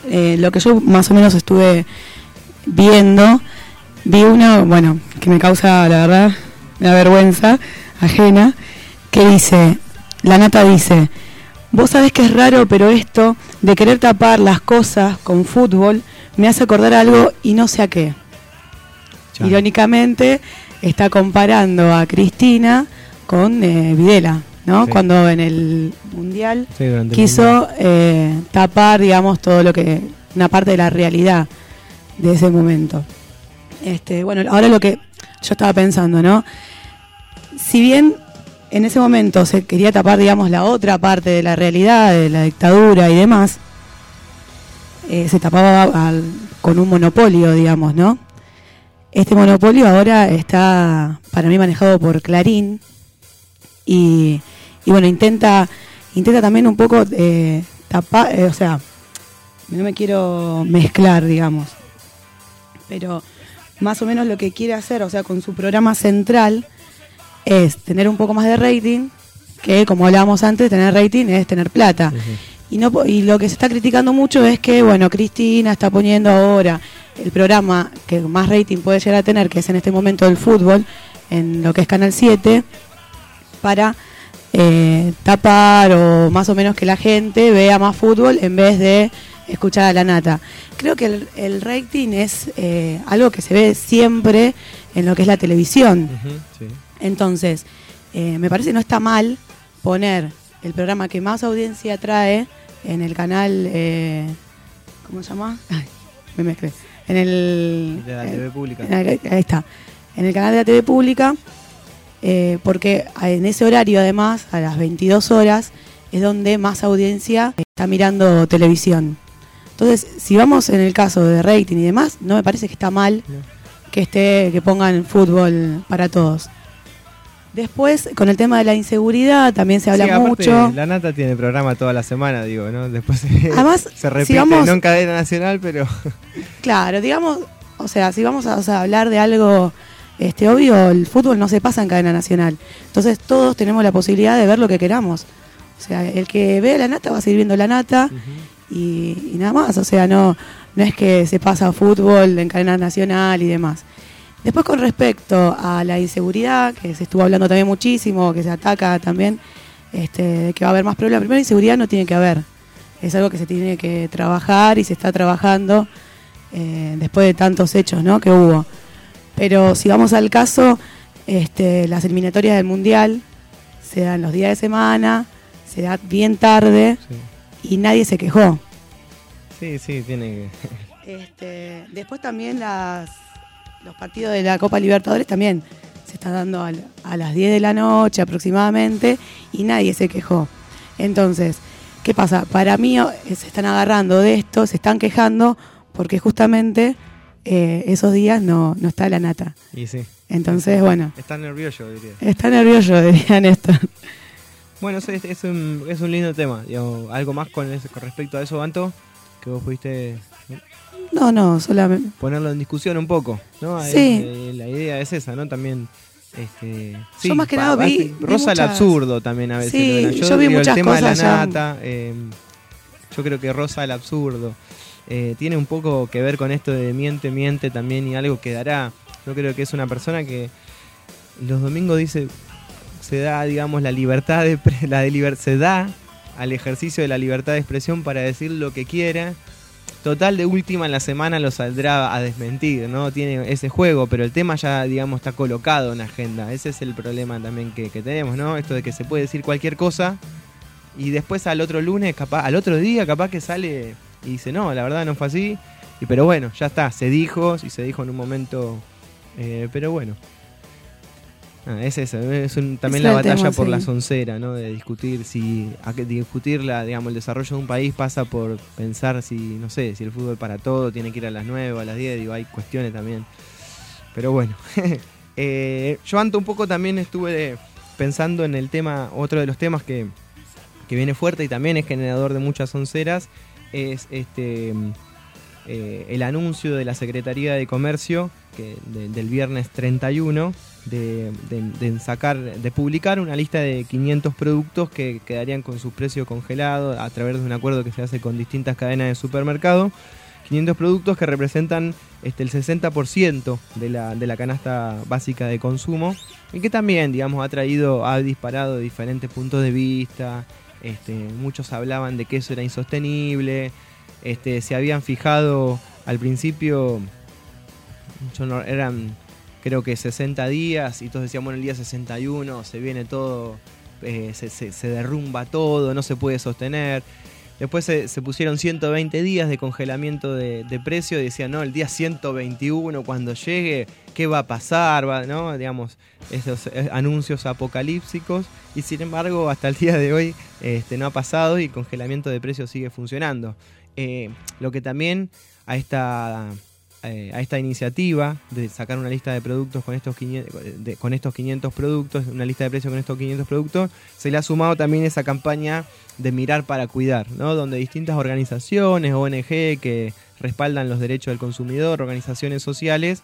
Eh, lo que yo más o menos estuve viendo, vi una, bueno, que me causa la verdad la vergüenza ajena, que dice, la nata dice, vos sabés que es raro, pero esto de querer tapar las cosas con fútbol me hace acordar algo y no sé a qué. Irónicamente está comparando a Cristina con eh, Videla, ¿no? Sí. Cuando en el Mundial Sí, durante el quiso eh, tapar, digamos, todo lo que, una parte de la realidad de ese momento. Este, bueno, ahora lo que yo estaba pensando, ¿no? Si bien en ese momento se quería tapar, digamos, la otra parte de la realidad, de la dictadura y demás, eh, se tapaba con un monopolio, digamos, ¿no? Este monopolio ahora está, para mí, manejado por Clarín y, y bueno, intenta, intenta también un poco eh, tapar, eh, o sea, no me quiero mezclar, digamos, pero más o menos lo que quiere hacer, o sea, con su programa central, es tener un poco más de rating, que como hablábamos antes, tener rating es tener plata. Y, no, y lo que se está criticando mucho es que, bueno, Cristina está poniendo ahora el programa que más rating puede llegar a tener, que es en este momento el fútbol, en lo que es Canal 7, para eh, tapar o más o menos que la gente vea más fútbol en vez de escuchar a la nata. Creo que el, el rating es eh, algo que se ve siempre en lo que es la televisión. Sí. Entonces, eh, me parece que no está mal poner el programa que más audiencia trae en el canal, eh, ¿cómo se llama? Ay, me mezclé. En el... De la eh, TV pública. en el- ahí está. En el canal de la TV pública, eh, porque en ese horario además, a las 22 horas, es donde más audiencia está mirando televisión. Entonces, si vamos en el caso de rating y demás, no me parece que está mal que esté que pongan fútbol para todos. Después, con el tema de la inseguridad, también se habla Sí, mucho. La Nata tiene programa toda la semana, digo, ¿no? Después Además, se repite, si vamos- no en cadena nacional, pero Claro, digamos, o sea, si vamos a, o sea, hablar de algo este obvio, el fútbol no se pasa en cadena nacional. Entonces todos tenemos la posibilidad de ver lo que queramos. O sea, el que ve la nata va a seguir viendo la nata y, y nada más. O sea, no, no es que se pasa fútbol en cadena nacional y demás. Después con respecto a la inseguridad, que se estuvo hablando también muchísimo, que se ataca también, este, que va a haber más problemas. Primero, inseguridad no tiene que haber. Es algo que se tiene que trabajar y se está trabajando eh, después de tantos hechos ¿no? que hubo. Pero si vamos al caso, este, las eliminatorias del Mundial se dan los días de semana, se da bien tarde y nadie se quejó. sí, sí, tiene que... Este, después también las, los partidos de la Copa Libertadores también se están dando a, las 10 de la noche aproximadamente y nadie se quejó. Entonces, ¿qué pasa? Para mí eh, se están agarrando de esto, se están quejando porque justamente eh, esos días no, no está la nata. Y sí. Entonces, bueno, Está nervioso, diría. está nervioso, dirían esto. Bueno, es, un, es un lindo tema. digamos, algo más con respecto a eso, Banto, que vos pudiste No, no, solamente. ponerlo en discusión un poco, ¿no? Sí. Eh, la idea es esa, ¿no? También. Este, Yo más que nada vi- vi rosa el muchas- absurdo también a veces. Sí, yo vi digo, muchas el tema cosas de la ya- nata, eh, yo creo que rosa el absurdo. Eh, tiene un poco que ver con esto de miente, miente también y algo que dará. Yo creo que es una persona que los domingos dice se da, digamos, la libertad de pre- la de se da al ejercicio de la libertad de expresión para decir lo que quiera. Total, de última en la semana lo saldrá a desmentir, ¿no? Tiene ese juego, pero el tema ya, digamos, está colocado en la agenda. Ese es el problema también que, tenemos, ¿no? Esto de que se puede decir cualquier cosa y después al otro lunes, capaz, al otro día, capaz que sale y dice, no, la verdad no fue así. Y, pero bueno, ya está, se dijo y se dijo en un momento. eh, pero bueno. Ah, es eso, es un- también la batalla tema, por sí. la soncera, ¿no? De discutir si, a que- discutir la, digamos, el desarrollo de un país pasa por pensar si, no sé, si el fútbol para todo tiene que ir a las 9 o a las 10, digo, hay cuestiones también. Pero bueno, Eh, yo antes un poco también estuve pensando en el tema, otro de los temas que, que viene fuerte y también es generador de muchas onceras, es este eh, el anuncio de la Secretaría de Comercio del viernes 31 de, de- de sacar, de publicar una lista de 500 productos que quedarían con su precio congelado a través de un acuerdo que se hace con distintas cadenas de supermercado. 500 productos que representan este, el 60% de la, de la canasta básica de consumo y que también, digamos, ha traído, ha disparado diferentes puntos de vista. Este, muchos hablaban de que eso era insostenible. Este, se habían fijado al principio, eran creo que 60 días y todos decían, bueno, el día 61 se viene todo, eh, se, derrumba todo, no se puede sostener. Después se, pusieron 120 días de congelamiento de, de precio y decían, no, el día 121 cuando llegue, ¿qué va a pasar? Va, ¿no? Digamos, esos eh, anuncios apocalípticos. Y sin embargo, hasta el día de hoy este, no ha pasado y el congelamiento de precios sigue funcionando. Eh, lo que también a esta, eh, a esta iniciativa de sacar una lista de productos con estos, 500, de- con estos 500 productos, una lista de precios con estos 500 productos, se le ha sumado también esa campaña de mirar para cuidar, ¿no? donde distintas organizaciones, ONG que respaldan los derechos del consumidor, organizaciones sociales,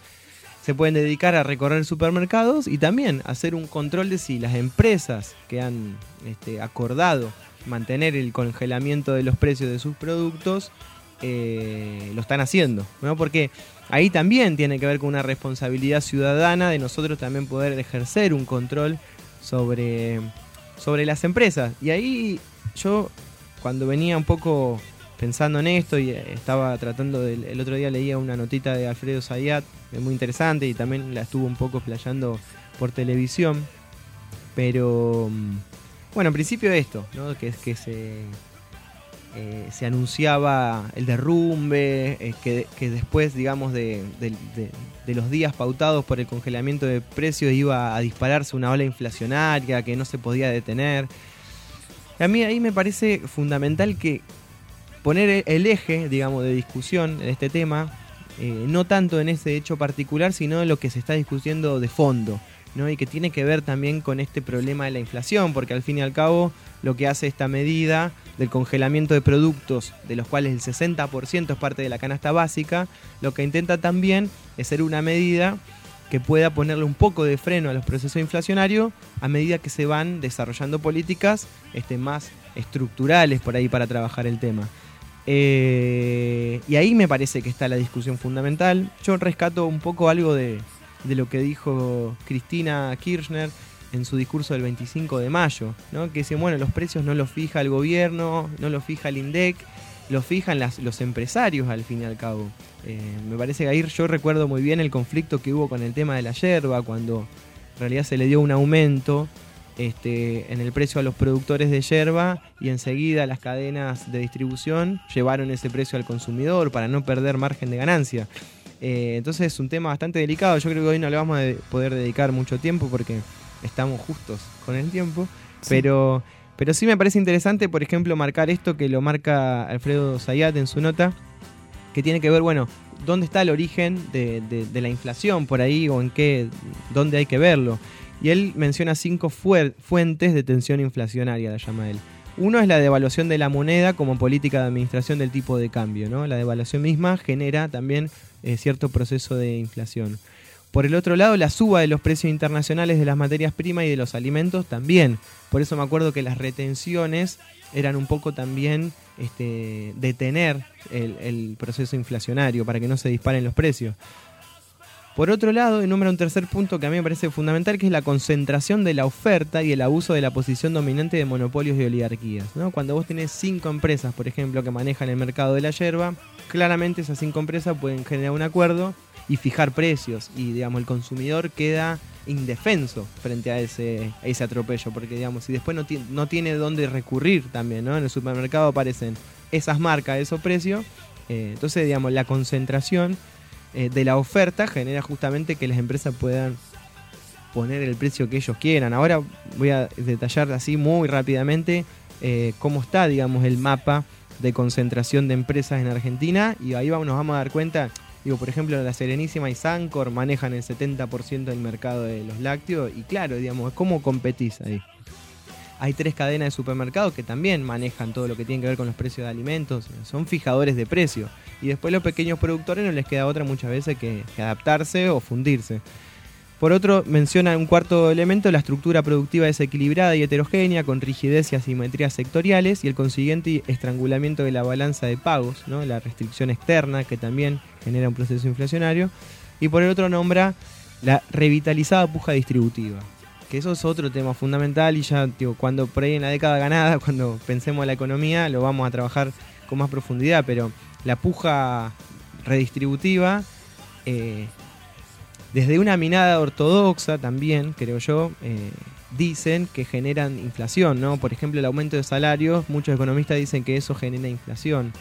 se pueden dedicar a recorrer supermercados y también hacer un control de si las empresas que han este, acordado mantener el congelamiento de los precios de sus productos eh, lo están haciendo, ¿no? Porque ahí también tiene que ver con una responsabilidad ciudadana de nosotros también poder ejercer un control sobre, sobre las empresas. Y ahí yo, cuando venía un poco pensando en esto y eh, estaba tratando de, el otro día leía una notita de Alfredo Zayat, muy interesante y también la estuvo un poco playando por televisión. Pero mm, bueno, en principio esto, ¿no? que que se, eh, se anunciaba el derrumbe, eh, que, que después, digamos, de, de- de- de los días pautados por el congelamiento de precios iba a dispararse una ola inflacionaria que no se podía detener. A mí ahí me parece fundamental que poner el eje, digamos, de discusión en este tema, eh, no tanto en ese hecho particular, sino en lo que se está discutiendo de fondo, Y que tiene que ver también con este problema de la inflación, porque al fin y al cabo lo que hace esta medida del congelamiento de productos, de los cuales el 60% es parte de la canasta básica, lo que intenta también es ser una medida que pueda ponerle un poco de freno a los procesos inflacionarios a medida que se van desarrollando políticas este, más estructurales por ahí para trabajar el tema. Eh, y ahí me parece que está la discusión fundamental. Yo rescato un poco algo de, de lo que dijo Cristina Kirchner en su discurso del 25 de mayo, ¿no? que dice, bueno, los precios no los fija el gobierno, no los fija el INDEC, los fijan los empresarios al fin y al cabo. Eh, me parece que ahí yo recuerdo muy bien el conflicto que hubo con el tema de la yerba, cuando en realidad se le dio un aumento este, en el precio a los productores de yerba y enseguida las cadenas de distribución llevaron ese precio al consumidor para no perder margen de ganancia. Eh, entonces es un tema bastante delicado, yo creo que hoy no le vamos a de- poder dedicar mucho tiempo porque estamos justos con el tiempo, Sí. pero, pero sí me parece interesante, por ejemplo, marcar esto que lo marca Alfredo Zayat en su nota, que tiene que ver, bueno, dónde está el origen de, de- de la inflación por ahí o en qué, dónde hay que verlo. Y él menciona cinco fuentes de tensión inflacionaria, la llama él. Uno es la devaluación de la moneda como política de administración del tipo de cambio. ¿no? La devaluación misma genera también eh, cierto proceso de inflación. Por el otro lado, la suba de los precios internacionales de las materias primas y de los alimentos también. Por eso me acuerdo que las retenciones eran un poco también este, detener el, proceso inflacionario para que no se disparen los precios. Por otro lado, enumbra un tercer punto que a mí me parece fundamental, que es la concentración de la oferta y el abuso de la posición dominante de monopolios y oligarquías. Cuando vos tenés cinco empresas, por ejemplo, que manejan el mercado de la yerba, claramente esas cinco empresas pueden generar un acuerdo y fijar precios y digamos el consumidor queda indefenso frente a ese, a ese atropello porque digamos si después no, ti- no tiene dónde recurrir también ¿no? en el supermercado aparecen esas marcas esos precios eh, entonces digamos la concentración eh, de la oferta genera justamente que las empresas puedan poner el precio que ellos quieran. Ahora voy a detallar así muy rápidamente eh, cómo está, digamos, el mapa de concentración de empresas en Argentina y ahí vamos, nos vamos a dar cuenta, digo, por ejemplo, la Serenísima y Sancor manejan el 70% del mercado de los lácteos y claro, digamos, ¿cómo competís ahí? Hay tres cadenas de supermercados que también manejan todo lo que tiene que ver con los precios de alimentos, son fijadores de precio. Y después los pequeños productores no les queda otra muchas veces que, que adaptarse o fundirse. Por otro, menciona un cuarto elemento, la estructura productiva desequilibrada y heterogénea, con rigidez y asimetrías sectoriales, y el consiguiente estrangulamiento de la balanza de pagos, ¿no? la restricción externa, que también genera un proceso inflacionario. Y por el otro nombra la revitalizada puja distributiva, que eso es otro tema fundamental y ya digo, cuando por ahí en la década ganada, cuando pensemos en la economía, lo vamos a trabajar con más profundidad, pero la puja redistributiva... Eh, desde una minada ortodoxa también, creo yo, eh, dicen que generan inflación, ¿no? Por ejemplo, el aumento de salarios, muchos economistas dicen que eso genera inflación,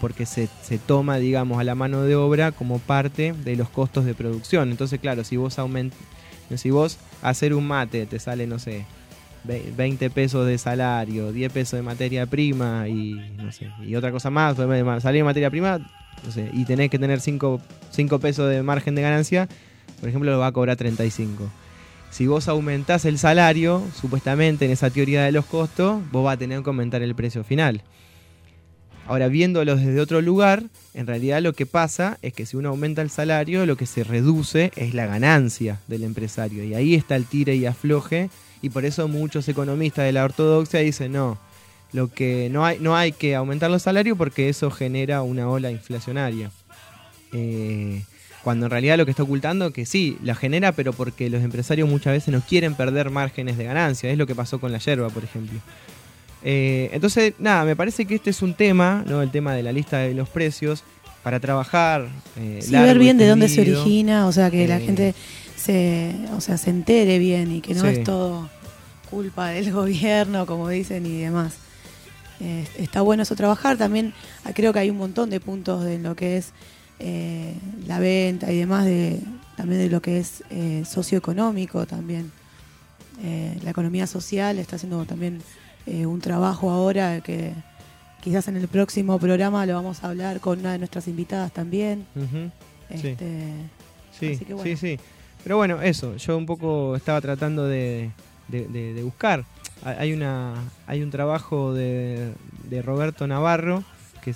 porque se, se toma, digamos, a la mano de obra como parte de los costos de producción. Entonces, claro, si vos aument si vos hacer un mate te sale, no sé, 20 pesos de salario, 10 pesos de materia prima y no sé, y otra cosa más, salir de materia prima, no sé, y tenés que tener 5, 5 pesos de margen de ganancia, por ejemplo, lo va a cobrar 35. Si vos aumentás el salario, supuestamente en esa teoría de los costos, vos vas a tener que aumentar el precio final. Ahora, viéndolo desde otro lugar, en realidad lo que pasa es que si uno aumenta el salario, lo que se reduce es la ganancia del empresario. Y ahí está el tire y afloje. Y por eso muchos economistas de la ortodoxia dicen, no, lo que no hay, no hay que aumentar los salarios porque eso genera una ola inflacionaria. Eh, cuando en realidad lo que está ocultando que sí, la genera, pero porque los empresarios muchas veces no quieren perder márgenes de ganancia. Es lo que pasó con la yerba, por ejemplo. Eh, entonces, nada, me parece que este es un tema, ¿no? El tema de la lista de los precios, para trabajar. Eh, sí, ver bien de dónde se origina, o sea, que la gente se, o sea, se entere bien y que no es todo culpa del gobierno, como dicen, y demás. Eh, está bueno eso trabajar. También creo que hay un montón de puntos en lo que es eh, la venta y demás de también de lo que es eh, socioeconómico también. Eh, la economía social está haciendo también un trabajo ahora que quizás en el próximo programa lo vamos a hablar con una de nuestras invitadas también. Este, sí, sí, sí. Pero bueno, eso, yo un poco estaba tratando de, buscar. Hay, una, hay un trabajo de, de Roberto Navarro que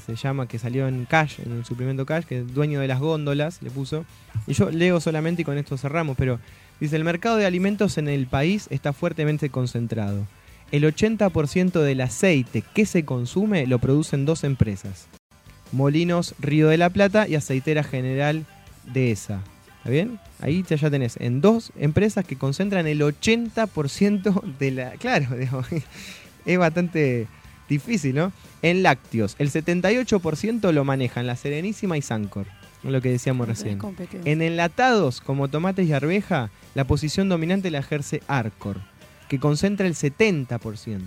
se, llama, que salió en Cash, en el suplemento Cash, que es dueño de las góndolas, le puso. Y yo leo solamente y con esto cerramos, pero dice, el mercado de alimentos en el país está fuertemente concentrado. El 80% del aceite que se consume lo producen dos empresas. Molinos Río de la Plata y Aceitera General de ESA. ¿Está bien? Ahí ya tenés en dos empresas que concentran el 80% de la... Claro, es bastante difícil, ¿no? En lácteos, el 78% lo manejan la Serenísima y Sancor, lo que decíamos recién. En enlatados, como tomates y arveja, la posición dominante la ejerce Arcor, que concentra el 70%.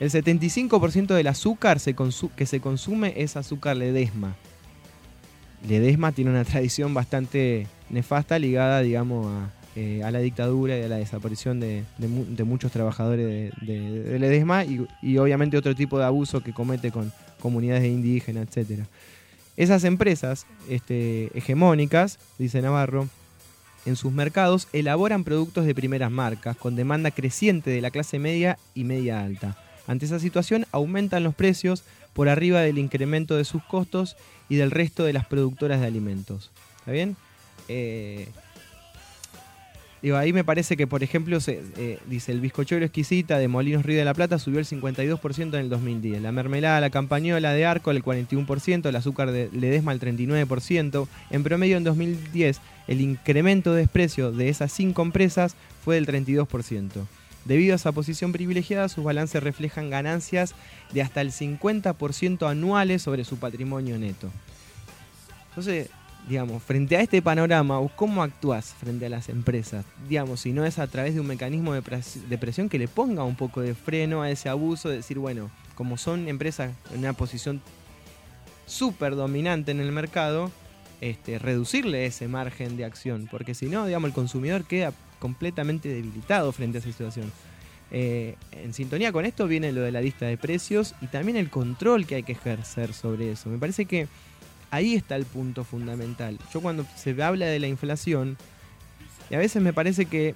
El 75% del azúcar que se consume es azúcar Ledesma. Ledesma tiene una tradición bastante nefasta ligada, digamos, a, eh, a la dictadura y a la desaparición de, muchos trabajadores de, Ledesma y, obviamente otro tipo de abuso que comete con comunidades indígenas, etc. Esas empresas este, hegemónicas, dice Navarro, en sus mercados elaboran productos de primeras marcas con demanda creciente de la clase media y media alta. Ante esa situación aumentan los precios por arriba del incremento de sus costos y del resto de las productoras de alimentos. ¿Está bien? Eh, Digo, ahí me parece que, por ejemplo, se, eh, dice el bizcochuelo exquisita de Molinos Río de la Plata subió el 52% en el 2010. La mermelada, la campañola de Arco el 41%, el azúcar de Ledesma el 39%. En promedio en 2010 el incremento de desprecio de esas cinco empresas fue del 32%. Debido a esa posición privilegiada, sus balances reflejan ganancias de hasta el 50% anuales sobre su patrimonio neto. Entonces, digamos, frente a este panorama, ¿cómo actúas frente a las empresas? Digamos, si no es a través de un mecanismo de, presión que le ponga un poco de freno a ese abuso, de decir, bueno, como son empresas en una posición súper dominante en el mercado, este, reducirle ese margen de acción, porque si no, digamos, el consumidor queda completamente debilitado frente a esa situación. Eh, en sintonía con esto viene lo de la lista de precios y también el control que hay que ejercer sobre eso. Me parece que ahí está el punto fundamental. Yo cuando se habla de la inflación, y a veces me parece que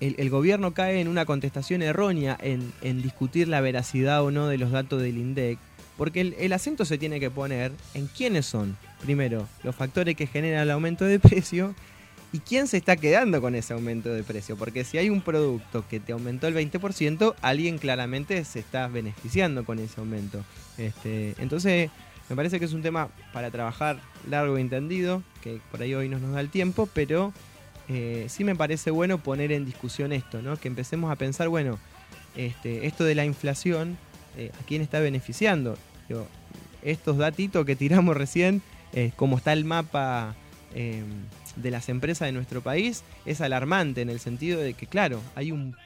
el, gobierno cae en una contestación errónea en, discutir la veracidad o no de los datos del INDEC, porque el, el acento se tiene que poner en quiénes son, primero, los factores que generan el aumento de precio y quién se está quedando con ese aumento de precio. Porque si hay un producto que te aumentó el 20%, alguien claramente se está beneficiando con ese aumento. Este, entonces, me parece que es un tema para trabajar largo y entendido, que por ahí hoy no nos da el tiempo, pero eh, sí me parece bueno poner en discusión esto, ¿no? Que empecemos a pensar, bueno, este, esto de la inflación, eh, ¿a quién está beneficiando? Digo, estos datitos que tiramos recién, eh, como está el mapa eh, de las empresas de nuestro país, es alarmante en el sentido de que, claro, hay un-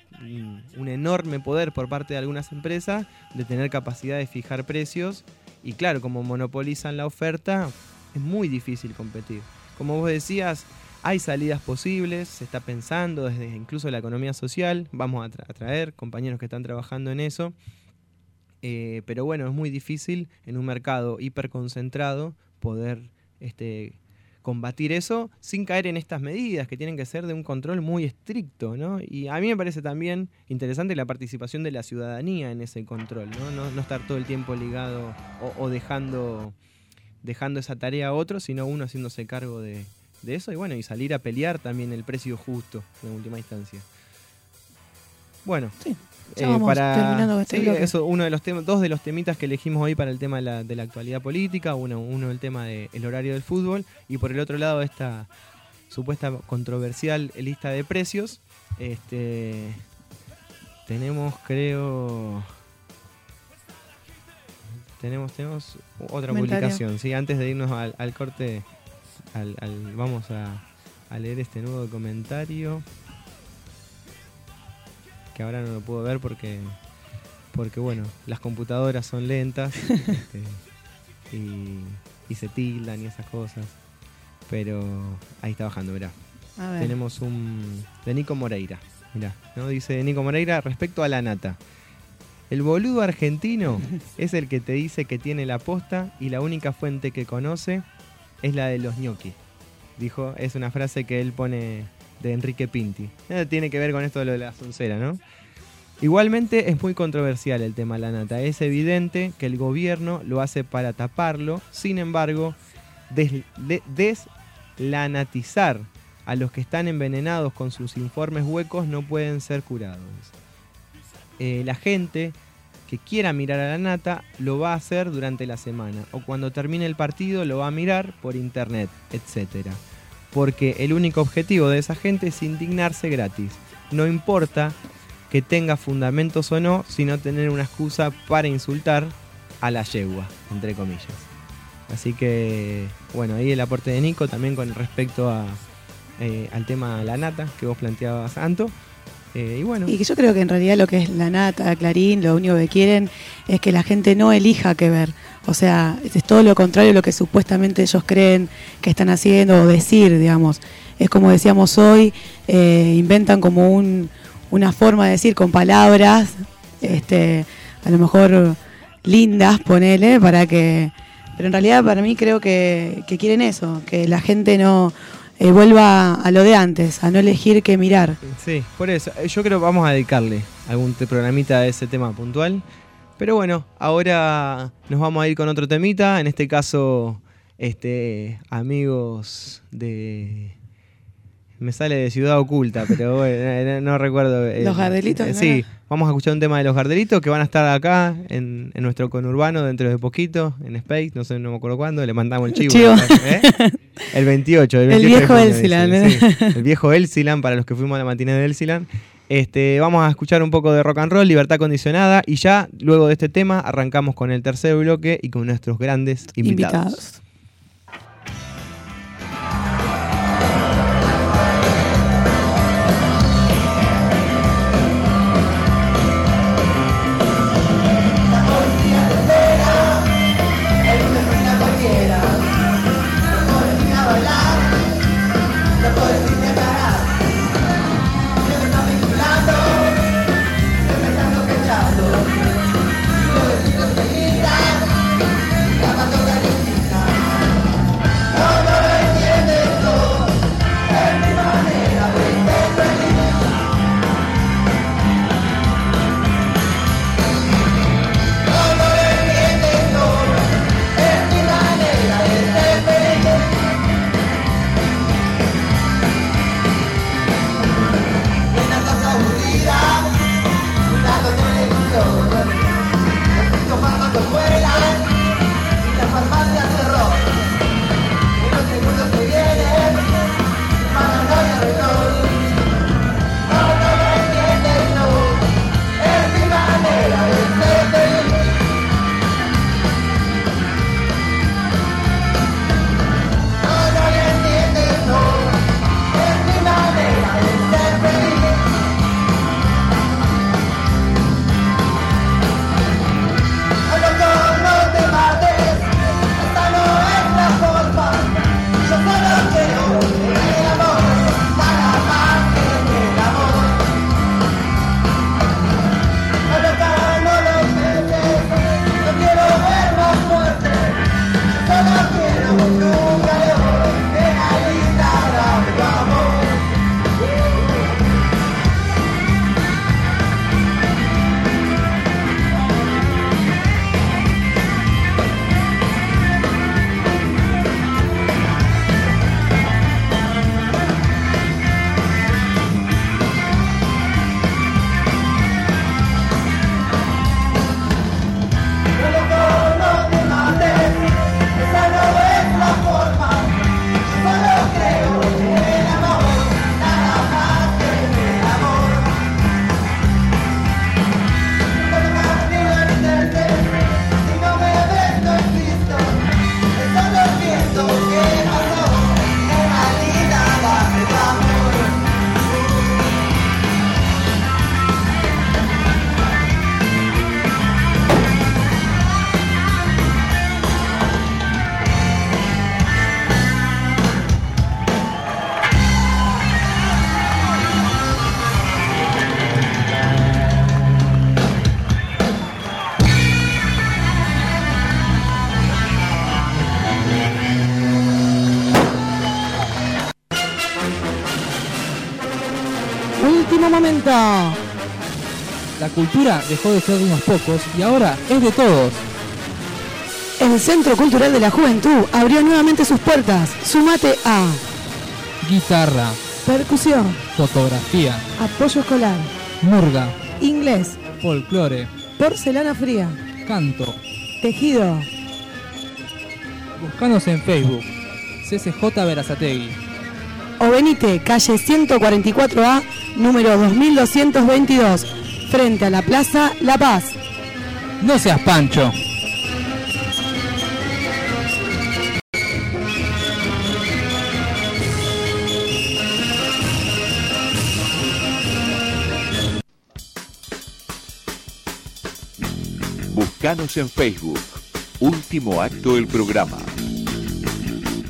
un enorme poder por parte de algunas empresas de tener capacidad de fijar precios y, claro, como monopolizan la oferta, es muy difícil competir. Como vos decías, hay salidas posibles, se está pensando desde incluso la economía social, vamos a, tra- a traer compañeros que están trabajando en eso, eh, pero bueno, es muy difícil en un mercado hiperconcentrado poder este, combatir eso sin caer en estas medidas que tienen que ser de un control muy estricto, ¿no? Y a mí me parece también interesante la participación de la ciudadanía en ese control, ¿no? No, estar todo el tiempo ligado o, dejando, dejando esa tarea a otros, sino uno haciéndose cargo de, de eso y bueno, y salir a pelear también el precio justo en última instancia. Bueno, Ya eh, vamos para terminando este sí, eso, uno de los temas, dos de los temitas que elegimos hoy para el tema de la, de la actualidad política, uno, uno el tema del horario del fútbol y por el otro lado esta supuesta controversial lista de precios. Este tenemos creo tenemos tenemos otra Comentario. publicación, sí, antes de irnos al, al corte al, al- vamos a, a leer este nuevo comentario que ahora no lo puedo ver porque porque bueno, las computadoras son lentas este, y, y se tildan y esas cosas. Pero ahí está bajando, mirá. A ver. Tenemos un de Nico Moreira. Mirá, ¿no? Dice Nico Moreira respecto a la nata. El boludo argentino es el que te dice que tiene la posta y la única fuente que conoce es la de los ñoquis. Dijo, es una frase que él pone de Enrique Pinti. Nada tiene que ver con esto de lo de la soncera, ¿no? Igualmente es muy controversial el tema de la nata. Es evidente que el gobierno lo hace para taparlo, sin embargo, des- de- deslanatizar a los que están envenenados con sus informes huecos no pueden ser curados. Eh, la gente que quiera mirar a la nata lo va a hacer durante la semana o cuando termine el partido lo va a mirar por internet, etc. Porque el único objetivo de esa gente es indignarse gratis. No importa que tenga fundamentos o no, sino tener una excusa para insultar a la yegua, entre comillas. Así que, bueno, ahí el aporte de Nico también con respecto a, eh, al tema de la nata que vos planteabas, Anto. Eh, y bueno, Y yo creo que en realidad lo que es la nata, Clarín, lo único que quieren es que la gente no elija qué ver. O sea, es todo lo contrario a lo que supuestamente ellos creen que están haciendo o decir, digamos. Es como decíamos hoy, eh, inventan como un, una forma de decir con palabras, este, a lo mejor lindas, ponele, para que... Pero en realidad para mí creo que quieren eso, que la gente no eh, vuelva a lo de antes, a no elegir qué mirar. Sí, por eso. Eh, Yo creo que vamos a dedicarle algún programita a ese tema puntual. Pero bueno, ahora nos vamos a ir con otro temita. En este caso, este amigos de. Me sale de Ciudad Oculta, pero bueno, eh, no, no recuerdo. eh, ¿Los Gardelitos, eh, no sí, vamos a escuchar un tema de los Gardelitos que van a estar acá en, en nuestro conurbano dentro de poquito, en Space, no sé, no me acuerdo cuándo, le mandamos el chivo. Chivo. ¿eh? El 28, el El 28 de viejo junio, Elsilan, dice, ¿eh? sí. El viejo Elsilan, para los que fuimos a la matina de Elsilan. Este, vamos a escuchar un poco de rock and roll, libertad condicionada, y ya luego de este tema arrancamos con el tercer bloque y con nuestros grandes invitados. Invitados. Cultura dejó de ser de unos pocos y ahora es de todos. El Centro Cultural de la Juventud abrió nuevamente sus puertas. Sumate a Guitarra, percusión, fotografía, apoyo escolar, murga, inglés, folclore, porcelana fría, canto. tejido. Buscanos en Facebook. CCJ Verazategui. O venite, calle 144A, número 2222, frente a la Plaza La Paz. No seas pancho. Buscanos en Facebook. Último acto del programa.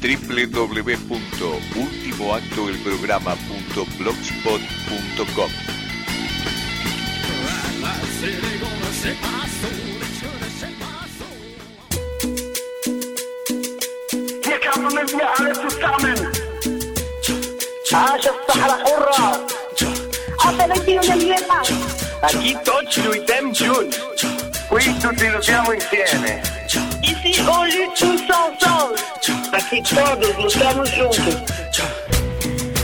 www.ultimoactodelprograma.blogspot.com Hier kämpfen mit mir alle zusammen. Asche Sahara Hurra. Insieme. Aquí todos juntos.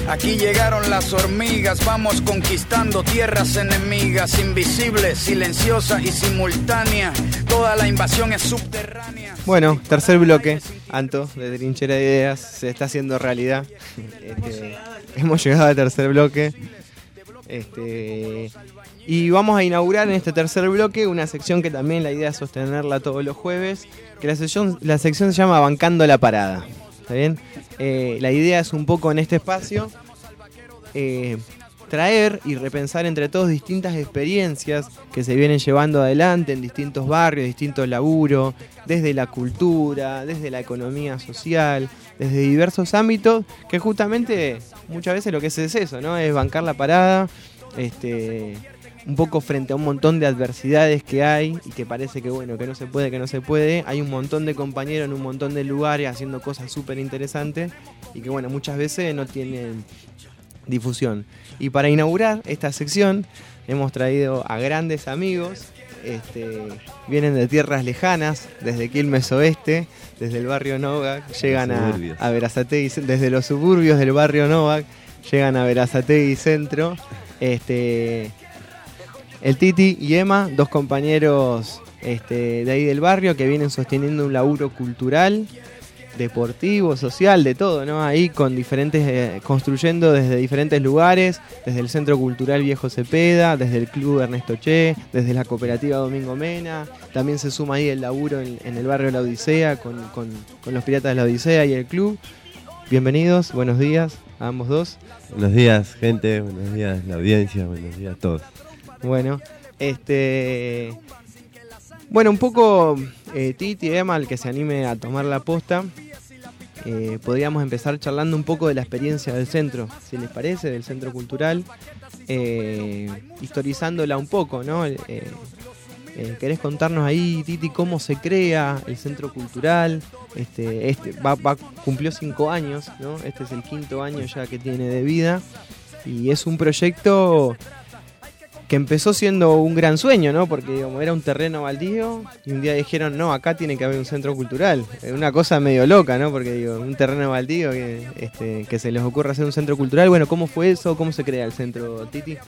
Aquí llegaron las hormigas, vamos conquistando tierras enemigas, invisibles, silenciosa y simultánea. Toda la invasión es subterránea. Bueno, tercer bloque, Anto, de Trinchera de Ideas, se está haciendo realidad. Este, hemos llegado al tercer bloque. Este, y vamos a inaugurar en este tercer bloque una sección que también la idea es sostenerla todos los jueves, que la sección, la sección se llama Bancando la Parada. ¿Está bien? Eh, la idea es un poco en este espacio eh, traer y repensar entre todos distintas experiencias que se vienen llevando adelante en distintos barrios, distintos laburos, desde la cultura, desde la economía social, desde diversos ámbitos, que justamente muchas veces lo que es es eso, ¿no? Es bancar la parada, este, un poco frente a un montón de adversidades que hay y que parece que bueno, que no se puede, que no se puede. Hay un montón de compañeros en un montón de lugares haciendo cosas súper interesantes y que bueno, muchas veces no tienen difusión. Y para inaugurar esta sección hemos traído a grandes amigos. Este, vienen de tierras lejanas, desde Quilmes Oeste, desde el barrio Novak, llegan a, a Verazategui, desde los suburbios del barrio Novak, llegan a Verazategui Centro. Este, el Titi y Emma, dos compañeros este, de ahí del barrio que vienen sosteniendo un laburo cultural, deportivo, social, de todo, ¿no? Ahí con diferentes, eh, construyendo desde diferentes lugares, desde el Centro Cultural Viejo Cepeda, desde el Club Ernesto Che, desde la Cooperativa Domingo Mena, también se suma ahí el laburo en, el barrio La Odisea con, con- con los Piratas de la Odisea y el club. Bienvenidos, buenos días a ambos dos. Buenos días, gente. Buenos días, la audiencia. Buenos días a todos. Bueno, este. Bueno, un poco eh, Titi Emma, el que se anime a tomar la posta, eh, podríamos empezar charlando un poco de la experiencia del centro, si les parece, del centro cultural, eh, historizándola un poco, ¿no? Eh, eh, ¿Querés contarnos ahí, Titi, cómo se crea el centro cultural? Este, este va, va- cumplió cinco años, ¿no? Este es el quinto año ya que tiene de vida y es un proyecto que empezó siendo un gran sueño, ¿no? Porque como era un terreno baldío y un día dijeron, no, acá tiene que haber un centro cultural. Una cosa medio loca, ¿no? Porque digo, un terreno baldío que, este, que se les ocurra hacer un centro cultural. Bueno, ¿cómo fue eso? ¿Cómo se crea el centro, Titi?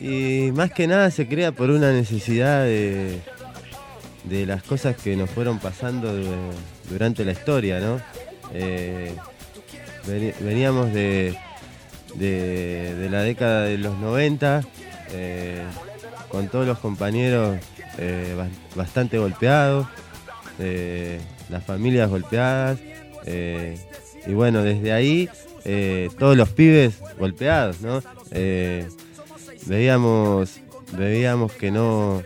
Y más que nada se crea por una necesidad de, de las cosas que nos fueron pasando durante la historia, ¿no? Eh, veníamos de, de, la década de los 90, eh, con todos los compañeros eh, bas- bastante golpeados, eh, las familias golpeadas, y bueno, desde ahí todos los pibes golpeados, ¿no? Veíamos, veíamos que no,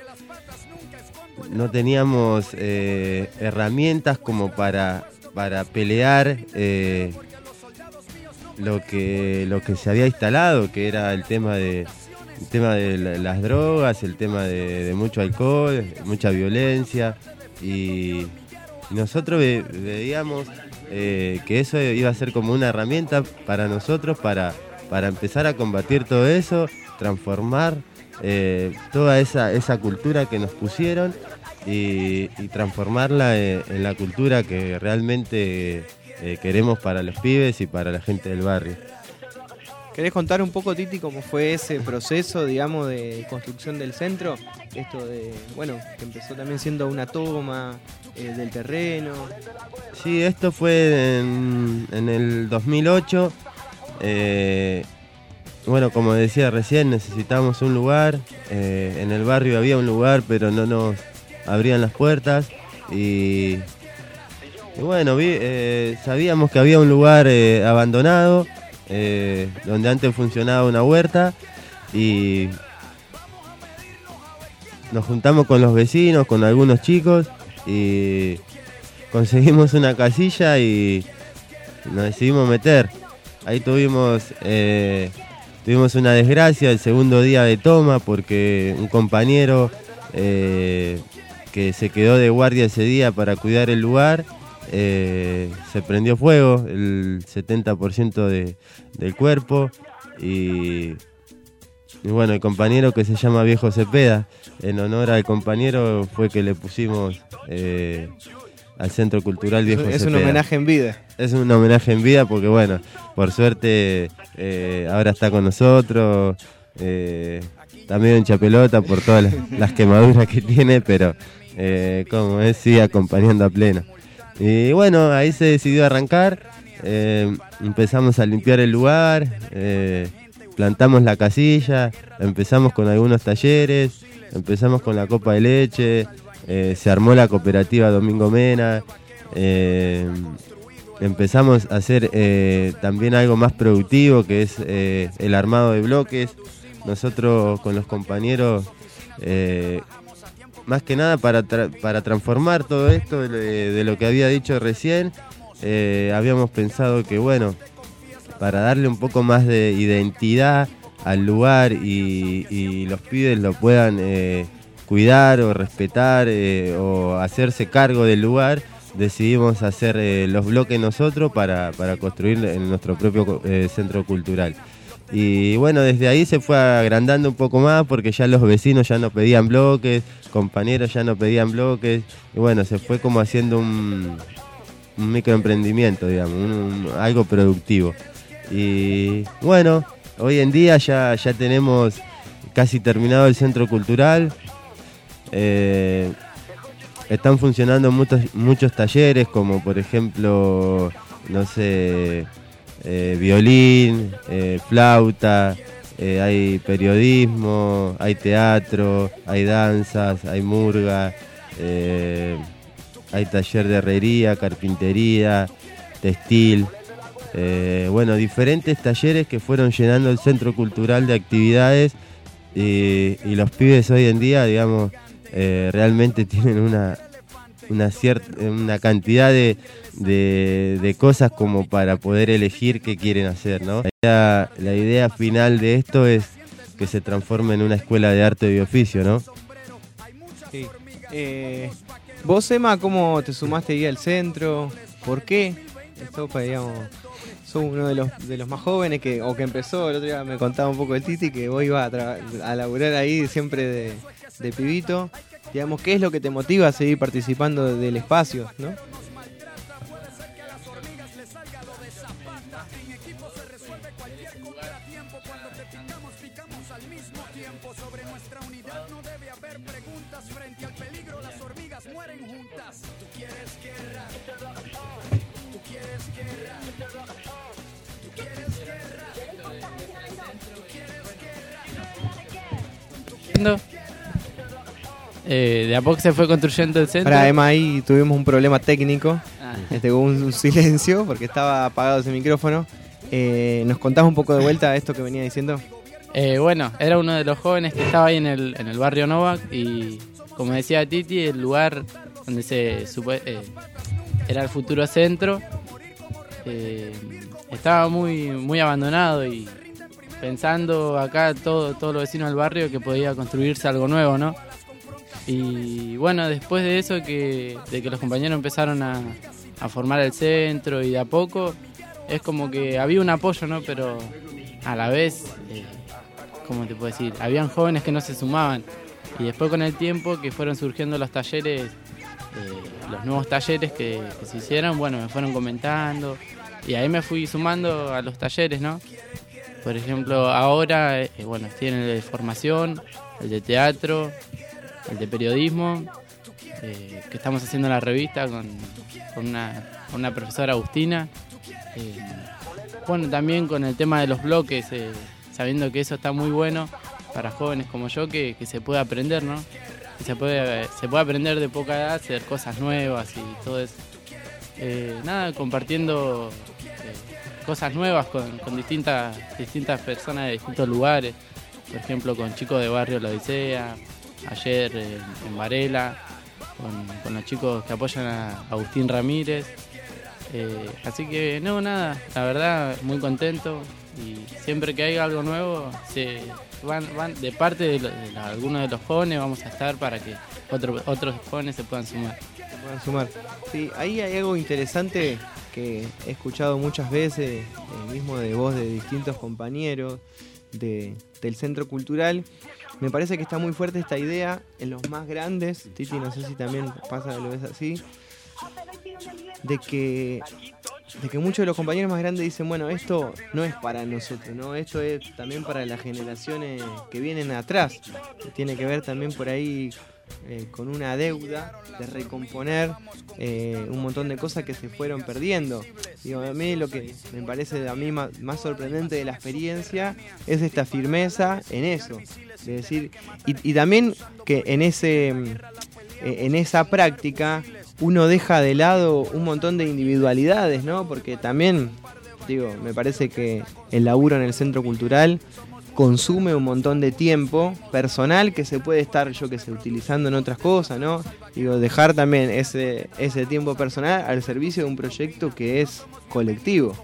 no teníamos herramientas como para, para pelear lo, que, lo que se había instalado, que era el tema de, el tema de la- las drogas, el tema de, mucho alcohol, mucha violencia. Y nosotros ve- veíamos eh, que eso iba a ser como una herramienta para nosotros para, para empezar a combatir todo eso, transformar eh, toda esa, esa cultura que nos pusieron y, transformarla en, en la cultura que realmente eh, queremos para los pibes y para la gente del barrio. ¿Querés contar un poco, Titi, cómo fue ese proceso, digamos, de construcción del centro? Esto de, bueno, que empezó también siendo una toma eh, del terreno. Sí, esto fue en, en el 2008. eh, bueno, como decía recién, necesitábamos un lugar. eh, en el barrio había un lugar, pero no nos abrían las puertas. Y, bueno, eh, sabíamos que había un lugar eh, abandonado, eh, donde antes funcionaba una huerta. Y nos juntamos con los vecinos, con algunos chicos. Y conseguimos una casilla y nos decidimos meter. Ahí tuvimos, tuvimos una desgracia el segundo día de toma porque un compañero que se quedó de guardia ese día para cuidar el lugar eh, se prendió fuego, el 70% de- del cuerpo y, y bueno, el compañero que se llama Viejo Cepeda, en honor al compañero fue que le pusimos eh, al Centro Cultural Viejo Es un Cepeda. homenaje en vida. Es un homenaje en vida porque, bueno, por suerte eh, ahora está con nosotros. también en Chapelota por todas las, las quemaduras que tiene, pero como es, sigue acompañando a pleno. Y bueno, ahí se decidió arrancar. eh, empezamos a limpiar el lugar, eh, plantamos la casilla, empezamos con algunos talleres, empezamos con la copa de leche, eh, se armó la cooperativa Domingo Mena. empezamos a hacer también algo más productivo que es el armado de bloques. Nosotros con los compañeros, más que nada para, tra- para transformar todo esto de, lo que había dicho recién, eh, habíamos pensado que bueno, para darle un poco más de identidad al lugar y, los pibes lo puedan eh, cuidar o respetar eh, o hacerse cargo del lugar, decidimos hacer los bloques nosotros para, para construir nuestro propio centro cultural. Y bueno, desde ahí se fue agrandando un poco más porque ya los vecinos ya no pedían bloques, compañeros ya no pedían bloques, y bueno, se fue como haciendo un, un microemprendimiento, digamos, un- algo productivo. Y bueno, hoy en día ya, ya tenemos casi terminado el centro cultural. Eh, están funcionando muchos, muchos talleres, como por ejemplo, no sé, eh, violín, eh, flauta, eh, hay periodismo, hay teatro, hay danzas, hay murga, eh, hay taller de herrería, carpintería, textil. eh, bueno, diferentes talleres que fueron llenando el centro cultural de actividades y, y los pibes hoy en día, digamos, realmente tienen una, una, una cantidad de, de- cosas como para poder elegir qué quieren hacer, ¿no? La idea, final de esto es que se transforme en una escuela de arte y oficio, ¿no? Sí. Eh, vos, Emma, ¿cómo te sumaste ahí al centro? ¿Por qué? Esto, pues, digamos, sos uno de los, de los más jóvenes que, o que empezó, el otro día me contaba un poco el Titi, que vos ibas a, a laburar ahí siempre de, de pibito. Digamos, ¿qué es lo que te motiva a seguir participando del espacio, no? Eh, de a poco se fue construyendo el centro. Para Emma, ahí tuvimos un problema técnico. Ah. Este, hubo un, un silencio porque estaba apagado ese micrófono. Eh, ¿Nos contás un poco de vuelta esto que venía diciendo? Eh, bueno, era uno de los jóvenes que estaba ahí en el, en el barrio Novak y como decía Titi, el lugar donde se supo- eh, era el futuro centro estaba muy, muy abandonado y pensando acá todo, todos los vecinos del barrio que podía construirse algo nuevo, ¿no? Y bueno, después de eso, que, de que los compañeros empezaron a, a formar el centro y de a poco, es como que había un apoyo, ¿no? Pero a la vez, eh, ¿cómo te puedo decir? Habían jóvenes que no se sumaban. Y después con el tiempo que fueron surgiendo los talleres, eh, los nuevos talleres que, se hicieron, bueno, me fueron comentando. Y ahí me fui sumando a los talleres, ¿no? Por ejemplo, ahora, eh, bueno, estoy en el de formación, el de teatro, el de periodismo, eh, que estamos haciendo la revista con, una, una profesora Agustina. Eh, bueno, también con el tema de los bloques, eh, sabiendo que eso está muy bueno para jóvenes como yo, que, que se puede aprender, ¿no? Se puede, se puede aprender de poca edad, hacer cosas nuevas y todo eso. Nada, compartiendo cosas nuevas con, con distintas, distintas personas de distintos lugares. Por ejemplo, con chicos de Barrio La Odisea, ayer en, en Varela, con, los chicos que apoyan a Agustín Ramírez. Eh, así que no, nada, la verdad, muy contento y siempre que haya algo nuevo, se van, van de parte de, algunos de los jóvenes vamos a estar para que otro- otros jóvenes se puedan sumar. Se puedan sumar. Sí, ahí hay algo interesante que he escuchado muchas veces, eh, mismo de voz de distintos compañeros de- del centro cultural. Me parece que está muy fuerte esta idea en los más grandes, Titi, no sé si también pasa, lo ves así, de que, de que muchos de los compañeros más grandes dicen, bueno, esto no es para nosotros, ¿no? Esto es también para las generaciones que vienen atrás. Tiene que ver también por ahí eh, con una deuda de recomponer eh, un montón de cosas que se fueron perdiendo. Digo, a mí lo que me parece a mí más, sorprendente de la experiencia es esta firmeza en eso. De decir, y, también que en ese eh, en esa práctica uno deja de lado un montón de individualidades, ¿no? Porque también, digo, me parece que el laburo en el centro cultural consume un montón de tiempo personal que se puede estar, yo que sé, utilizando en otras cosas, ¿no? Digo, dejar también ese, ese tiempo personal al servicio de un proyecto que es colectivo.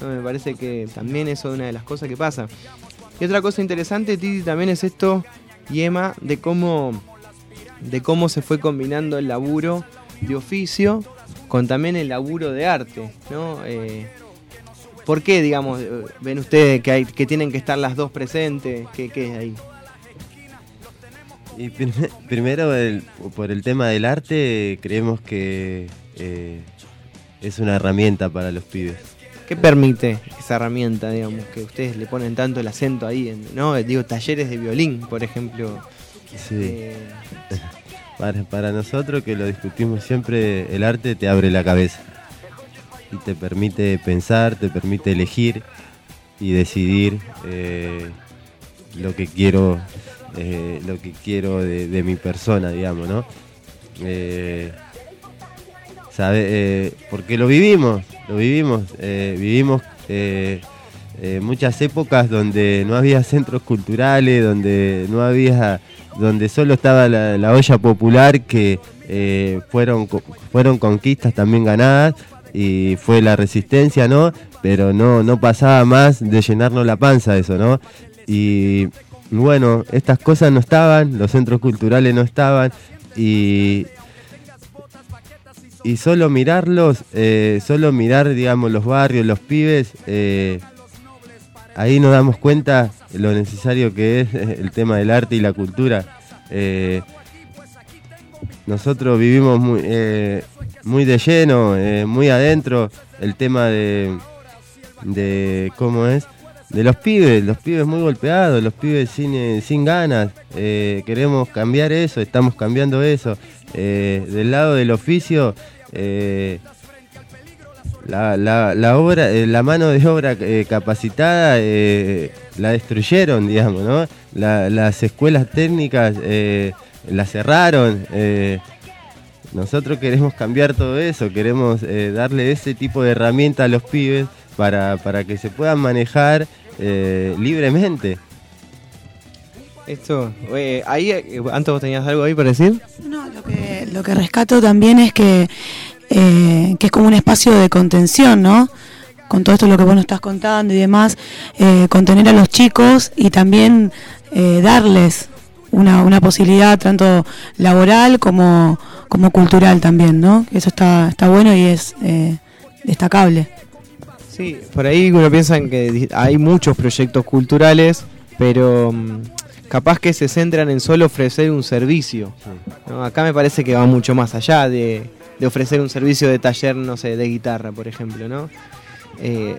Me parece que también eso es una de las cosas que pasa. Y otra cosa interesante, Titi, también es esto, y de cómo, de cómo se fue combinando el laburo de oficio con también el laburo de arte, ¿no? Eh, ¿Por qué, digamos, eh, ven ustedes que, tienen que estar las dos presentes? ¿Qué, qué hay? Y prim- primero, por el tema del arte, creemos que eh, es una herramienta para los pibes. ¿Qué permite esa herramienta, digamos, que ustedes le ponen tanto el acento ahí, en, ¿no? Digo, talleres de violín, por ejemplo. Sí. Eh, Para, para nosotros, que lo discutimos siempre, el arte te abre la cabeza y te permite pensar, te permite elegir y decidir eh, lo que quiero, eh, lo que quiero de, de mi persona, digamos, ¿no? Eh, porque lo vivimos, lo vivimos, eh, vivimos eh, muchas épocas donde no había centros culturales, donde no había, donde solo estaba la, la olla popular que fueron, fueron conquistas también ganadas y fue la resistencia, ¿no? Pero no, no pasaba más de llenarnos la panza eso, ¿no? Y bueno, estas cosas no estaban, los centros culturales no estaban y, y solo mirarlos, eh, solo mirar, digamos, los barrios, los pibes, eh, ahí nos damos cuenta lo necesario que es el tema del arte y la cultura. Eh, nosotros vivimos muy, eh, muy de lleno, eh, muy adentro, el tema de, de cómo es, de los pibes, los pibes muy golpeados, los pibes sin, eh, sin ganas. queremos cambiar eso, estamos cambiando eso. Eh, del lado del oficio, eh, la, la- obra, eh, la mano de obra capacitada la destruyeron, digamos, ¿no? La- las escuelas técnicas las cerraron. nosotros queremos cambiar todo eso, queremos darle ese tipo de herramienta a los pibes para, para que se puedan manejar libremente. Esto, eh, ahí, eh, antes vos tenías algo ahí para decir. No, lo que, lo que rescato también es que, eh, que es como un espacio de contención, ¿no? Con todo esto lo que vos nos estás contando y demás, contener a los chicos y también darles una, una posibilidad tanto laboral como, como cultural también, ¿no? Eso está, está bueno y es destacable. Sí, por ahí uno piensa en que hay muchos proyectos culturales, pero mm, capaz que se centran en solo ofrecer un servicio. ¿no? Acá me parece que va mucho más allá de, de ofrecer un servicio de taller, no sé, de guitarra, por ejemplo, ¿no? Eh,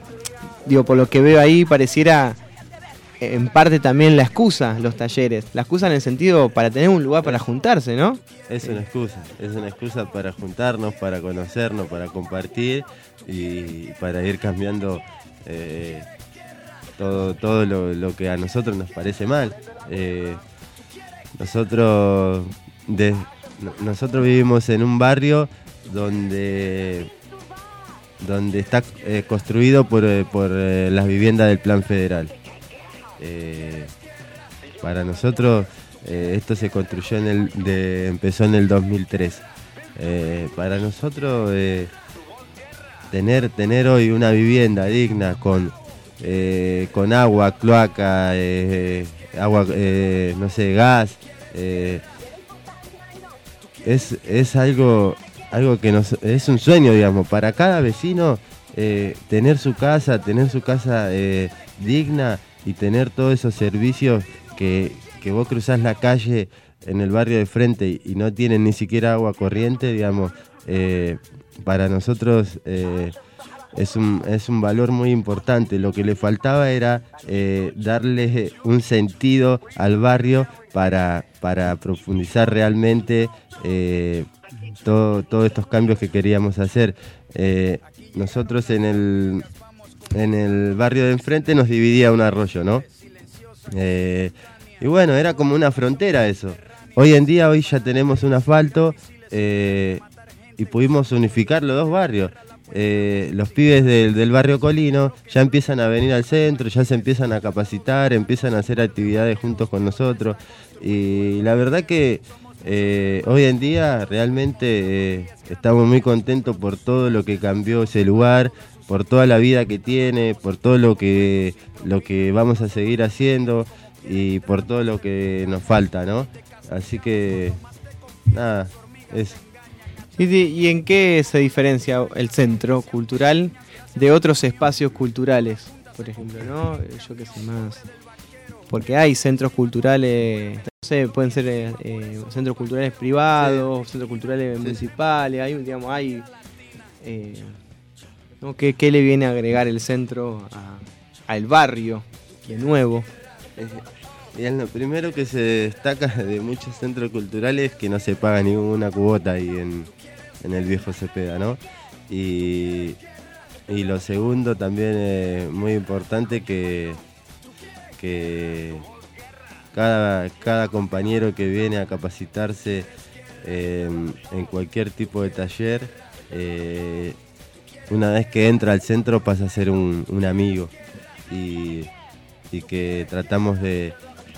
digo, por lo que veo ahí pareciera en parte también la excusa, los talleres. La excusa en el sentido para tener un lugar para juntarse, ¿no? Es una excusa, es una excusa para juntarnos, para conocernos, para compartir y para ir cambiando eh, todo, todo lo, que a nosotros nos parece mal. Eh, nosotros, nosotros vivimos en un barrio donde, donde está eh, construido por, eh, por las viviendas del Plan Federal. Para nosotros esto se construyó en el, empezó en el 2003. Eh, para nosotros tener, tener hoy una vivienda digna con, eh, con agua, cloaca, eh, agua, eh, no sé, gas, es, es algo, algo que nos, es un sueño, digamos, para cada vecino tener su casa, tener su casa digna y tener todos esos servicios que, que vos cruzás la calle en el barrio de frente y, y no tienen ni siquiera agua corriente, digamos, para nosotros es, un, es un valor muy importante. Lo que le faltaba era eh, darle un sentido al barrio para, para profundizar realmente eh, todo- todos estos cambios que queríamos hacer. Eh, nosotros en el, en el barrio de enfrente nos dividía un arroyo, ¿no? Eh, y bueno, era como una frontera eso. Hoy en día, hoy ya tenemos un asfalto y pudimos unificar los dos barrios. Eh, los pibes del, barrio Colino ya empiezan a venir al centro, ya se empiezan a capacitar, empiezan a hacer actividades juntos con nosotros. Y la verdad que eh, hoy en día realmente eh, estamos muy contentos por todo lo que cambió ese lugar, por toda la vida que tiene, por todo lo que, lo que vamos a seguir haciendo y por todo lo que nos falta, ¿no? Así que, nada, eso. ¿Y, de- y en qué se diferencia el centro cultural de otros espacios culturales? Por ejemplo, ¿no? Eh, Yo qué sé más. Porque hay centros culturales, no sé, pueden ser eh, eh, centros culturales privados, centros culturales municipales, hay, digamos, hay. eh, ¿no? ¿Qué, qué le viene a agregar el centro a- al barrio de nuevo? Y es lo primero que se destaca de muchos centros culturales es que no se paga ninguna cuota ahí en, en el viejo Cepeda, ¿no? Y, y lo segundo también es muy importante que, que cada, cada compañero que viene a capacitarse eh, en cualquier tipo de taller, eh, una vez que entra al centro pasa a ser un, un amigo y, y que tratamos de,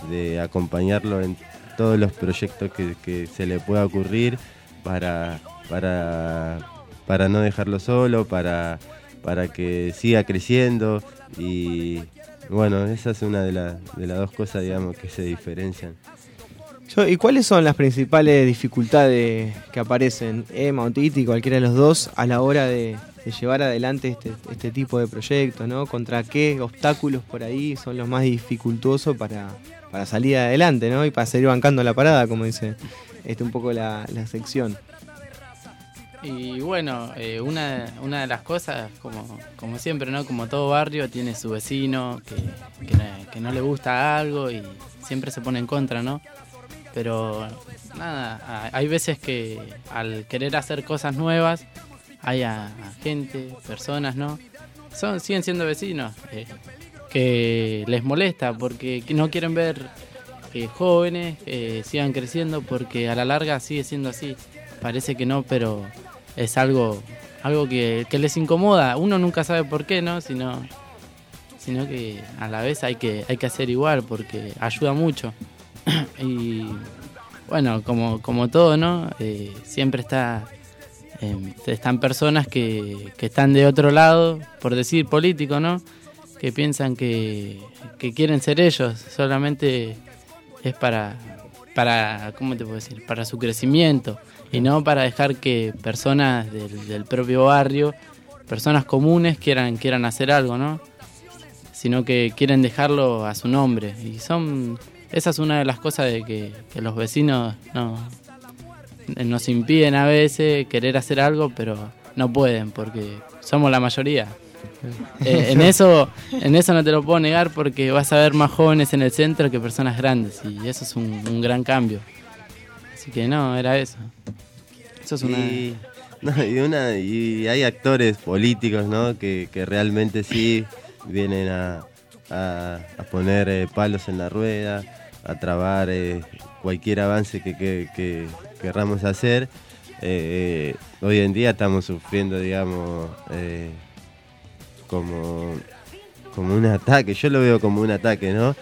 de acompañarlo en todos los proyectos que, que se le pueda ocurrir para, para, para no dejarlo solo, para, para que siga creciendo y bueno, esa es una de, la- de las dos cosas digamos que se diferencian. ¿Y cuáles son las principales dificultades que aparecen, Emma o Titi, cualquiera de los dos, a la hora de, de llevar adelante este, este tipo de proyectos? ¿no? ¿Contra qué obstáculos por ahí son los más dificultosos para, para salir adelante ¿no? y para seguir bancando la parada, como dice este, un poco la, la sección? Y bueno, eh, una, una de las cosas, como, como siempre, ¿no? Como todo barrio, tiene su vecino que, que, no, le gusta algo y siempre se pone en contra, ¿no? Pero nada, hay veces que al querer hacer cosas nuevas, hay a, gente, personas, ¿no? Son, siguen siendo vecinos eh, que les molesta porque no quieren ver que jóvenes eh, sigan creciendo porque a la larga sigue siendo así. Parece que no, pero es algo, algo que, que les incomoda. Uno nunca sabe por qué, ¿no? Sino, sino que a la vez hay que, hay que hacer igual porque ayuda mucho. y bueno, como, como todo, ¿no? Eh, siempre está, eh, están personas que, que están de otro lado, por decir político, ¿no? Que piensan que, que quieren ser ellos, solamente es para, para, ¿cómo te puedo decir? Para su crecimiento y no para dejar que personas del, del propio barrio personas comunes quieran, quieran hacer algo, ¿no? Sino que quieren dejarlo a su nombre. Y son. Esa es una de las cosas de que, que los vecinos no, nos impiden a veces querer hacer algo, pero no pueden porque somos la mayoría. Eh, en eso en eso no te lo puedo negar porque vas a ver más jóvenes en el centro que personas grandes y eso es un, un gran cambio. Así que no, era eso. Eso es una... Y, una, y hay actores políticos ¿no? que, que realmente sí vienen a, a- poner eh, palos en la rueda, a trabar eh, cualquier avance que, que- que querramos hacer. Eh, hoy en día estamos sufriendo, digamos, como, como un ataque, yo lo veo como un ataque, ¿no?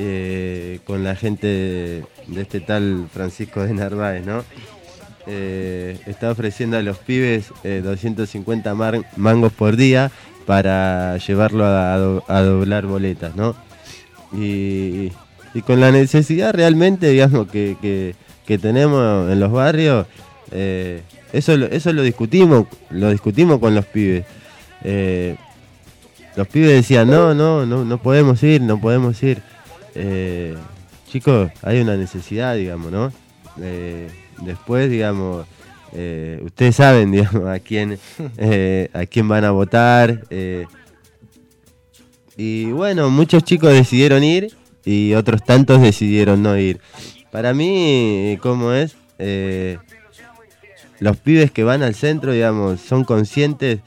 Eh, con la gente de, este tal Francisco de Narváez, ¿no? Eh, está ofreciendo a los pibes eh, 250 mar- mangos por día para llevarlo a, do- a doblar boletas, ¿no? Y, con la necesidad realmente, digamos, que, que- que tenemos en los barrios, eh, eso, eso lo discutimos, lo discutimos con los pibes. Eh, los pibes decían, no, no, no, no podemos ir, no podemos ir. Eh, chicos, hay una necesidad, digamos, ¿no? Eh, después, digamos, eh, ustedes saben, digamos, a quién, a quién van a votar. y bueno, muchos chicos decidieron ir y otros tantos decidieron no ir. Para mí, ¿cómo es? Los pibes que van al centro, digamos, son conscientes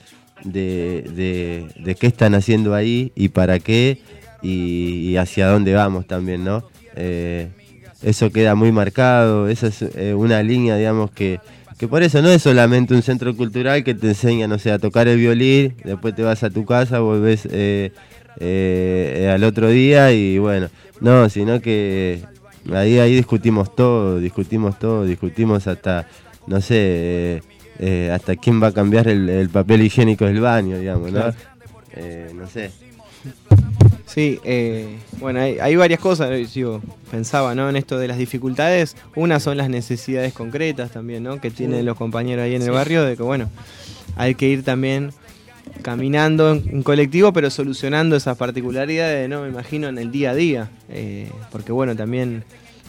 de, de- de qué están haciendo ahí y para qué y, y hacia dónde vamos también, ¿no? Eh, eso queda muy marcado, esa es eh, una línea, digamos, que, que por eso no es solamente un centro cultural que te enseña, no sé, a tocar el violín, después te vas a tu casa, volvés eh, eh, al otro día y bueno, no, sino que ahí, ahí discutimos todo, discutimos todo, discutimos hasta, no sé, eh, hasta quién va a cambiar el, el papel higiénico del baño, digamos, ¿no? Eh, no sé. Sí, eh, bueno, hay, hay varias cosas, eh, yo pensaba, ¿no? En esto de las dificultades. Una son las necesidades concretas también, ¿no? Que tienen los compañeros ahí en Sí. el barrio, de que, bueno, hay que ir también caminando en, en colectivo, pero solucionando esas particularidades, ¿no? Me imagino en el día a día. eh, porque, bueno, también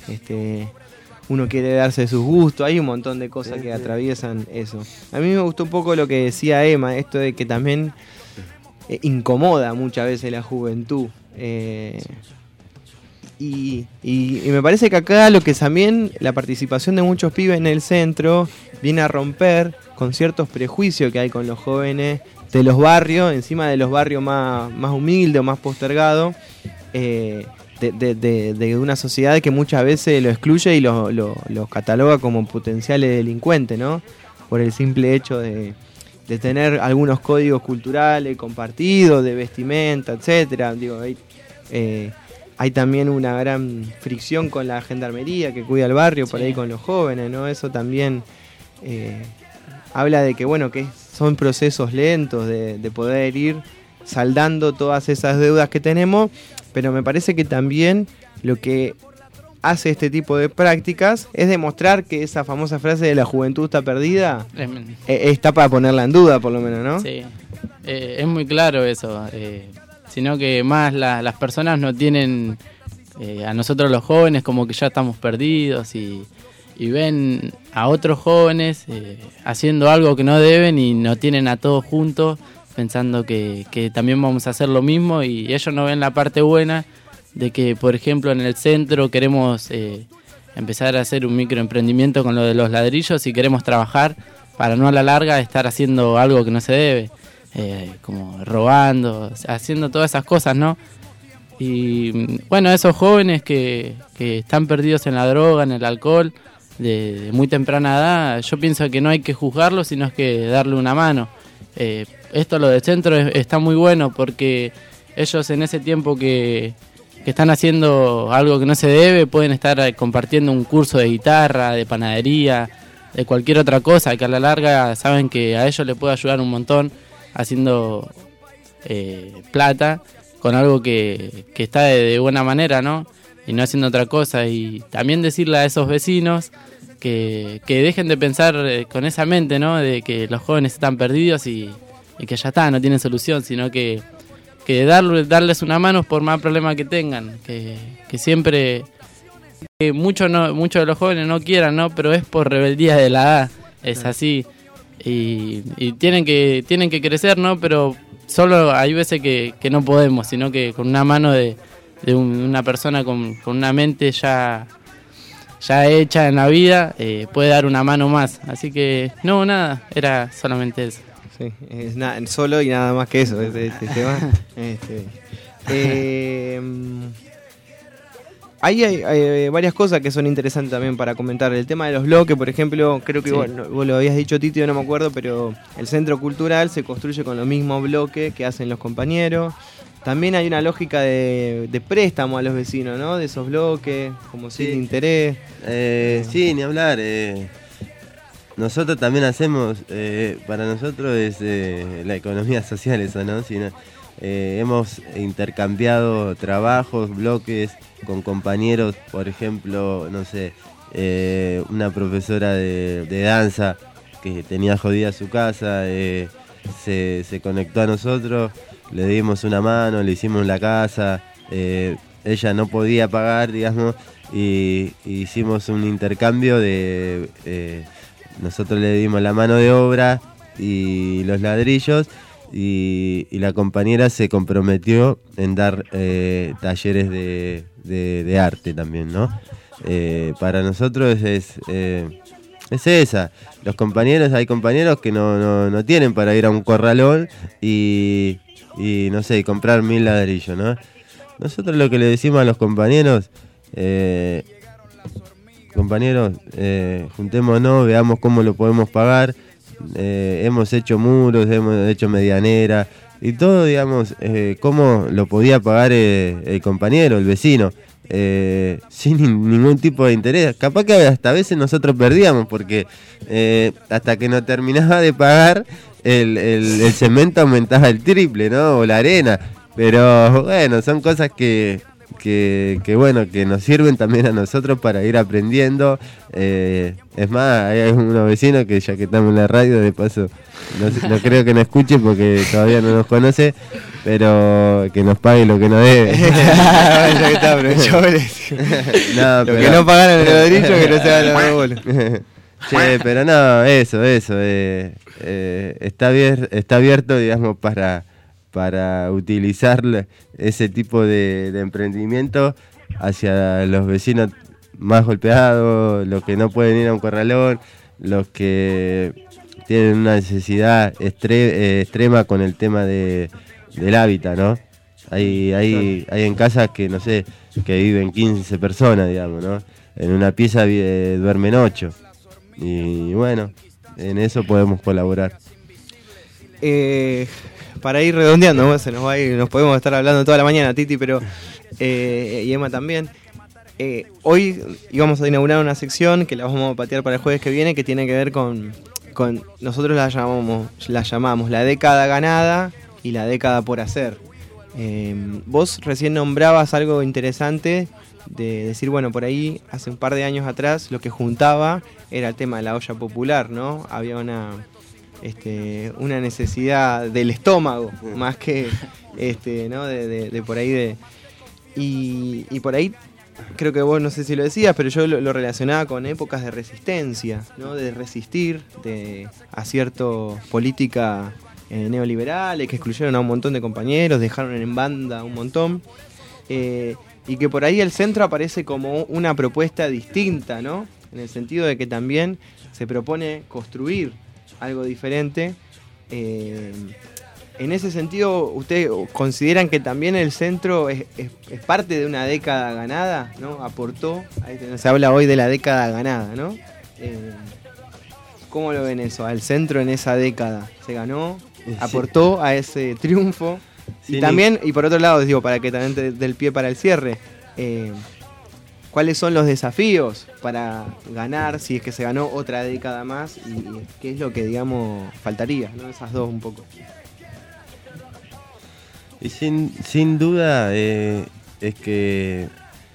este, uno quiere darse sus gustos, hay un montón de cosas que atraviesan eso. A mí me gustó un poco lo que decía Emma, esto de que también eh, incomoda muchas veces la juventud. eh, y, y- me parece que acá lo que también la participación de muchos pibes en el centro viene a romper con ciertos prejuicios que hay con los jóvenes de los barrios, encima de los barrios más, más humildes o más postergados, eh, de, de- una sociedad que muchas veces lo excluye y lo- lo- los cataloga como potenciales delincuentes, ¿no? Por el simple hecho de, de tener algunos códigos culturales compartidos, de vestimenta, etcétera. Digo, hay, eh, hay también una gran fricción con la gendarmería que cuida el barrio, por ahí con los jóvenes, ¿no? Eso también eh, habla de que, bueno, que son procesos lentos de, de poder ir saldando todas esas deudas que tenemos, pero me parece que también lo que hace este tipo de prácticas es demostrar que esa famosa frase de la juventud está perdida eh, está para ponerla en duda, por lo menos, ¿no? Sí, Eh, es muy claro eso, eh, sino que más la- las personas no tienen eh, a nosotros los jóvenes como que ya estamos perdidos y, y ven a otros jóvenes eh, haciendo algo que no deben y no tienen a todos juntos pensando que, que también vamos a hacer lo mismo y ellos no ven la parte buena de que, por ejemplo, en el centro queremos eh, empezar a hacer un microemprendimiento con lo de los ladrillos y queremos trabajar para no a la larga estar haciendo algo que no se debe, eh, como robando, haciendo todas esas cosas, ¿no? Y bueno, esos jóvenes que, que están perdidos en la droga, en el alcohol, de, de muy temprana edad, yo pienso que no hay que juzgarlos, sino que darle una mano. Eh, esto lo del centro es- está muy bueno porque ellos en ese tiempo que, que están haciendo algo que no se debe, pueden estar eh, compartiendo un curso de guitarra, de panadería, de cualquier otra cosa, que a la larga saben que a ellos les puede ayudar un montón haciendo eh, plata con algo que, que está de, buena manera, ¿no? Y no haciendo otra cosa. Y también decirle a esos vecinos que, que dejen de pensar eh, con esa mente, ¿no? De que los jóvenes están perdidos y, y que ya está, no tienen solución, sino que, que darle- darles una mano por más problemas que tengan, que, que siempre, que muchos no, muchos de los jóvenes no quieran, ¿no? Pero es por rebeldía de la edad, es así. Y, y tienen que tienen que crecer, ¿no? Pero solo hay veces que, que no podemos, sino que con una mano de, de un- una persona con, con una mente ya ya hecha en la vida, eh, puede dar una mano más. Así que, no, nada, era solamente eso. Sí, es solo y nada más que eso, este, este tema. Este, eh, ahí hay, hay varias cosas que son interesantes también para comentar. El tema de los bloques, por ejemplo, creo que Sí. vos, lo habías dicho, Tito, no me acuerdo, pero el centro cultural se construye con los mismos bloques que hacen los compañeros. También hay una lógica de, de préstamo a los vecinos, ¿no? De esos bloques, como sin interés. Eh, sí, ni hablar. eh, nosotros también hacemos, eh, para nosotros es eh, la economía social eso, ¿no? Sino, eh, hemos intercambiado trabajos, bloques con compañeros, por ejemplo, no sé, una profesora de, danza que tenía jodida su casa, se, se conectó a nosotros, le dimos una mano, le hicimos la casa, ella no podía pagar, digamos, y, y hicimos un intercambio de... nosotros le dimos la mano de obra y los ladrillos y, la compañera se comprometió en dar eh, talleres de, arte también, ¿no? Eh, para nosotros es, eh, es esa. Los compañeros, hay compañeros que no, no- no tienen para ir a un corralón y, y, no sé, comprar mil ladrillos, ¿no? Nosotros lo que le decimos a los compañeros, compañeros, eh, juntémonos, veamos cómo lo podemos pagar. Eh, hemos hecho muros, hemos hecho medianera y todo, digamos, eh, cómo lo podía pagar el compañero, el vecino, sin nin- ningún tipo de interés. Capaz que hasta a veces nosotros perdíamos porque hasta que no terminaba de pagar, el- el cemento aumentaba el triple, ¿no? O la arena. Pero bueno, son cosas que, que, que, bueno, que nos sirven también a nosotros para ir aprendiendo. Eh, es más, hay unos vecinos que ya que estamos en la radio, de paso, no, creo que nos escuche porque todavía no nos conoce, pero que nos pague lo que nos debe. No, Lo que no pagaron el ladrillo, que no se hagan los bolos. Che, pero no, eso, eso. eh, eh, está, abier- está abierto, digamos, para, para utilizar ese tipo de, de emprendimiento hacia los vecinos más golpeados, los que no pueden ir a un corralón, los que tienen una necesidad eh, extrema con el tema de, del hábitat, ¿no? Hay, hay, hay en casas que, no sé, que viven 15 personas, digamos, ¿no? En una pieza eh, duermen 8. Y bueno, en eso podemos colaborar. Eh, para ir redondeando, se nos va a ir, nos podemos estar hablando toda la mañana, Titi, pero eh, y Emma también. Eh, hoy íbamos a inaugurar una sección que la vamos a patear para el jueves que viene, que tiene que ver con, con nosotros la llamamos, la llamamos la década ganada y la década por hacer. Eh, vos recién nombrabas algo interesante de decir, bueno, por ahí hace un par de años atrás lo que juntaba era el tema de la olla popular, ¿no? Había una, este, una necesidad del estómago, más que este, ¿no? de, de- de por ahí de. Y, y por ahí creo que vos no sé si lo decías, pero yo lo, lo relacionaba con épocas de resistencia, ¿no? De resistir de, a cierta política eh, neoliberales que excluyeron a un montón de compañeros, dejaron en banda a un montón. eh, y que por ahí el centro aparece como una propuesta distinta, ¿no? En el sentido de que también se propone construir algo diferente. Eh, en ese sentido, ¿ustedes consideran que también el centro es, es- es parte de una década ganada? ¿no? Aportó, se habla hoy de la década ganada, ¿no? Eh, ¿Cómo lo ven eso? Al centro en esa década se ganó, aportó a ese triunfo. Sí, y también, y por otro lado, digo, para que también te dé el pie para el cierre, eh, ¿cuáles son los desafíos para ganar si es que se ganó otra década más? ¿Y qué es lo que, digamos, faltaría? ¿no? Esas dos un poco. Y sin, sin duda eh, es que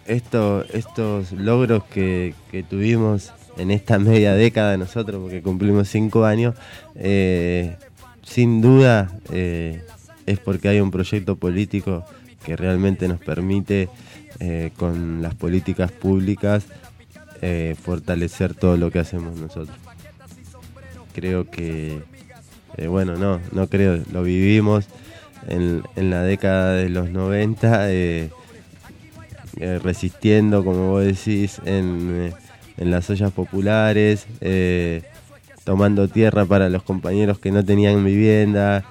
esto, estos logros que, tuvimos en esta media década nosotros, porque cumplimos cinco años, eh, sin duda eh, es porque hay un proyecto político que realmente nos permite con las políticas públicas eh, fortalecer todo lo que hacemos nosotros. Creo que, eh, bueno, no, no creo, lo vivimos en, en la década de los 90, eh, eh, resistiendo, como vos decís, en, en las ollas populares, tomando tierra para los compañeros que no tenían vivienda.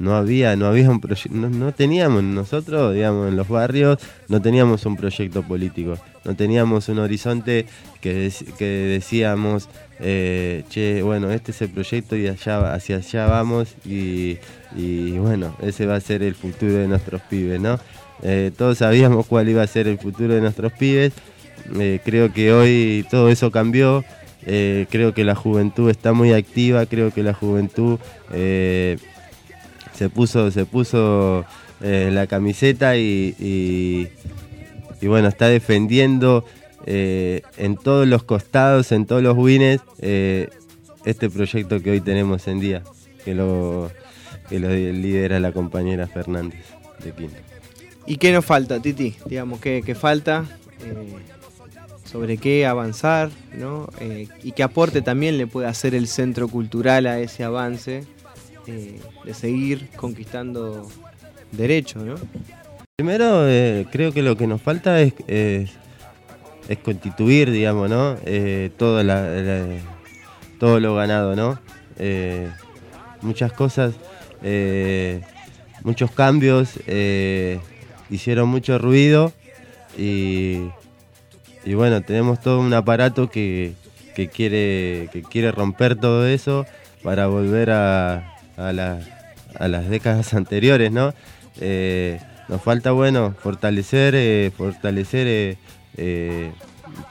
No había, no había un no, no teníamos nosotros, digamos, en los barrios, no teníamos un proyecto político, no teníamos un horizonte que, que decíamos, eh, che, bueno, este es el proyecto y allá, hacia allá vamos y, y bueno, ese va a ser el futuro de nuestros pibes, ¿no? Eh, todos sabíamos cuál iba a ser el futuro de nuestros pibes, eh, creo que hoy todo eso cambió, creo que la juventud está muy activa, creo que la juventud se puso, se puso eh, la camiseta y, y- bueno, está defendiendo eh, en todos los costados, en todos los wines, eh, este proyecto que hoy tenemos en día, que lo, que lo lidera la compañera Fernández de Quinto. ¿Y qué nos falta, Titi? Digamos, ¿qué, qué falta? Sobre qué avanzar, ¿no? Y qué aporte también le puede hacer el centro cultural a ese avance eh, de seguir conquistando derechos, ¿no? Primero, eh, creo que lo que nos falta es, constituir, digamos, ¿no? Eh, todo, todo lo ganado, ¿no? Eh, muchas cosas, muchos cambios, hicieron mucho ruido y, y bueno, tenemos todo un aparato que, que quiere, que quiere romper todo eso para volver a, a, la- a las décadas anteriores, ¿no? Eh, nos falta, bueno, fortalecer, eh, fortalecer eh,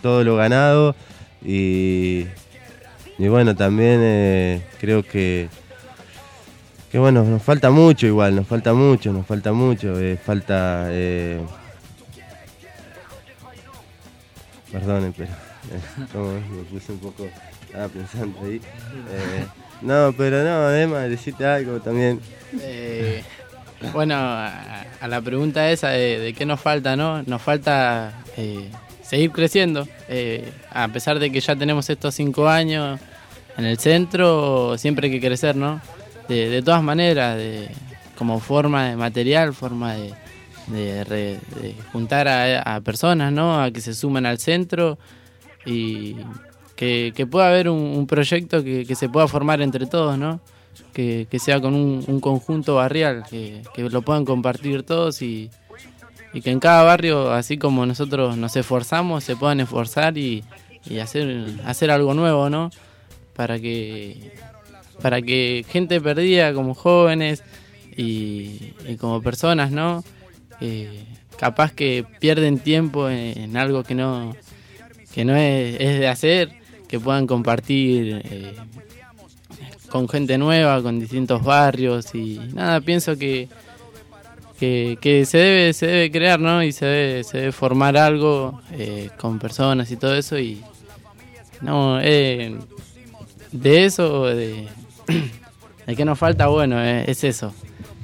todo lo ganado y, y bueno, también creo que, que bueno, nos falta mucho igual, nos falta mucho, nos falta mucho, falta... Perdonen, pero como me puse un poco, estaba pensando ahí. No, pero no, Emma, decite algo también. Eh, bueno, a, la pregunta esa de, qué nos falta, ¿no? Nos falta eh, seguir creciendo. Eh, a pesar de que ya tenemos estos cinco años en el centro, siempre hay que crecer, ¿no? De, todas maneras, de, como forma de material, forma de, re- juntar a, a personas, ¿no? A que se sumen al centro y que, pueda haber un, proyecto que, se pueda formar entre todos, ¿no? Que, sea con un, un conjunto barrial, que, lo puedan compartir todos y, que en cada barrio, así como nosotros nos esforzamos, se puedan esforzar y, y hacer, hacer algo nuevo, ¿no? Para que, para que gente perdida como jóvenes y, como personas, ¿no? Capaz que pierden tiempo en, en algo que no, que no es, es de hacer, que puedan compartir eh, con gente nueva, con distintos barrios y nada, pienso que, que, que se debe se debe crear, ¿no? Y se debe, se debe formar algo eh, con personas y todo eso y no, eh, de eso, de, que nos falta, bueno, eh, es eso.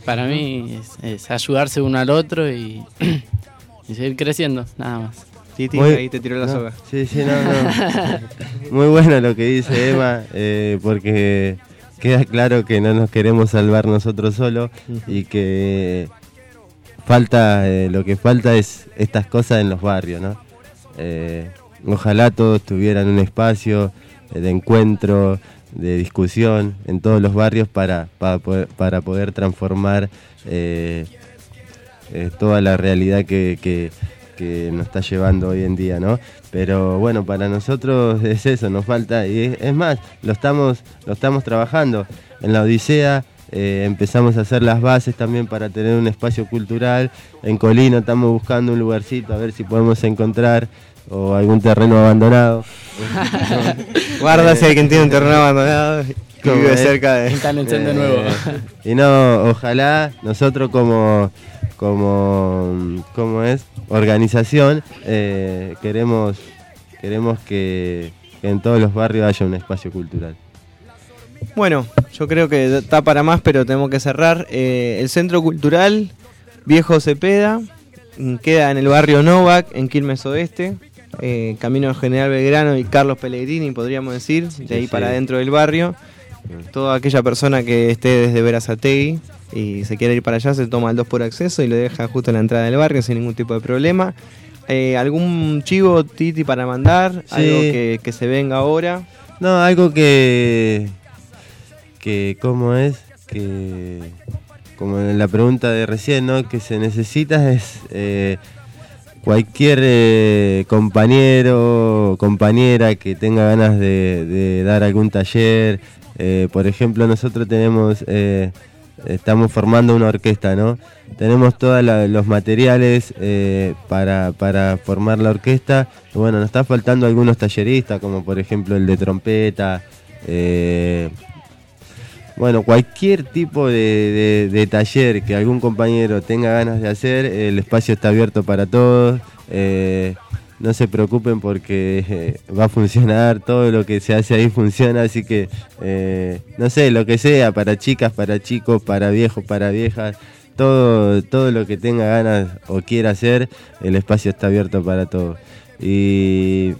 Para mí es, es ayudarse uno al otro y, y seguir creciendo, nada más. Titi, Muy- ahí te tiró la no, soga. Sí, sí, no, no. Muy bueno lo que dice Emma, eh, porque queda claro que no nos queremos salvar nosotros solos y que falta, eh, lo que falta es estas cosas en los barrios, ¿no? Eh, ojalá todos tuvieran un espacio de encuentro, de discusión en todos los barrios para, para, poder, para poder transformar eh, eh, toda la realidad que, que- que nos está llevando hoy en día, ¿no? Pero bueno, para nosotros es eso, nos falta, y es, más, lo estamos, lo estamos trabajando. En la Odisea eh, empezamos a hacer las bases también para tener un espacio cultural. En Colino estamos buscando un lugarcito a ver si podemos encontrar o algún terreno abandonado. Guarda si alguien tiene un terreno abandonado Como vive cerca de... Están de nuevo. Eh, y no, ojalá nosotros como, como, como es, organización, eh, queremos, queremos que, que en todos los barrios haya un espacio cultural. Bueno, yo creo que está para más, pero tenemos que cerrar. Eh, el Centro Cultural Viejo Cepeda mm, queda en el barrio Novak, en Quilmes Oeste. eh, Camino General Belgrano y Carlos Pellegrini, podríamos decir, de ahí sí. para adentro del barrio. Toda aquella persona que esté desde Verazategui y se quiere ir para allá se toma el 2 por acceso y lo deja justo en la entrada del barrio sin ningún tipo de problema. Eh, ¿Algún chivo, Titi, para mandar? Sí. Algo que, que se venga ahora. No, algo que. que ¿Cómo es? Que. Como en la pregunta de recién, ¿no? Que se necesita es. eh, cualquier eh, compañero o compañera que tenga ganas de, de dar algún taller. por ejemplo, nosotros tenemos. Estamos formando una orquesta, ¿no? Tenemos todos los materiales eh, para, para formar la orquesta. Bueno, nos está faltando algunos talleristas, como por ejemplo el de trompeta. eh, bueno, cualquier tipo de taller que algún compañero tenga ganas de hacer, el espacio está abierto para todos. eh, no se preocupen porque eh, va a funcionar, todo lo que se hace ahí funciona, así que eh, no sé, lo que sea, para chicas, para chicos, para viejos, para viejas, todo, todo lo que tenga ganas o quiera hacer, el espacio está abierto para todos. Y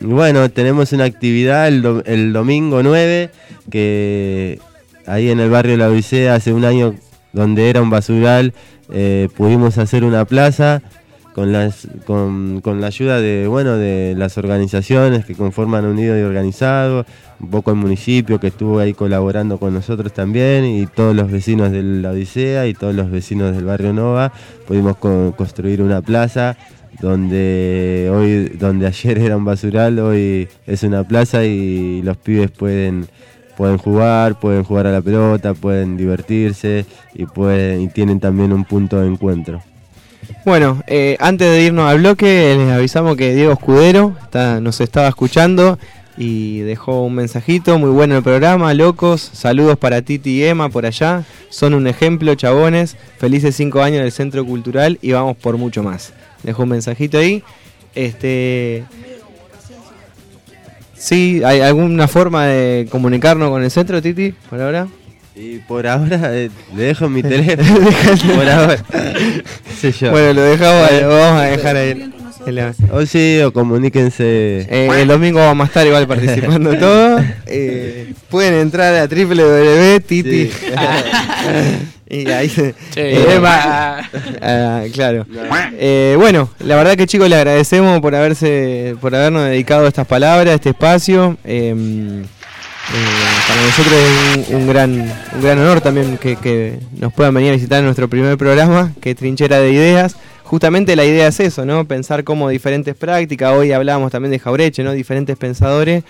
bueno, tenemos una actividad el domingo 9, que ahí en el barrio La Odisea, hace un año donde era un basural, eh, pudimos hacer una plaza con, las, con, con la ayuda de, bueno, de las organizaciones que conforman Unido y Organizado, un poco el municipio que estuvo ahí colaborando con nosotros también, y todos los vecinos de La Odisea y todos los vecinos del barrio Nova, pudimos co- construir una plaza donde hoy donde ayer era un basural hoy es una plaza y los pibes pueden pueden jugar pueden jugar a la pelota pueden divertirse y pueden y tienen también un punto de encuentro Bueno, eh, antes de irnos al bloque, les avisamos que Diego Escudero está- nos estaba escuchando y dejó un mensajito. Muy bueno el programa, locos. Saludos para Titi y Emma por allá. Son un ejemplo, chabones. Felices cinco años del Centro Cultural y vamos por mucho más. Dejó un mensajito ahí. Este. Sí, ¿hay alguna forma de comunicarnos con el centro, Titi, por ahora? Y por ahora eh, le dejo mi teléfono por ahora qué sé yo. Bueno, lo dejamos, lo vamos a dejar ahí. o sí o comuníquense Eh, el domingo vamos a estar igual participando todos. Eh, pueden entrar a www.titi. y ahí se. Che. eh, va- ah, claro. Eh, bueno, la verdad que chicos le agradecemos por haberse, por habernos dedicado estas palabras, este espacio. Eh, eh, para nosotros es un, un gran, un gran honor también que, que nos puedan venir a visitar en nuestro primer programa, que es Trinchera de Ideas. Justamente la idea es eso, ¿no? Pensar cómo diferentes prácticas, hoy hablábamos también de Jaureche, ¿no? Diferentes pensadores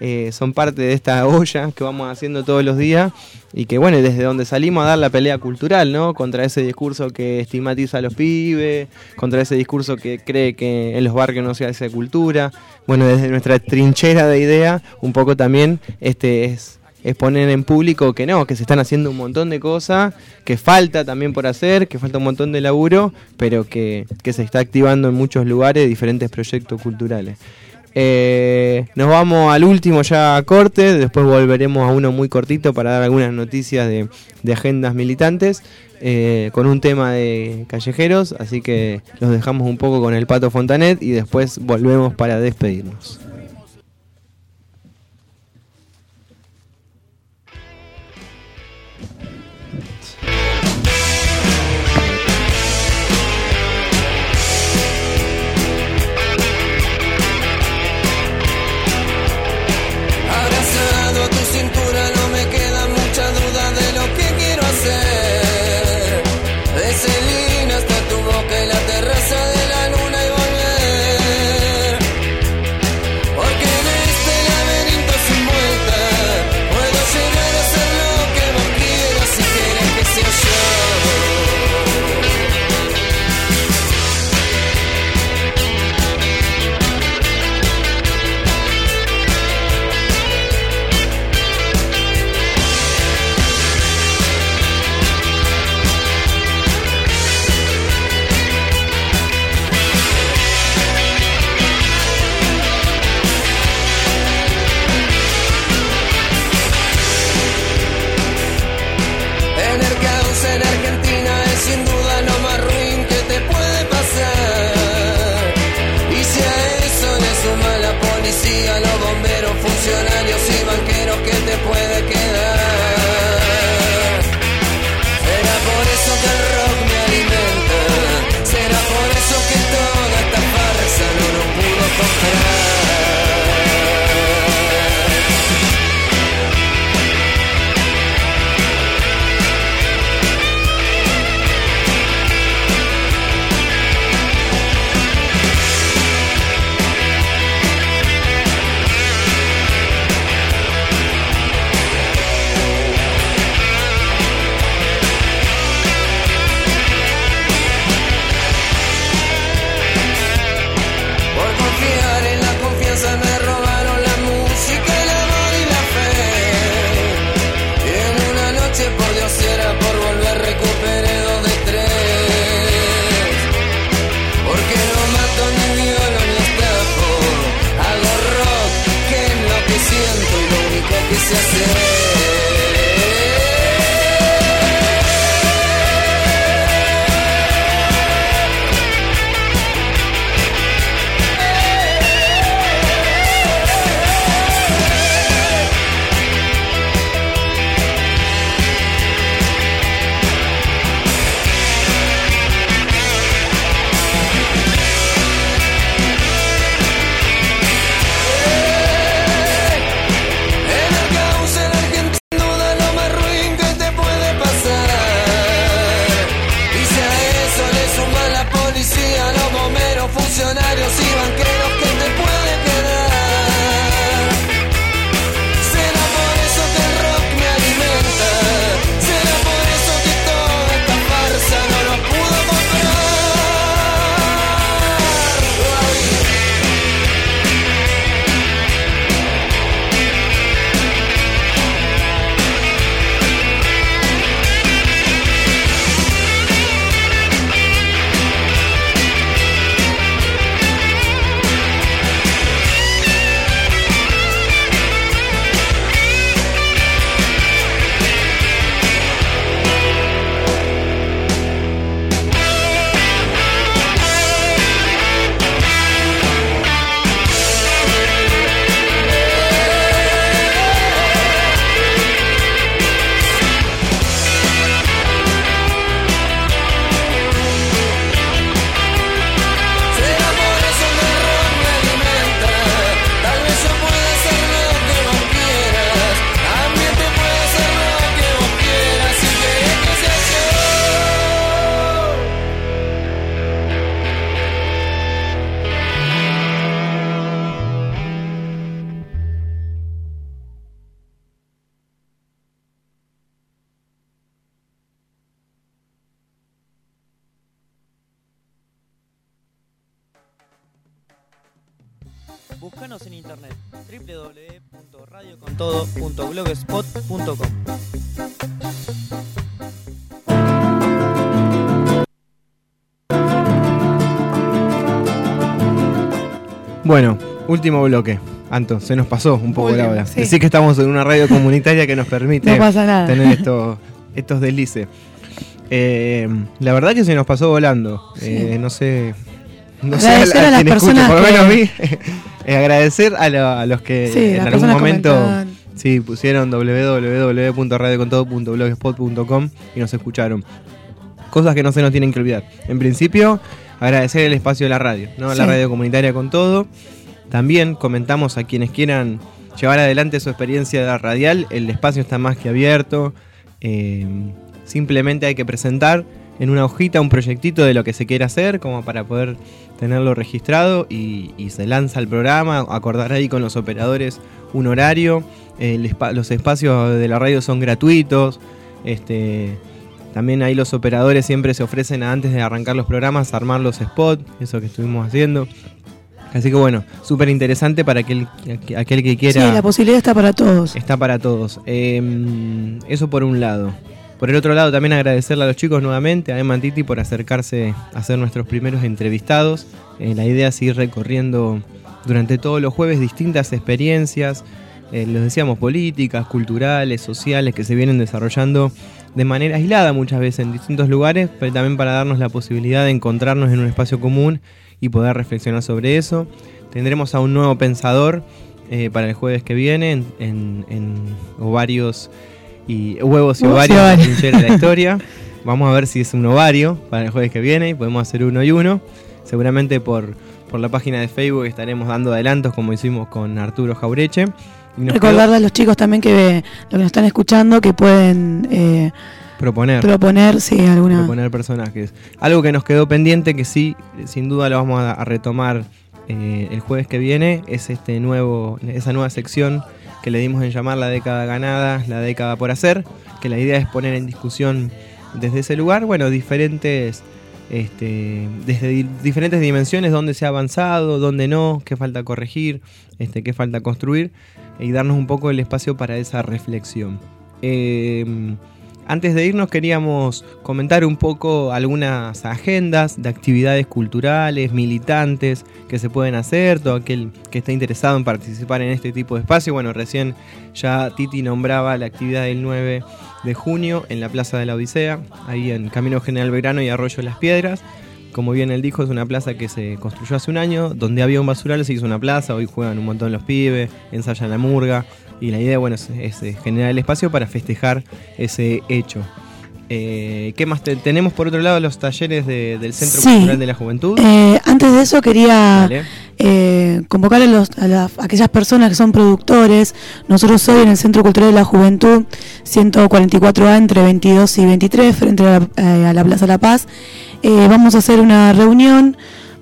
eh, son parte de esta olla que vamos haciendo todos los días y que, bueno, desde donde salimos a dar la pelea cultural, ¿no? Contra ese discurso que estigmatiza a los pibes, contra ese discurso que cree que en los barrios no se hace cultura. Bueno, desde nuestra trinchera de idea, un poco también este es, es poner en público que no, que se están haciendo un montón de cosas, que falta también por hacer, que falta un montón de laburo, pero que, que se está activando en muchos lugares diferentes proyectos culturales. Eh, nos vamos al último ya a corte, después volveremos a uno muy cortito para dar algunas noticias de, de agendas militantes eh, con un tema de callejeros, así que los dejamos un poco con el Pato Fontanet y después volvemos para despedirnos. www.radiocontodo.blogspot.com. Bueno, último bloque. Anto, se nos pasó un poco Último, la hora. sí. Decir que estamos en una radio comunitaria que nos permite No pasa nada. tener estos, estos deslices. Eh, la verdad que se nos pasó volando. Eh, no sé. No sé a, Agradecer a las quien personas por lo menos a mí. Eh, agradecer a, lo- a los que Sí, en algún momento comentaban. sí, pusieron www.radiocontodo.blogspot.com y nos escucharon. Cosas que no se nos tienen que olvidar. En principio, agradecer el espacio de la radio, ¿no? La radio comunitaria con todo. También comentamos a quienes quieran llevar adelante su experiencia radial, el espacio está más que abierto. Eh, simplemente hay que presentar en una hojita un proyectito de lo que se quiere hacer, como para poder tenerlo registrado y, y se lanza el programa, acordar ahí con los operadores un horario. El espa- los espacios de la radio son gratuitos. Este, también ahí los operadores siempre se ofrecen a, antes de arrancar los programas armar los spots, eso que estuvimos haciendo. Así que bueno, súper interesante para aquel, aquel que quiera. Sí, la posibilidad está para todos. Está para todos. Eh, eso por un lado. Por el otro lado, también agradecerle a los chicos nuevamente, a Emma Titi, por acercarse a ser nuestros primeros entrevistados. Eh, la idea es ir recorriendo durante todos los jueves distintas experiencias, eh, los decíamos, políticas, culturales, sociales, que se vienen desarrollando de manera aislada muchas veces en distintos lugares, pero también para darnos la posibilidad de encontrarnos en un espacio común y poder reflexionar sobre eso. Tendremos a un nuevo pensador eh, para el jueves que viene en, en- en ovarios y huevos y ovarios de la ovarios. trinchera de la historia. Vamos a ver si es un ovario para el jueves que viene y podemos hacer uno y uno. Seguramente por, por la página de Facebook estaremos dando adelantos como hicimos con Arturo Jaureche. Recordarle a los chicos también que lo que nos están escuchando que pueden eh, proponer. proponer sí, alguna. proponer personajes. Algo que nos quedó pendiente, que sí, sin duda lo vamos a, a retomar eh, el jueves que viene, es este nuevo, esa nueva sección que le dimos en llamar la década ganada, la década por hacer, que la idea es poner en discusión desde ese lugar, bueno, diferentes, este, desde di- diferentes dimensiones, dónde se ha avanzado, dónde no, qué falta corregir, este, qué falta construir, y darnos un poco el espacio para esa reflexión. Eh, antes de irnos queríamos comentar un poco algunas agendas de actividades culturales, militantes que se pueden hacer, todo aquel que esté interesado en participar en este tipo de espacio. Bueno, recién ya Titi nombraba la actividad del 9 de junio en la Plaza de la Odisea, ahí en Camino General Belgrano y Arroyo Las Piedras. Como bien él dijo, es una plaza que se construyó hace un año, donde había un basural se hizo una plaza, hoy juegan un montón los pibes, ensayan la murga, y la idea, bueno, es, es, eh, generar el espacio para festejar ese hecho. Eh, ¿Qué más te- tenemos por otro lado los talleres de- del Centro Sí. Cultural de la Juventud? Eh, antes de eso quería eh, convocar a, los- a la- a aquellas personas que son productores. Nosotros hoy en el Centro Cultural de la Juventud, 144A entre 22 y 23, frente a la, a la Plaza La Paz, eh, vamos a hacer una reunión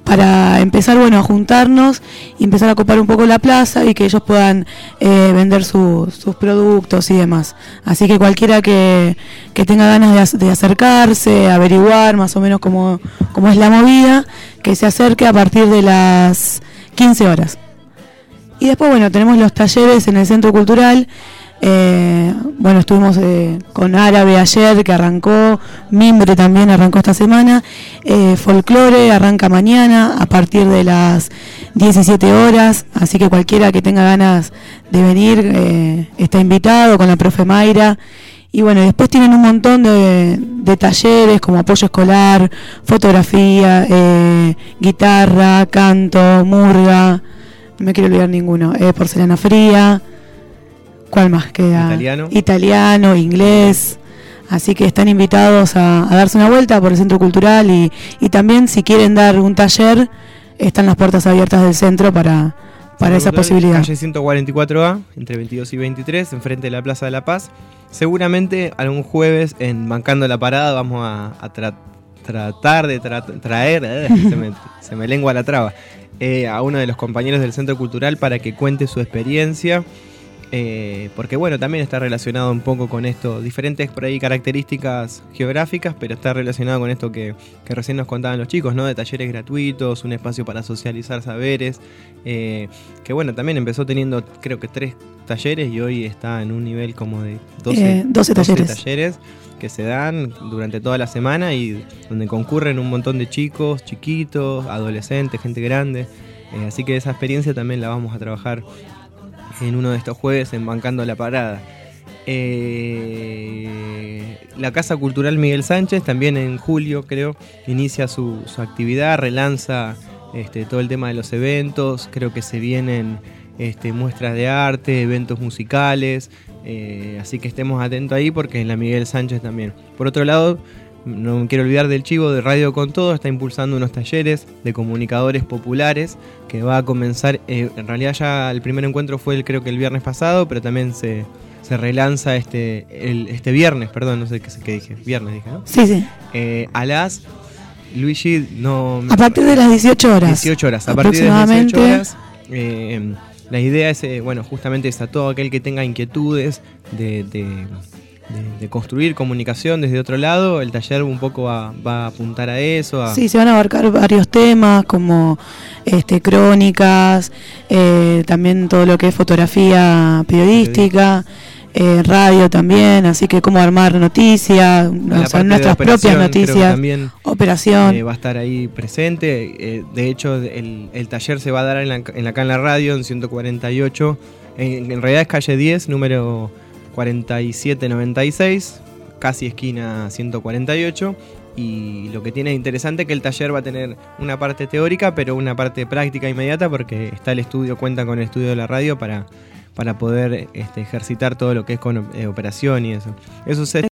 para empezar bueno a juntarnos y empezar a copar un poco la plaza y que ellos puedan eh, vender su- sus productos y demás. Así que cualquiera que, que tenga ganas de, de acercarse, averiguar más o menos cómo, cómo es la movida, que se acerque a partir de las 15 horas. Y después, bueno, tenemos los talleres en el Centro Cultural. Eh, bueno, estuvimos eh, con Árabe ayer, que arrancó, Mimbre también arrancó esta semana, eh, Folklore arranca mañana a partir de las 17 horas, así que cualquiera que tenga ganas de venir eh, está invitado con la profe Mayra. Y bueno, después tienen un montón de, de talleres como apoyo escolar, fotografía, eh, guitarra, canto, murga, no me quiero olvidar ninguno, eh, porcelana fría. ¿Cuál más queda? Italiano. Italiano, inglés. Así que están invitados a, a darse una vuelta por el Centro Cultural y, y también si quieren dar un taller, están las puertas abiertas del centro para, para esa posibilidad. Calle 144A, entre 22 y 23, enfrente de la Plaza de la Paz. Seguramente algún jueves en Bancando la Parada vamos a, a tra- tratar de tra- traer, eh, se, me, se me lengua la traba, eh, a uno de los compañeros del Centro Cultural para que cuente su experiencia eh, porque bueno, también está relacionado un poco con esto, diferentes por ahí características geográficas, pero está relacionado con esto que, que recién nos contaban los chicos, ¿no? De talleres gratuitos, un espacio para socializar saberes, eh, que bueno, también empezó teniendo creo que tres talleres y hoy está en un nivel como de 12, Eh, 12 talleres. talleres que se dan durante toda la semana y donde concurren un montón de chicos, chiquitos, adolescentes, gente grande. Eh, así que esa experiencia también la vamos a trabajar en uno de estos jueves en Bancando la Parada. Eh, la Casa Cultural Miguel Sánchez también en julio creo inicia su, su actividad, relanza este, todo el tema de los eventos, creo que se vienen este, muestras de arte, eventos musicales, eh, así que estemos atentos ahí porque en la Miguel Sánchez también. Por otro lado, no me quiero olvidar del chivo de Radio con Todo, está impulsando unos talleres de comunicadores populares que va a comenzar, eh, en realidad ya el primer encuentro fue el, creo que el viernes pasado, pero también se, se relanza este, el, este viernes, perdón, no sé qué, qué dije, viernes dije, ¿no? Sí, sí. Eh, a las, Luigi, no... A partir de las 18 horas. 18 horas, a partir de las 18 Aproximadamente. horas. eh, la idea es, eh, bueno, justamente es a todo aquel que tenga inquietudes de, de- de- de construir comunicación desde otro lado, el taller un poco va, va a apuntar a eso. A, Sí, se van a abarcar varios temas como este, crónicas, eh, también todo lo que es fotografía periodística, eh, radio también, así que cómo armar noticias, o sea, nuestras propias noticias, también, operación. eh, va a estar ahí presente. Eh, de hecho, el, el taller se va a dar en la, en la, acá en la radio, en 148. En, en realidad es calle 10, número 4796, casi esquina 148. Y lo que tiene de interesante es que el taller va a tener una parte teórica, pero una parte práctica inmediata, porque está el estudio, cuenta con el estudio de la radio para, para poder este, ejercitar todo lo que es con eh, operación y eso. Eso se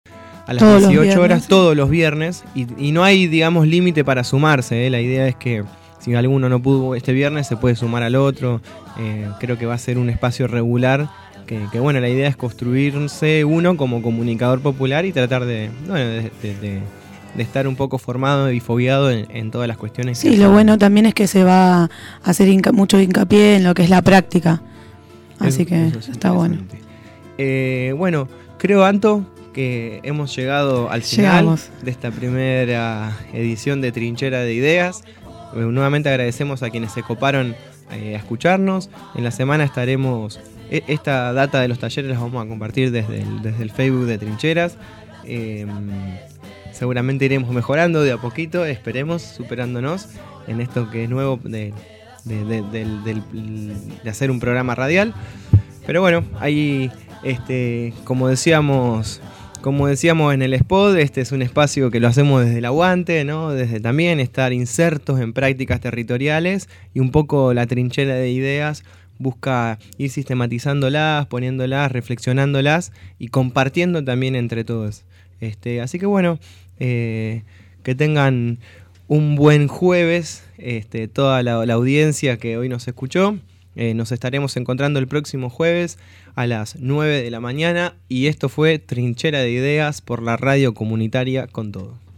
a las Todos los 18 horas todos los viernes y, y no hay, digamos, límite para sumarse. ¿eh? La idea es que si alguno no pudo este viernes, se puede sumar al otro. Eh, creo que va a ser un espacio regular. Que, que, bueno, la idea es construirse uno como comunicador popular y tratar de, bueno, de, de- de- de estar un poco formado y fobiado en, en todas las cuestiones. que Sí, lo son- bueno también es que se va a hacer hinca- mucho hincapié en lo que es la práctica. Así Eso- que eso es está bueno. Eh, bueno, creo, Anto, que hemos llegado al final Llegamos. de esta primera edición de Trinchera de Ideas. Eh, nuevamente agradecemos a quienes se coparon eh, a escucharnos. En la semana estaremos. E- Esta data de los talleres las vamos a compartir desde el, desde el Facebook de Trincheras. Eh, seguramente iremos mejorando de a poquito, esperemos, superándonos en esto que es nuevo de, de- de hacer un programa radial. Pero bueno, ahí, este, como decíamos, como decíamos en el spot, este es un espacio que lo hacemos desde el aguante, ¿no? Desde también estar insertos en prácticas territoriales y un poco la trinchera de ideas busca ir sistematizándolas, poniéndolas, reflexionándolas y compartiendo también entre todos. Este, así que bueno, eh, que tengan un buen jueves, este, toda la, audiencia que hoy nos escuchó. Eh, nos estaremos encontrando el próximo jueves a las 9 de la mañana y esto fue Trinchera de Ideas por la radio comunitaria con todo.